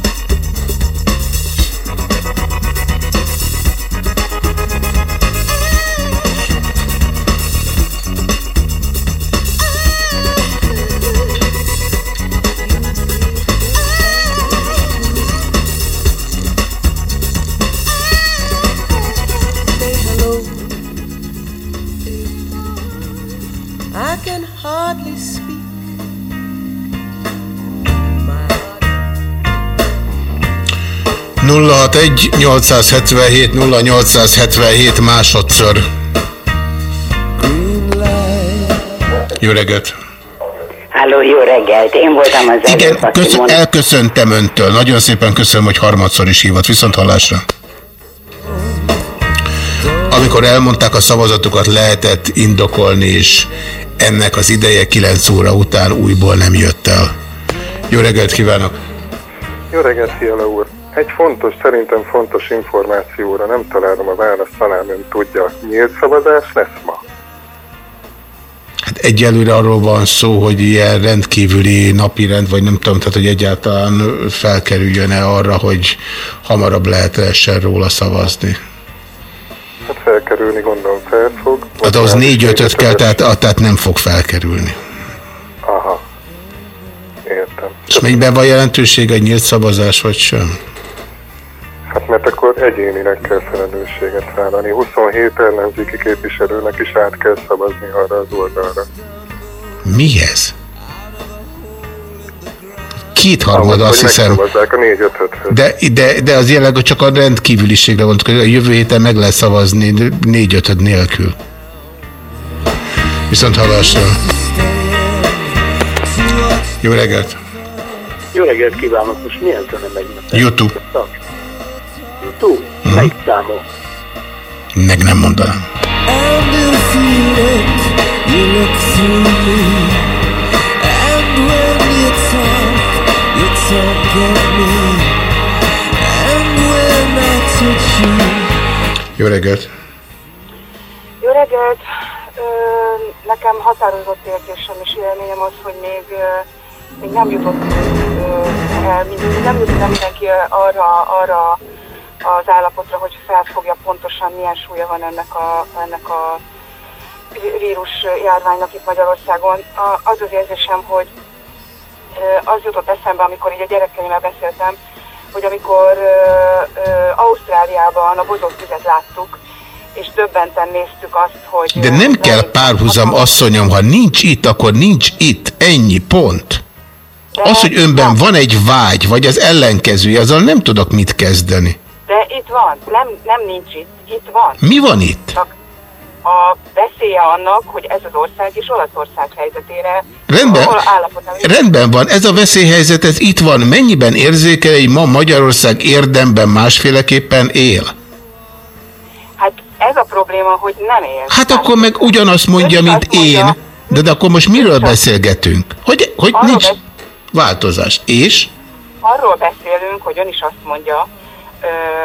061 877 0877 másodszor. Jó reggelt! Halló, jó reggelt! Én voltam az Igen, előbb, köszön, elköszöntem öntől. Nagyon szépen köszönöm, hogy harmadszor is hívott. Viszont hallásra. Amikor elmondták a szavazatokat, lehetett indokolni, és ennek az ideje 9 óra után újból nem jött el. Jó reggelt kívánok! Jó reggelt, Fiala úr! Egy fontos, szerintem fontos információra nem találom a választ, talán ön tudja. Nyílt szavazás lesz ma? Hát egyelőre arról van szó, hogy ilyen rendkívüli napirend, vagy nem tudom, tehát hogy egyáltalán felkerüljön-e arra, hogy hamarabb lehet lehessen róla szavazni. Hát felkerülni gondolom fel fog. Hát az négy ötöt kell, tehát, tehát nem fog felkerülni. Aha. Értem. És mennyiben van jelentőség egy nyílt szavazás, vagy sem? Hát mert akkor egyénileg kell felelősséget vállalni. 27 ellenzéki képviselőnek is át kell szavazni arra az oldalra. Mi ez? Kétharmad Ahhoz, azt hiszem. a 4 5 De, de, de az jelenleg csak a rendkívüliségre hogy a jövő héten meg lehet szavazni négy ötöd nélkül. Viszont hallásra. Jó reggelt! Jó reggelt kívánok, most milyen zene megy? YouTube. YouTube? Melyik számok? Meg nem mondanám. And if you look, you look through me. And when you talk, you talk at me. Jó reggelt! Jó reggelt! Nekem határozott érzésem és élményem az, hogy még, még nem jutott el, nem jutott el mindenki arra, arra az állapotra, hogy felfogja pontosan milyen súlya van ennek a, ennek a vírus járványnak itt Magyarországon. Az az érzésem, hogy az jutott eszembe, amikor így a gyerekeimmel beszéltem, hogy amikor ö, ö, Ausztráliában a bozott tüzet láttuk, és döbbenten néztük azt, hogy... De nem kell párhuzam, asszonyom, ha nincs itt, akkor nincs itt. Ennyi, pont. Az, hogy önben van egy vágy, vagy az ellenkezője, azzal nem tudok mit kezdeni. De itt van, nem, nem nincs itt, itt van. Mi van itt? Csak a veszélye annak, hogy ez az ország is Olaszország helyzetére Rendben, rendben van, ez a veszélyhelyzet, ez itt van. Mennyiben érzékelj, ma Magyarország érdemben másféleképpen él? Hát ez a probléma, hogy nem él. Hát akkor meg ugyanazt mondja, mint én. De, de akkor most miről beszélgetünk? Hogy, hogy nincs változás. És? Arról beszélünk, hogy ön is azt mondja,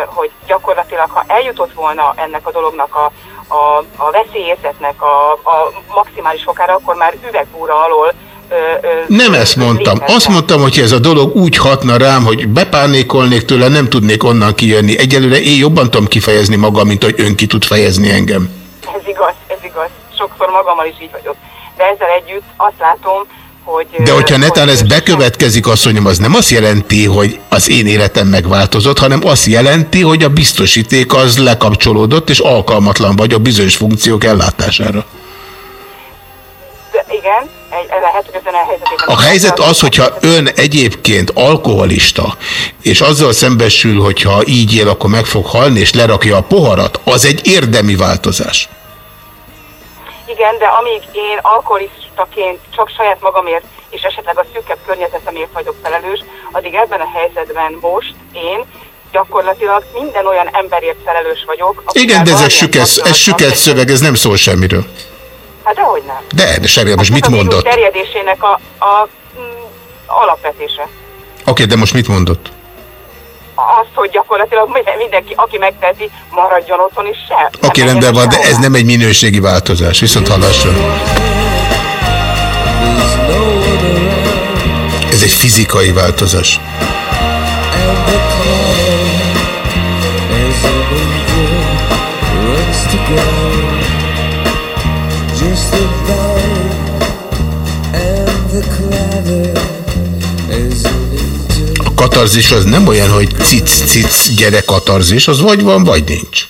hogy gyakorlatilag, ha eljutott volna ennek a dolognak a, a, a veszélyérzetnek a, a maximális fokára, akkor már üvegbúra alól ö, ö, Nem ezt mondtam. Azt mondtam, hogy ez a dolog úgy hatna rám, hogy bepánékolnék tőle, nem tudnék onnan kijönni. Egyelőre én jobban tudom kifejezni magam, mint hogy ön ki tud fejezni engem. Ez igaz, ez igaz. Sokszor magammal is így vagyok. De ezzel együtt azt látom, hogy... De hogyha hogy- netán ez bekövetkezik, asszonyom, az nem azt jelenti, hogy az én életem megváltozott, hanem azt jelenti, hogy a biztosíték az lekapcsolódott, és alkalmatlan vagyok bizonyos funkciók ellátására. De igen, lehet, hogy ön helyzetében... A helyzet az, hogyha ön egyébként alkoholista, és azzal szembesül, hogyha így él, akkor meg fog halni, és lerakja a poharat, az egy érdemi változás. Igen, de amíg én alkoholistaként csak saját magamért és esetleg a szűkebb környezetemért vagyok felelős, addig ebben a helyzetben most én gyakorlatilag minden olyan emberért felelős vagyok. Igen, de ez egy süket, ez süket szöveg, ez nem szól semmiről. Hát dehogy nem. De, de Sergej, most Ez mit a vírus mondott? Oké, terjedésének a, a mm, alapvetése. de most mit mondott? Az, hogy gyakorlatilag minden- mindenki, aki megteheti, maradjon otthon és se. Oké, nem rendben van, de ez nem egy minőségi változás. Viszont hallásra. Egy fizikai változás. A katarzis az nem olyan, hogy cic-cic gyere katarzis, az vagy van, vagy nincs.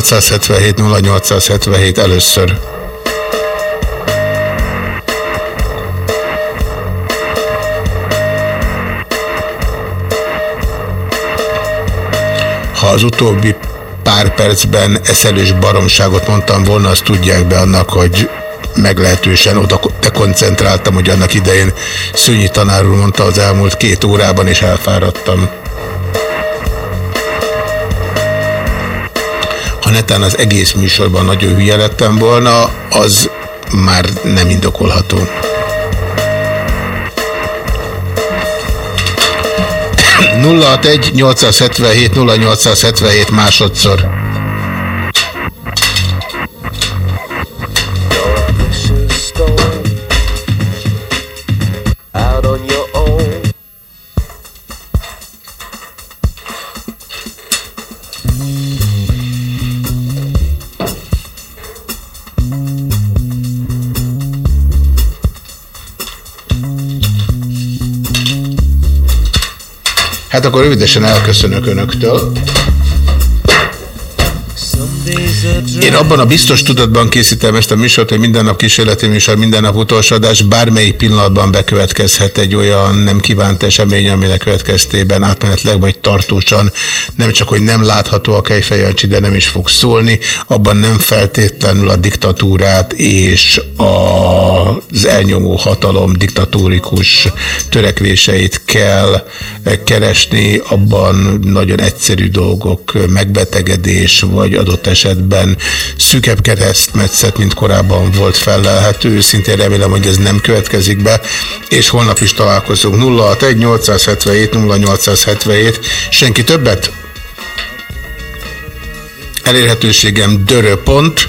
877 0877 először. Ha az utóbbi pár percben eszelős baromságot mondtam volna, azt tudják be annak, hogy meglehetősen oda dekoncentráltam, hogy annak idején Szőnyi tanár mondta az elmúlt két órában, és elfáradtam. Ha netán az egész műsorban nagyon hülye lettem volna, az már nem indokolható. egy 877 0877 másodszor. Akkor rövidesen elköszönök önöktől. Én abban a biztos tudatban készítem ezt a műsort, hogy minden nap kísérleti műsor, minden nap utolsó adás, bármelyik pillanatban bekövetkezhet egy olyan nem kívánt esemény, aminek következtében átmenetleg vagy tartósan nem csak, hogy nem látható a kejfejancsi, de nem is fog szólni, abban nem feltétlenül a diktatúrát és az elnyomó hatalom diktatórikus törekvéseit kell keresni, abban nagyon egyszerű dolgok, megbetegedés, vagy adott esetben szükebb keresztmetszet, mint korábban volt fellelhető. Őszintén remélem, hogy ez nem következik be, és holnap is találkozunk. 061 877 0877. Senki többet? Elérhetőségem dörö.pont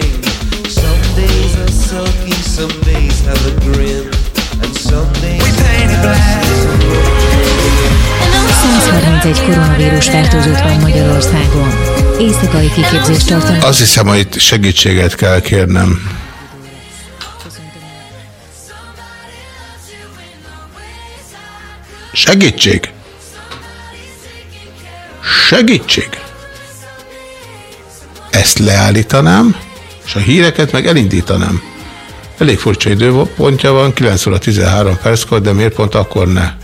some days have a grin. And some days we paint it black. 131 koronavírus fertőzött van Magyarországon. Éjszakai kiképzést tartanak. Azt hiszem, hogy itt segítséget kell kérnem. Segítség! Segítség! Ezt leállítanám, és a híreket meg elindítanám. Elég furcsa időpontja van, 9 óra 13 perckor, de miért pont akkor ne?